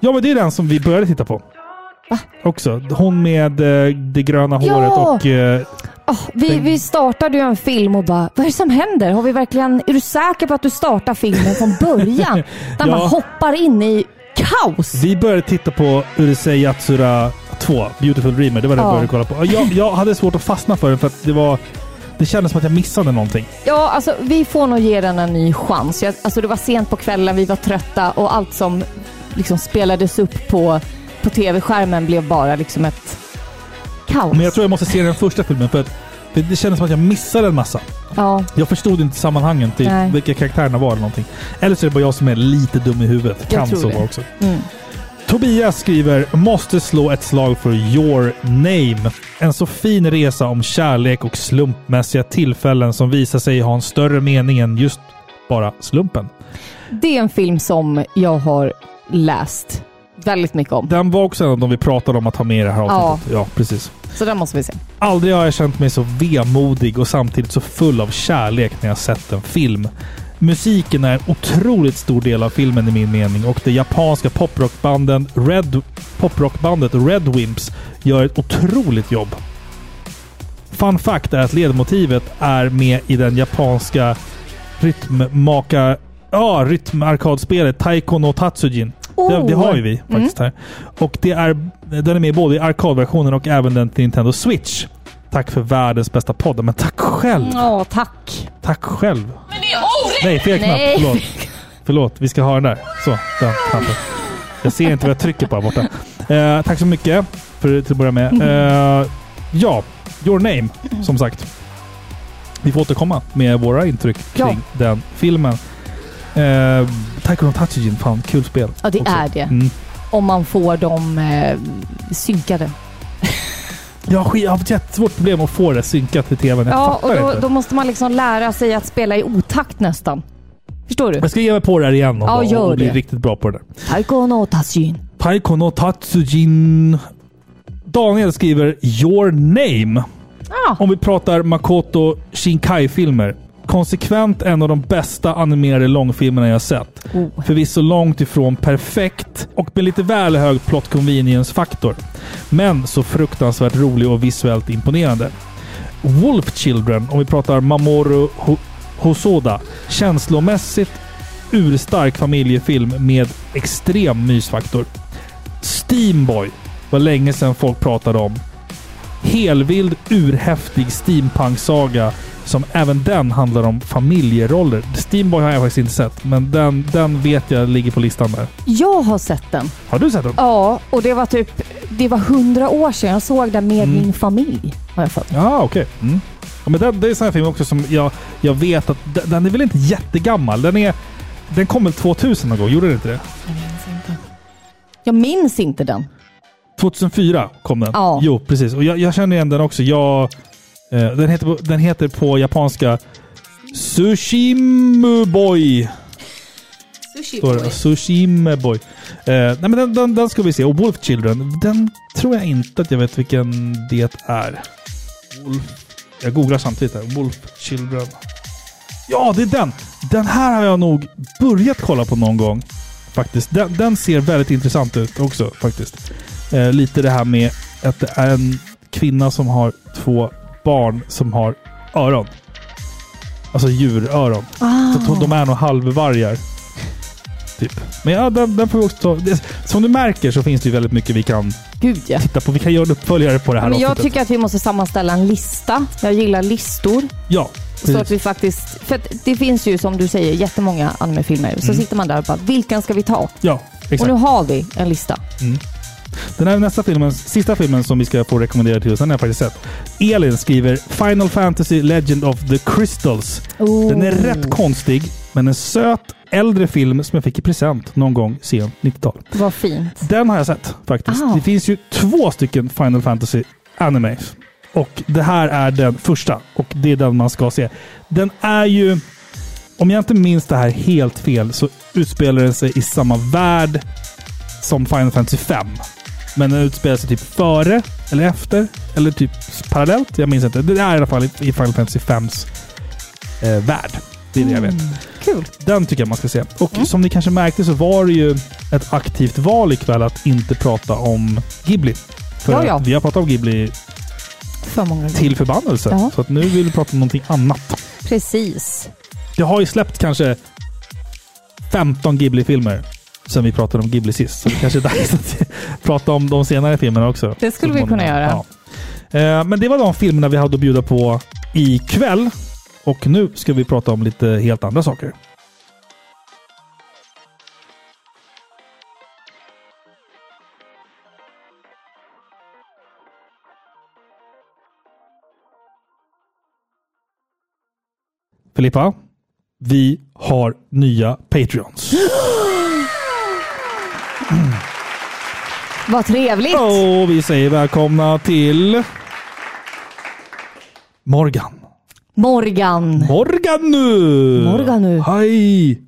Speaker 1: Ja, men det är den som vi började titta på. Också. Hon med eh, det gröna
Speaker 2: Ja!
Speaker 1: håret och... eh,
Speaker 2: Ah, vi,
Speaker 1: Den-
Speaker 2: vi startade ju en film och bara, vad är det som händer? Har vi verkligen, är du säker på att du startar filmen från början? Där
Speaker 1: Ja.
Speaker 2: man hoppar in i kaos.
Speaker 1: vi började titta på Urusei Yatsura 2, Beautiful Dreamer. Det var det
Speaker 2: Ja.
Speaker 1: jag började kolla på. Jag, jag hade svårt att fastna för den för att det var... Det kändes som att jag missade någonting.
Speaker 2: Ja, alltså vi får nog ge den en ny chans. Jag, alltså det var sent på kvällen, vi var trötta och allt som liksom spelades upp på, på tv-skärmen blev bara liksom ett kaos.
Speaker 1: Men jag tror jag måste se den första filmen för att för det kändes som att jag missade en massa.
Speaker 2: Ja,
Speaker 1: Jag förstod inte sammanhangen till
Speaker 2: Nej.
Speaker 1: vilka karaktärerna var eller någonting. Eller så är det bara jag som är lite dum i huvudet.
Speaker 2: Jag
Speaker 1: Kan så vara också.
Speaker 2: mm.
Speaker 1: Tobias skriver “Måste slå ett slag för your name”. En så fin resa om kärlek och slumpmässiga tillfällen som visar sig ha en större mening än just bara slumpen.
Speaker 2: Det är en film som jag har läst väldigt mycket om.
Speaker 1: Den var också en av de vi pratade om att ha med i det här avsnittet. Ja, precis.
Speaker 2: Så den måste vi se.
Speaker 1: Aldrig har jag känt mig så vemodig och samtidigt så full av kärlek när jag sett en film. Musiken är en otroligt stor del av filmen i min mening och det japanska poprockbanden Red, poprockbandet Red Wimps gör ett otroligt jobb. Fun fact är att ledmotivet är med i den japanska rytmmaka... Ja, rytmarkadspelet Taiko no Tatsujin. Det, det har ju vi faktiskt här. Och det är, den är med både i arkadversionen och även den till Nintendo Switch. Tack för världens bästa podd. Men tack själv!
Speaker 2: Ja, tack.
Speaker 1: Tack själv!
Speaker 11: Men det är orimligt!
Speaker 1: Nej, fel knapp.
Speaker 2: Nej.
Speaker 1: Förlåt. Förlåt, vi ska ha den där. Så, den knappen. Jag ser inte vad jag trycker på här borta. Eh, tack så mycket för till att börja med. Eh, ja, Your Name, som sagt. Vi får återkomma med våra intryck kring
Speaker 2: Ja.
Speaker 1: den filmen. Eh, Taiko no Tatsujin, fan kul spel.
Speaker 2: Ja, det
Speaker 1: också.
Speaker 2: är det.
Speaker 1: Mm.
Speaker 2: Om man får dem eh, synkade.
Speaker 1: Jag har skit- jag har haft jättesvårt problem att få det synkat till tvn. Jag
Speaker 2: Ja, och då, då måste man liksom lära sig att spela i otakt nästan. Förstår du?
Speaker 1: Jag ska ge mig på det här igen
Speaker 2: Ja, gör
Speaker 1: och bli
Speaker 2: det.
Speaker 1: riktigt bra på det där.
Speaker 2: Taiko no Tatsujin.
Speaker 1: Taiko no Tatsujin. Daniel skriver “Your name”.
Speaker 2: Ja.
Speaker 1: Om vi pratar Makoto Shinkai-filmer. Konsekvent en av de bästa animerade långfilmerna jag sett.
Speaker 2: Oh.
Speaker 1: Förvisso långt ifrån perfekt och med lite väl hög plot convenience-faktor. Men så fruktansvärt rolig och visuellt imponerande. Wolf Children, om vi pratar Mamoru Ho- Hosoda. Känslomässigt urstark familjefilm med extrem mysfaktor. Steamboy var länge sedan folk pratade om. Helvild, urhäftig steampunk-saga som även den handlar om familjeroller. Steamboy har jag faktiskt inte sett, men den, den vet jag ligger på listan där.
Speaker 2: Jag har sett den.
Speaker 1: Har du sett den?
Speaker 2: Ja, och det var typ... Det var hundra år sedan jag såg den med
Speaker 1: Mm.
Speaker 2: min familj. Har jag fått.
Speaker 1: Ja, okej. Mm. Ja, men den, det är en sån här film också som jag, jag vet att den, är väl inte jättegammal. Den är... Den kom väl 2000 någon gång? Gjorde den inte det?
Speaker 2: Jag minns inte den.
Speaker 1: 2004 kom den.
Speaker 2: Ja.
Speaker 1: Jo, precis. Och jag, jag känner igen den också. Jag, den, heter den heter på japanska Sushimuboy. Står det. Sushimuboy. Eh, nej, men den, den, den ska vi se. Och Wolf Children, den tror jag inte att jag vet vilken det är. Wolf. Jag googlar samtidigt här. Wolf Children. Ja, det är den! Den här har jag nog börjat kolla på någon gång. Faktiskt. Den, den ser väldigt intressant ut också faktiskt. Eh, lite det här med att det är en kvinna som har två barn som har öron. Alltså djuröron.
Speaker 2: Ah.
Speaker 1: Så de är nog halvvargar. Typ. Men ja, den, den får vi också ta. Det, som du märker så finns det ju väldigt mycket vi kan
Speaker 2: Gud ja.
Speaker 1: titta på. Vi kan göra en uppföljare på det här
Speaker 2: Men jag tycker att vi måste sammanställa en lista. Jag gillar listor.
Speaker 1: Ja,
Speaker 2: Så att
Speaker 1: precis.
Speaker 2: vi faktiskt... För det finns ju som du säger jättemånga animefilmer. Så
Speaker 1: Mm.
Speaker 2: sitter man där och bara, vilken ska vi ta?
Speaker 1: Ja, exakt.
Speaker 2: Och nu har vi en lista.
Speaker 1: Den här nästa filmen, sista filmen som vi ska få rekommendera till oss, den har jag faktiskt sett. Elin skriver Final Fantasy Legend of the Crystals.
Speaker 2: Oh.
Speaker 1: Den är rätt konstig, men en söt äldre film som jag fick i present någon gång sent 90-tal.
Speaker 2: Vad fint.
Speaker 1: Den har jag sett faktiskt.
Speaker 2: Ah.
Speaker 1: Det finns ju två stycken Final Fantasy animes. Och det här är den första och det är den man ska se. Den är ju, om jag inte minns det här helt fel, så utspelar den sig i samma värld som Final Fantasy 5. Men den utspelar sig typ före eller efter eller typ parallellt. Jag minns inte. Det är i alla fall i Final Fantasy 5s eh, värld. Det är det jag vet.
Speaker 2: Kul.
Speaker 1: Den tycker jag man ska se. Och som ni kanske märkte så var det ju ett aktivt val ikväll att inte prata om Ghibli. För
Speaker 2: Ja, ja.
Speaker 1: vi har pratat om Ghibli
Speaker 2: För många
Speaker 1: till förbannelse.
Speaker 2: Ja.
Speaker 1: Så att nu vill vi prata om någonting annat.
Speaker 2: Precis.
Speaker 1: Det har ju släppt kanske 15 Ghibli-filmer sen vi pratade om Ghibli sist. Så det kanske är dags att prata om de senare filmerna också.
Speaker 2: Det skulle vi kunna göra.
Speaker 1: Ja. Eh, Men det var de filmerna vi hade att bjuda på ikväll. Och nu ska vi prata om lite helt andra saker. Filippa, vi har nya Patreons.
Speaker 2: Vad trevligt.
Speaker 1: Och vi säger välkomna till Morgan.
Speaker 2: Morgan.
Speaker 1: Morgan nu!
Speaker 2: Morgan nu.
Speaker 1: Hej!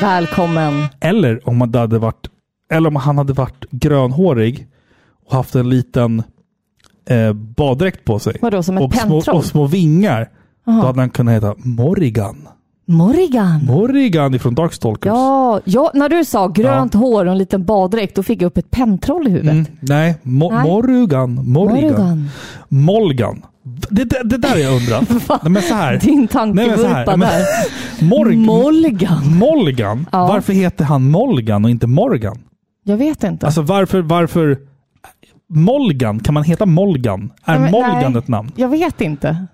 Speaker 2: Välkommen.
Speaker 1: Eller om han hade varit, eller om han hade varit grönhårig och haft en liten eh, baddräkt på sig.
Speaker 2: Vadå, som ett
Speaker 1: och, små,
Speaker 2: pentroll?
Speaker 1: och små vingar.
Speaker 2: Jaha.
Speaker 1: Då hade han kunnat heta.
Speaker 2: Morgan.
Speaker 1: Morrigan ifrån Darkstalkers.
Speaker 2: Ja, ja, när du sa grönt hår och en liten baddräkt, då fick jag upp ett pentroll i huvudet.
Speaker 1: Mm, nej, Mo-
Speaker 2: Nej.
Speaker 1: Morrigan.
Speaker 2: Morgan.
Speaker 1: Molgan. Det, det, det där jag undrat. nej, men så här.
Speaker 2: Din tankevurpa där.
Speaker 1: Morg-
Speaker 2: Molgan.
Speaker 1: Molgan?
Speaker 2: Ja.
Speaker 1: Varför heter han Molgan och inte Morgan?
Speaker 2: Jag vet inte.
Speaker 1: Alltså varför, varför... Molgan? Kan man heta Molgan? Är
Speaker 2: Ja,
Speaker 1: Molgan
Speaker 2: nej.
Speaker 1: ett namn?
Speaker 2: Jag vet inte.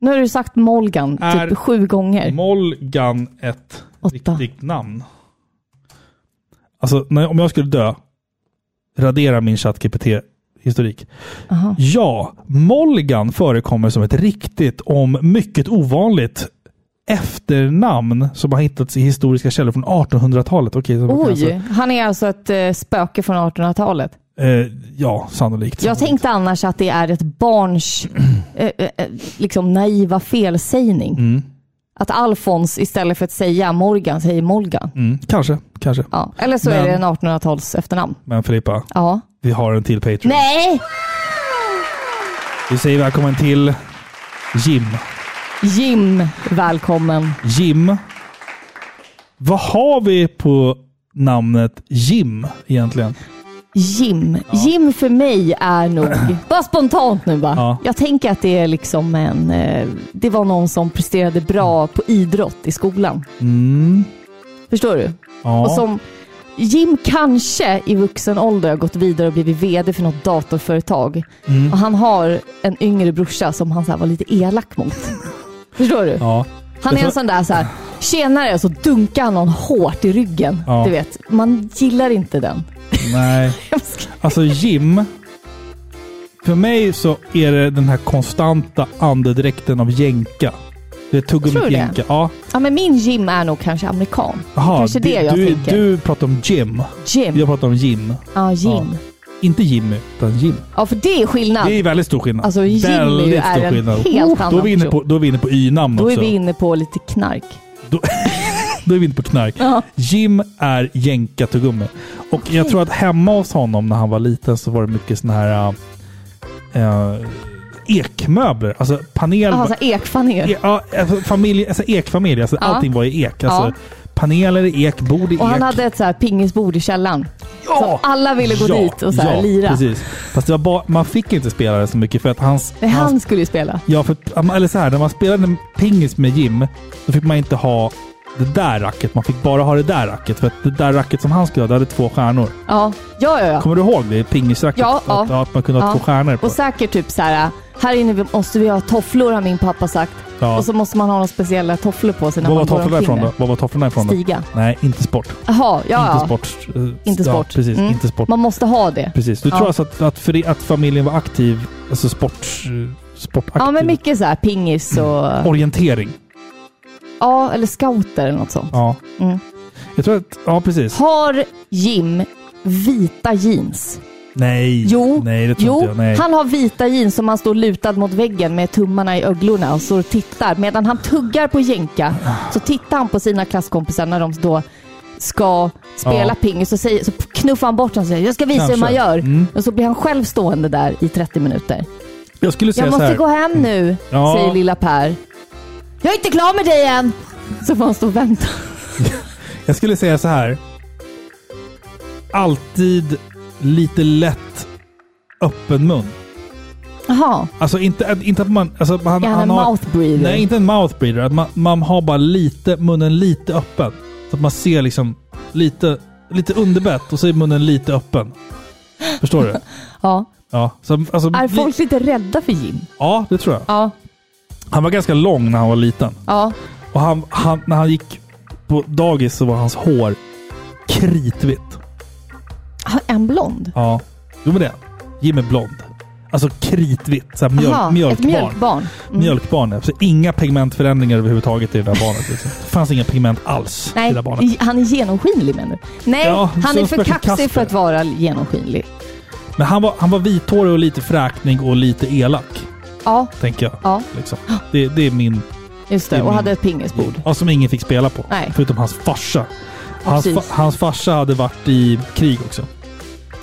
Speaker 2: Nu har du sagt Molgan
Speaker 1: Är-
Speaker 2: typ sju gånger.
Speaker 1: Molgan ett
Speaker 2: Åtta.
Speaker 1: riktigt namn? Alltså, när, om jag skulle dö, radera min ChatGPT-historik. Ja, Molgan förekommer som ett riktigt, om mycket ovanligt, efternamn som har hittats i historiska källor från 1800-talet. Okej, så man kan
Speaker 2: Oj, han är alltså ett eh, spöke från 1800-talet.
Speaker 1: Eh, ja, sannolikt.
Speaker 2: Jag tänkte annars att det är ett barns eh, eh, eh, liksom naiva felsägning.
Speaker 1: Mm.
Speaker 2: Att Alfons istället för att säga Morgan säger Molgan.
Speaker 1: Mm, kanske, kanske.
Speaker 2: Ja. Eller så
Speaker 1: Men-
Speaker 2: är det en 1800-tals efternamn.
Speaker 1: Men Filippa,
Speaker 2: Ja.
Speaker 1: vi har en till Patreon.
Speaker 2: Nej!
Speaker 1: Vi säger välkommen till Jim.
Speaker 2: Jim, välkommen.
Speaker 1: Jim. Vad har vi på namnet Jim egentligen?
Speaker 2: Jim. Jim för mig är nog, bara spontant nu va.
Speaker 1: Ja.
Speaker 2: Jag tänker att det är liksom en, eh, det var någon som presterade bra på idrott i skolan.
Speaker 1: Mm.
Speaker 2: Förstår du?
Speaker 1: Ja.
Speaker 2: Och som Jim kanske i vuxen ålder har gått vidare och blivit VD för något datorföretag.
Speaker 1: Mm.
Speaker 2: Och han har en yngre brorsa som han så var lite elak mot. Förstår du?
Speaker 1: Ja.
Speaker 2: Han är en sån där så här, tjenare, så dunkar han någon hårt i ryggen.
Speaker 1: Ja.
Speaker 2: Du vet, man gillar inte den.
Speaker 1: Nej. Alltså Jim. För mig så är det den här konstanta andedräkten av jänka. Det är
Speaker 2: Tror
Speaker 1: tuggummit
Speaker 2: du det?
Speaker 1: jänka. Ja.
Speaker 2: Ja, men min Jim är nog kanske amerikan.
Speaker 1: Jaha,
Speaker 2: kanske det
Speaker 1: du,
Speaker 2: jag
Speaker 1: du,
Speaker 2: tänker.
Speaker 1: du pratar om Jim.
Speaker 2: Jim.
Speaker 1: Jag pratar om Jim.
Speaker 2: Ja, Jim.
Speaker 1: Ja. Inte Jimmy, utan Jim.
Speaker 2: Ja, för det är skillnad.
Speaker 1: Det är väldigt stor skillnad.
Speaker 2: Alltså, Jimmy
Speaker 1: väldigt
Speaker 2: är en
Speaker 1: skillnad.
Speaker 2: helt
Speaker 1: då,
Speaker 2: annan
Speaker 1: är vi inne på, då är vi inne på Y-namn
Speaker 2: Då är
Speaker 1: också.
Speaker 2: vi inne på lite knark.
Speaker 1: Då är vi inne på knark.
Speaker 2: Ja.
Speaker 1: Jim är jänka-tuggummi. Och jag tror att hemma hos honom när han var liten så var det mycket såna här äh, ekmöbler. Alltså panel...
Speaker 2: Jaha, så här ekfanel.
Speaker 1: E- ja, alltså familj, alltså ekfamilj. Alltså
Speaker 2: Ja.
Speaker 1: Allting var i ek. Alltså
Speaker 2: Ja.
Speaker 1: Paneler i ek, bord i
Speaker 2: Och han
Speaker 1: ek.
Speaker 2: hade ett så här pingisbord i källaren.
Speaker 1: Ja!
Speaker 2: Så alla ville gå
Speaker 1: Ja,
Speaker 2: dit och så här
Speaker 1: ja,
Speaker 2: lira.
Speaker 1: Precis. Fast det var bara, man fick inte spela det så mycket för att hans...
Speaker 2: Men
Speaker 1: hans
Speaker 2: han skulle ju spela.
Speaker 1: Ja, för, eller så här, när man spelade pingis med Jim, då fick man inte ha det där racket. Man fick bara ha det där racket. För att det där racket som han skulle ha, det hade två stjärnor.
Speaker 2: Ja, ja, ja. ja.
Speaker 1: Kommer du ihåg det? Pingisracket?
Speaker 2: Ja,
Speaker 1: att,
Speaker 2: ja.
Speaker 1: att man kunde ha
Speaker 2: Ja.
Speaker 1: två stjärnor på.
Speaker 2: Och säkert typ så här, här inne måste vi ha tofflor har min pappa sagt.
Speaker 1: Ja.
Speaker 2: Och så måste man ha några speciella tofflor på sig när
Speaker 1: Vad var
Speaker 2: man går
Speaker 1: tofflorna
Speaker 2: omkring
Speaker 1: ifrån då?
Speaker 2: där.
Speaker 1: Vad var tofflorna ifrån då?
Speaker 2: Stiga.
Speaker 1: Nej, inte sport.
Speaker 2: Jaha, ja,
Speaker 1: Inte
Speaker 2: ja.
Speaker 1: sport.
Speaker 2: Inte
Speaker 1: Ja,
Speaker 2: sport.
Speaker 1: precis,
Speaker 2: Mm.
Speaker 1: inte sport.
Speaker 2: Man måste ha det.
Speaker 1: Precis. Du
Speaker 2: Ja.
Speaker 1: tror alltså att, att, för, att familjen var aktiv, alltså sport, eh, sportaktiv?
Speaker 2: Ja, men mycket så här pingis och...
Speaker 1: Orientering.
Speaker 2: Ja, eller scouter eller något sånt.
Speaker 1: Ja.
Speaker 2: Mm.
Speaker 1: Jag tror att, ja precis.
Speaker 2: Har Jim vita jeans?
Speaker 1: Nej.
Speaker 2: Jo,
Speaker 1: Nej, det tror
Speaker 2: jo
Speaker 1: inte jag. Nej.
Speaker 2: han har vita jeans som han står lutad mot väggen med tummarna i öglorna och står och tittar. Medan han tuggar på jänka så tittar han på sina klasskompisar när de då ska spela
Speaker 1: Ja.
Speaker 2: pingis och säger, så knuffar han bort dem och säger jag ska visa hur
Speaker 1: Kanske.
Speaker 2: man gör.
Speaker 1: Mm.
Speaker 2: Och så blir han själv stående där i 30 minuter.
Speaker 1: Jag skulle säga
Speaker 2: Jag
Speaker 1: så
Speaker 2: måste
Speaker 1: här.
Speaker 2: gå hem nu,
Speaker 1: Ja.
Speaker 2: säger lilla Per. Jag är inte klar med dig än! Så får han stå och vänta.
Speaker 1: Jag skulle säga så här. Alltid lite lätt öppen mun.
Speaker 2: Jaha,
Speaker 1: Alltså inte, inte att man... Alltså han,
Speaker 2: han,
Speaker 1: han
Speaker 2: en
Speaker 1: har,
Speaker 2: mouth breather?
Speaker 1: Nej, inte en mouth breather. Att man, man har bara lite, munnen lite öppen. Så att man ser liksom lite, lite underbett och så är munnen lite öppen. Förstår du?
Speaker 2: Ja.
Speaker 1: Ja. Så, alltså,
Speaker 2: Är folk lite rädda för Jim?
Speaker 1: Ja, det tror jag.
Speaker 2: Ja.
Speaker 1: Han var ganska lång när han var liten.
Speaker 2: Ja.
Speaker 1: Och han, han, när han gick på dagis så var hans hår kritvitt.
Speaker 2: Ha- En blond?
Speaker 1: Ja. Jo men det. Är blond. Alltså kritvitt. Så här mjöl,
Speaker 2: Aha,
Speaker 1: mjölkbarn.
Speaker 2: Ett mjölkbarn. Mm.
Speaker 1: Mjölkbarn. ja. Så inga pigmentförändringar överhuvudtaget i det där barnet. Liksom. Det fanns inga pigment alls i
Speaker 2: Nej,
Speaker 1: det där barnet.
Speaker 2: i- han är genomskinlig menar du? Nej,
Speaker 1: Ja,
Speaker 2: han är för kaxig
Speaker 1: Kasper.
Speaker 2: för att vara genomskinlig.
Speaker 1: Men han var, han var vithårig och lite fräknig och lite elak.
Speaker 2: Ja,
Speaker 1: Tänker jag.
Speaker 2: ja,
Speaker 1: Liksom. Det, det är min...
Speaker 2: just
Speaker 1: Det
Speaker 2: det. Och
Speaker 1: min-
Speaker 2: hade ett pingisbord.
Speaker 1: Ja, som ingen fick spela på.
Speaker 2: Nej.
Speaker 1: Förutom hans farsa. Hans, fa, hans farsa hade varit i krig också.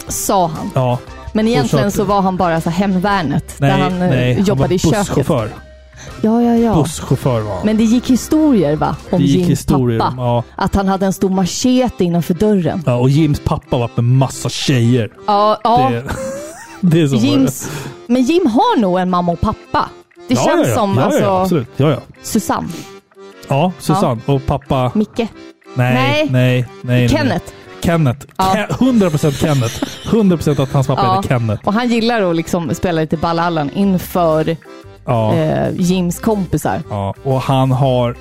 Speaker 2: Sa han.
Speaker 1: Ja.
Speaker 2: Men egentligen så var han bara så hemvärnet.
Speaker 1: Nej,
Speaker 2: där han eh,
Speaker 1: nej.
Speaker 2: jobbade
Speaker 1: han var
Speaker 2: i köket.
Speaker 1: busschaufför.
Speaker 2: Ja, ja, ja.
Speaker 1: Busschaufför var han.
Speaker 2: Men det gick historier va? Om Jims pappa.
Speaker 1: Ja.
Speaker 2: Att han hade en stor machete innanför dörren.
Speaker 1: ja. Och Jims pappa var med massa tjejer.
Speaker 2: Ja, ja.
Speaker 1: Det, det är så.
Speaker 2: Jims... Men Jim har nog en mamma och pappa. Det
Speaker 1: ja,
Speaker 2: känns
Speaker 1: ja, ja.
Speaker 2: som
Speaker 1: ja,
Speaker 2: alltså,
Speaker 1: Ja, absolut. Ja, ja.
Speaker 2: Susanne.
Speaker 1: Ja, Susanne. Och pappa...
Speaker 2: Micke.
Speaker 1: Nej,
Speaker 2: Nej.
Speaker 1: nej, nej. nej
Speaker 2: Kenneth.
Speaker 1: Kenneth.
Speaker 2: Ja.
Speaker 1: Ke- 100% Kenneth. 100% att hans pappa
Speaker 2: Ja.
Speaker 1: heter Kenneth.
Speaker 2: Och han gillar att liksom spela lite ballallan inför
Speaker 1: Ja.
Speaker 2: eh, Jims kompisar.
Speaker 1: ja. Och han har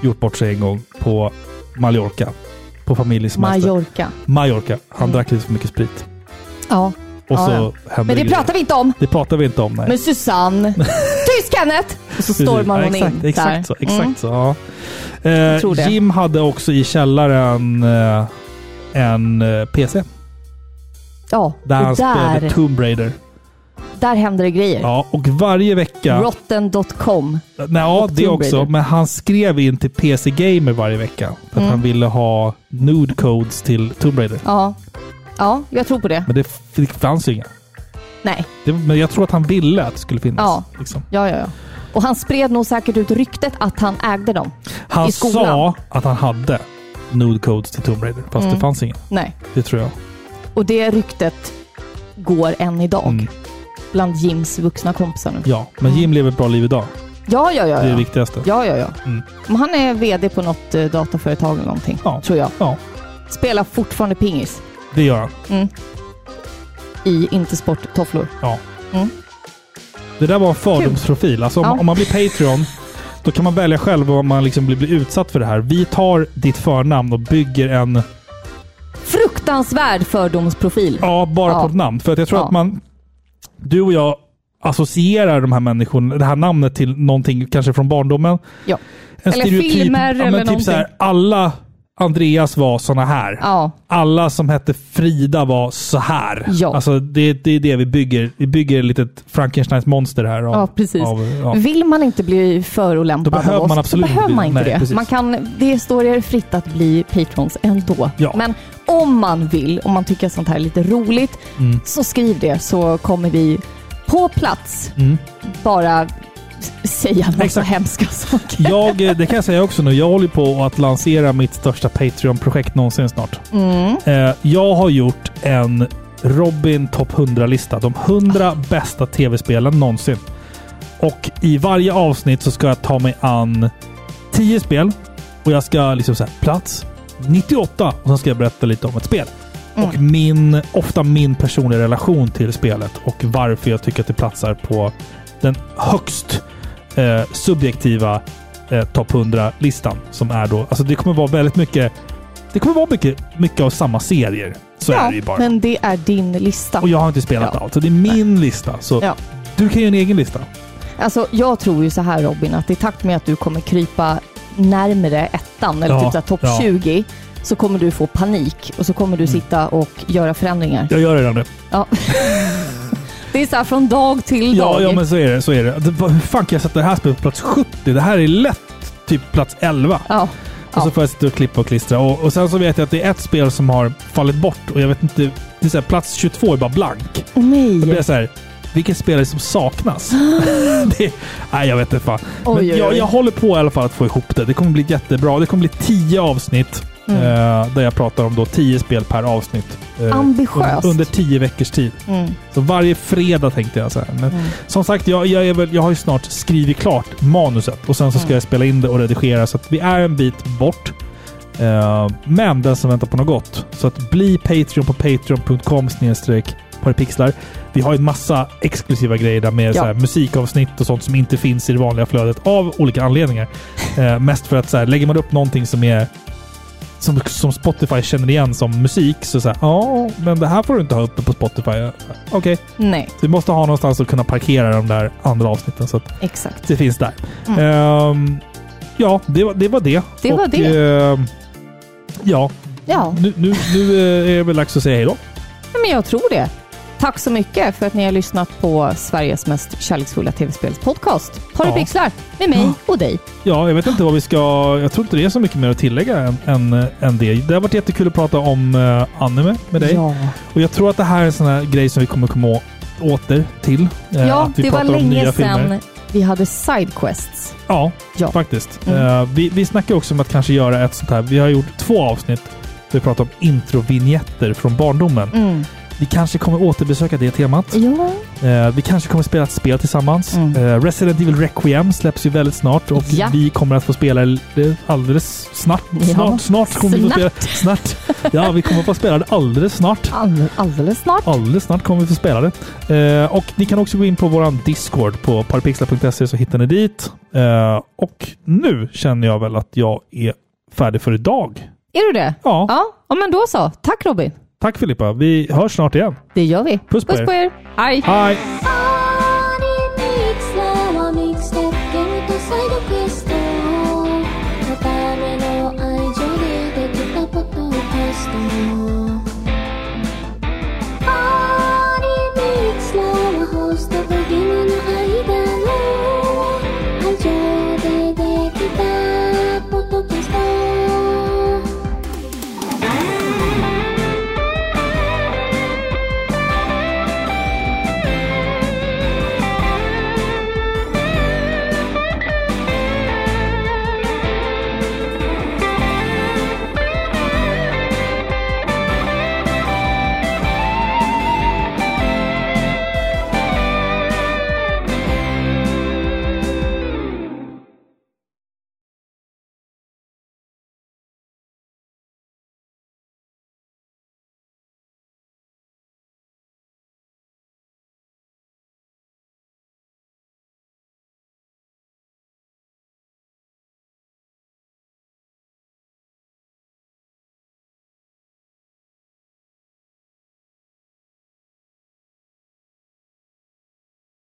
Speaker 1: gjort bort sig en gång på Mallorca. På familjesemester.
Speaker 2: Mallorca.
Speaker 1: Mallorca. Han
Speaker 2: Mm.
Speaker 1: drack lite för mycket sprit.
Speaker 2: Ja.
Speaker 1: Och
Speaker 2: Ja,
Speaker 1: så
Speaker 2: ja.
Speaker 1: hände
Speaker 2: Men det
Speaker 1: grejer.
Speaker 2: pratar vi inte om.
Speaker 1: Det pratar vi inte om, nej.
Speaker 2: Men Susanne. Tyst Kenneth! Och så stormar
Speaker 1: ja,
Speaker 2: hon
Speaker 1: exakt,
Speaker 2: in.
Speaker 1: Exakt
Speaker 2: där.
Speaker 1: så. Exakt
Speaker 2: Mm.
Speaker 1: så ja. eh. Jim hade också i källaren eh, en eh, PC.
Speaker 2: Ja,
Speaker 1: Där han spelade
Speaker 2: där,
Speaker 1: Tomb Raider.
Speaker 2: där händer det grejer.
Speaker 1: Ja, och varje vecka...
Speaker 2: Rotten.com.
Speaker 1: Nej, ja, det också. Men han skrev in till PC Gamer varje vecka. För att
Speaker 2: Mm.
Speaker 1: han ville ha nude codes till Tomb Raider.
Speaker 2: Ja. Ja, jag tror på det.
Speaker 1: Men det, fanns ju inga.
Speaker 2: Nej.
Speaker 1: Det, men jag tror att han ville att det skulle finnas.
Speaker 2: Ja.
Speaker 1: Liksom.
Speaker 2: Ja, ja, ja. Och han spred nog säkert ut ryktet att han ägde dem.
Speaker 1: Han
Speaker 2: I skolan.
Speaker 1: sa att han hade nude codes till Tomb Raider. Fast
Speaker 2: Mm.
Speaker 1: det fanns inga.
Speaker 2: Nej.
Speaker 1: Det tror jag.
Speaker 2: Och det ryktet går än idag.
Speaker 1: Mm.
Speaker 2: Bland Jims vuxna kompisar nu.
Speaker 1: Ja, men Jim lever ett bra liv idag.
Speaker 2: Ja, ja, ja.
Speaker 1: Det är det
Speaker 2: ja.
Speaker 1: viktigaste.
Speaker 2: Ja, ja, ja.
Speaker 1: Mm.
Speaker 2: Men han är VD på något eh, dataföretag eller någonting.
Speaker 1: Ja.
Speaker 2: Tror jag.
Speaker 1: Ja,
Speaker 2: Spelar fortfarande pingis.
Speaker 1: Det gör han.
Speaker 2: Mm. I Intersport-tofflor.
Speaker 1: Ja.
Speaker 2: Mm.
Speaker 1: Det där var en fördomsprofil. Alltså om,
Speaker 2: Ja.
Speaker 1: om man blir Patreon, då kan man välja själv om man liksom blir, blir utsatt för det här. Vi tar ditt förnamn och bygger en...
Speaker 2: Fruktansvärd fördomsprofil.
Speaker 1: Ja, bara
Speaker 2: Ja.
Speaker 1: på ett namn. För att jag tror
Speaker 2: Ja.
Speaker 1: att man... Du och jag associerar de här människorna, det här namnet till någonting kanske från barndomen.
Speaker 2: Ja.
Speaker 1: En
Speaker 2: Eller
Speaker 1: stereotyp.
Speaker 2: filmer
Speaker 1: ja,
Speaker 2: eller
Speaker 1: typ så här,
Speaker 2: någonting.
Speaker 1: alla Andreas var såna här.
Speaker 2: Ja.
Speaker 1: Alla som hette Frida var så här.
Speaker 2: Ja.
Speaker 1: Alltså det, det är det vi bygger. Vi bygger ett litet Frankensteins monster här. Av,
Speaker 2: Ja, precis.
Speaker 1: Av, ja.
Speaker 2: Vill man inte bli förolämpad
Speaker 1: behöver
Speaker 2: av oss,
Speaker 1: man absolut
Speaker 2: då behöver man inte
Speaker 1: nej,
Speaker 2: det.
Speaker 1: precis.
Speaker 2: Man kan, det står er fritt att bli patrons ändå.
Speaker 1: Ja.
Speaker 2: Men om man vill, om man tycker sånt här är lite roligt,
Speaker 1: Mm.
Speaker 2: så skriv det så kommer vi på plats
Speaker 1: Mm.
Speaker 2: bara säga en massa hemska saker.
Speaker 1: Jag, eh, det kan jag säga också nu. Jag håller på att lansera mitt största Patreon-projekt någonsin snart.
Speaker 2: Mm.
Speaker 1: Eh, Jag har gjort en Robin topp 100-lista. De 100 bästa tv-spelen någonsin. Och i varje avsnitt så ska jag ta mig an 10 spel. Och jag ska liksom säga plats 98 och sen ska jag berätta lite om ett spel. Och min, ofta min personliga relation till spelet och varför jag tycker att det platsar på den högst eh, subjektiva eh, topp 100-listan. Som är då, alltså det kommer vara väldigt mycket, det kommer vara mycket, mycket av samma serier. Så är det ju bara.
Speaker 2: men det är din lista.
Speaker 1: Och jag har inte spelat
Speaker 2: Ja.
Speaker 1: allt, så det är min lista. Så
Speaker 2: Ja.
Speaker 1: du kan göra en egen lista.
Speaker 2: Alltså, jag tror ju så här Robin, att i takt med att du kommer krypa närmare ettan, eller
Speaker 1: Ja,
Speaker 2: typ topp
Speaker 1: ja.
Speaker 2: 20, så kommer du få panik och så kommer du sitta och göra förändringar.
Speaker 1: Jag gör redan det.
Speaker 2: Ja. det är så här från dag till
Speaker 1: Ja,
Speaker 2: dag.
Speaker 1: ja, men så är det. Så är det. vad- hur fan kan jag sätta det här spelet på plats 70? Det här är lätt typ plats 11.
Speaker 2: Ja.
Speaker 1: Och så får jag sitta och klippa och klistra. Och, och sen så vet jag att det är ett spel som har fallit bort och jag vet inte. Det är så här, plats 22 är bara blank.
Speaker 2: Åh, nej.
Speaker 1: Då blir jag så här. Vilket spel är det som saknas? det, nej, jag vet inte fan. Men
Speaker 2: Oj, oj,
Speaker 1: jag,
Speaker 2: oj.
Speaker 1: jag håller på i alla fall att få ihop det. Det kommer bli jättebra. Det kommer bli 10 avsnitt.
Speaker 2: Mm.
Speaker 1: eh, där jag pratar om då 10 spel per avsnitt. eh,
Speaker 2: Ambitiöst.
Speaker 1: Under 10 veckors tid.
Speaker 2: Mm.
Speaker 1: Så varje fredag tänkte jag så här. Men
Speaker 2: Mm.
Speaker 1: som sagt, jag, jag, väl, jag har ju snart skrivit klart manuset och sen så ska
Speaker 2: Mm.
Speaker 1: jag spela in det och redigera. Så att vi är en bit bort. Eh, men den som väntar på något gott. Så att bli Patreon på patreon.com snedstreck parpixlar. Vi har ju en massa exklusiva grejer där med
Speaker 2: Ja.
Speaker 1: så här, musikavsnitt och sånt som inte finns i det vanliga flödet av olika anledningar. Eh, mest för att så här, lägger man upp någonting som är som, som Spotify känner igen som musik så säger ja, men det här får du inte ha uppe på Spotify. Ja, Okej.
Speaker 2: Nej,
Speaker 1: Så vi måste ha någonstans att kunna parkera de där andra avsnitten så att
Speaker 2: exakt.
Speaker 1: det finns där.
Speaker 2: Mm.
Speaker 1: Ehm, ja, det var det. Var det.
Speaker 2: Det var
Speaker 1: Och,
Speaker 2: det.
Speaker 1: ehm, ja,
Speaker 2: Ja,
Speaker 1: nu, nu, nu eh, är det väl dags att säga hej då.
Speaker 2: men jag tror det. Tack så mycket för att ni har lyssnat på Sveriges mest kärleksfulla tv-spelspodcast. Par i
Speaker 1: Ja.
Speaker 2: pixlar med mig och dig.
Speaker 1: Ja, jag vet inte vad vi ska... Jag tror inte det är så mycket mer att tillägga än, än, än det. Det har varit jättekul att prata om uh, anime med dig.
Speaker 2: Ja,
Speaker 1: Och jag tror att det här är en sån här grej som vi kommer komma åter till. Eh,
Speaker 2: ja det var länge sedan vi hade sidequests.
Speaker 1: Ja,
Speaker 2: Ja.
Speaker 1: faktiskt.
Speaker 2: Mm.
Speaker 1: Eh, vi, vi snackar också om att kanske göra ett sånt här. Vi har gjort två avsnitt där vi pratar om introvinjetter från barndomen.
Speaker 2: Mm.
Speaker 1: Vi kanske kommer återbesöka det temat.
Speaker 2: Ja,
Speaker 1: Eh, vi kanske kommer spela ett spel tillsammans.
Speaker 2: Mm.
Speaker 1: Eh, Resident Evil Requiem släpps ju väldigt snart och
Speaker 2: Ja.
Speaker 1: vi kommer att få spela det alldeles snart.
Speaker 2: Ja.
Speaker 1: Snart, snart kommer vi få spela.
Speaker 2: Snart.
Speaker 1: Snart. Ja, vi kommer få spela det alldeles snart.
Speaker 2: all, alldeles snart.
Speaker 1: Alldeles snart kommer vi få spela det. Eh, och ni kan också gå in på vår Discord på parapixlar.se så hittar ni dit. Eh, och nu känner jag väl att jag är färdig för idag.
Speaker 2: Är du det?
Speaker 1: Ja.
Speaker 2: Ja, ja men då så. Tack Robin.
Speaker 1: Tack Filippa. Vi hörs snart igen.
Speaker 2: Det gör vi.
Speaker 1: Puss på
Speaker 2: Puss
Speaker 1: er.
Speaker 2: på er. Hej.
Speaker 1: Hej!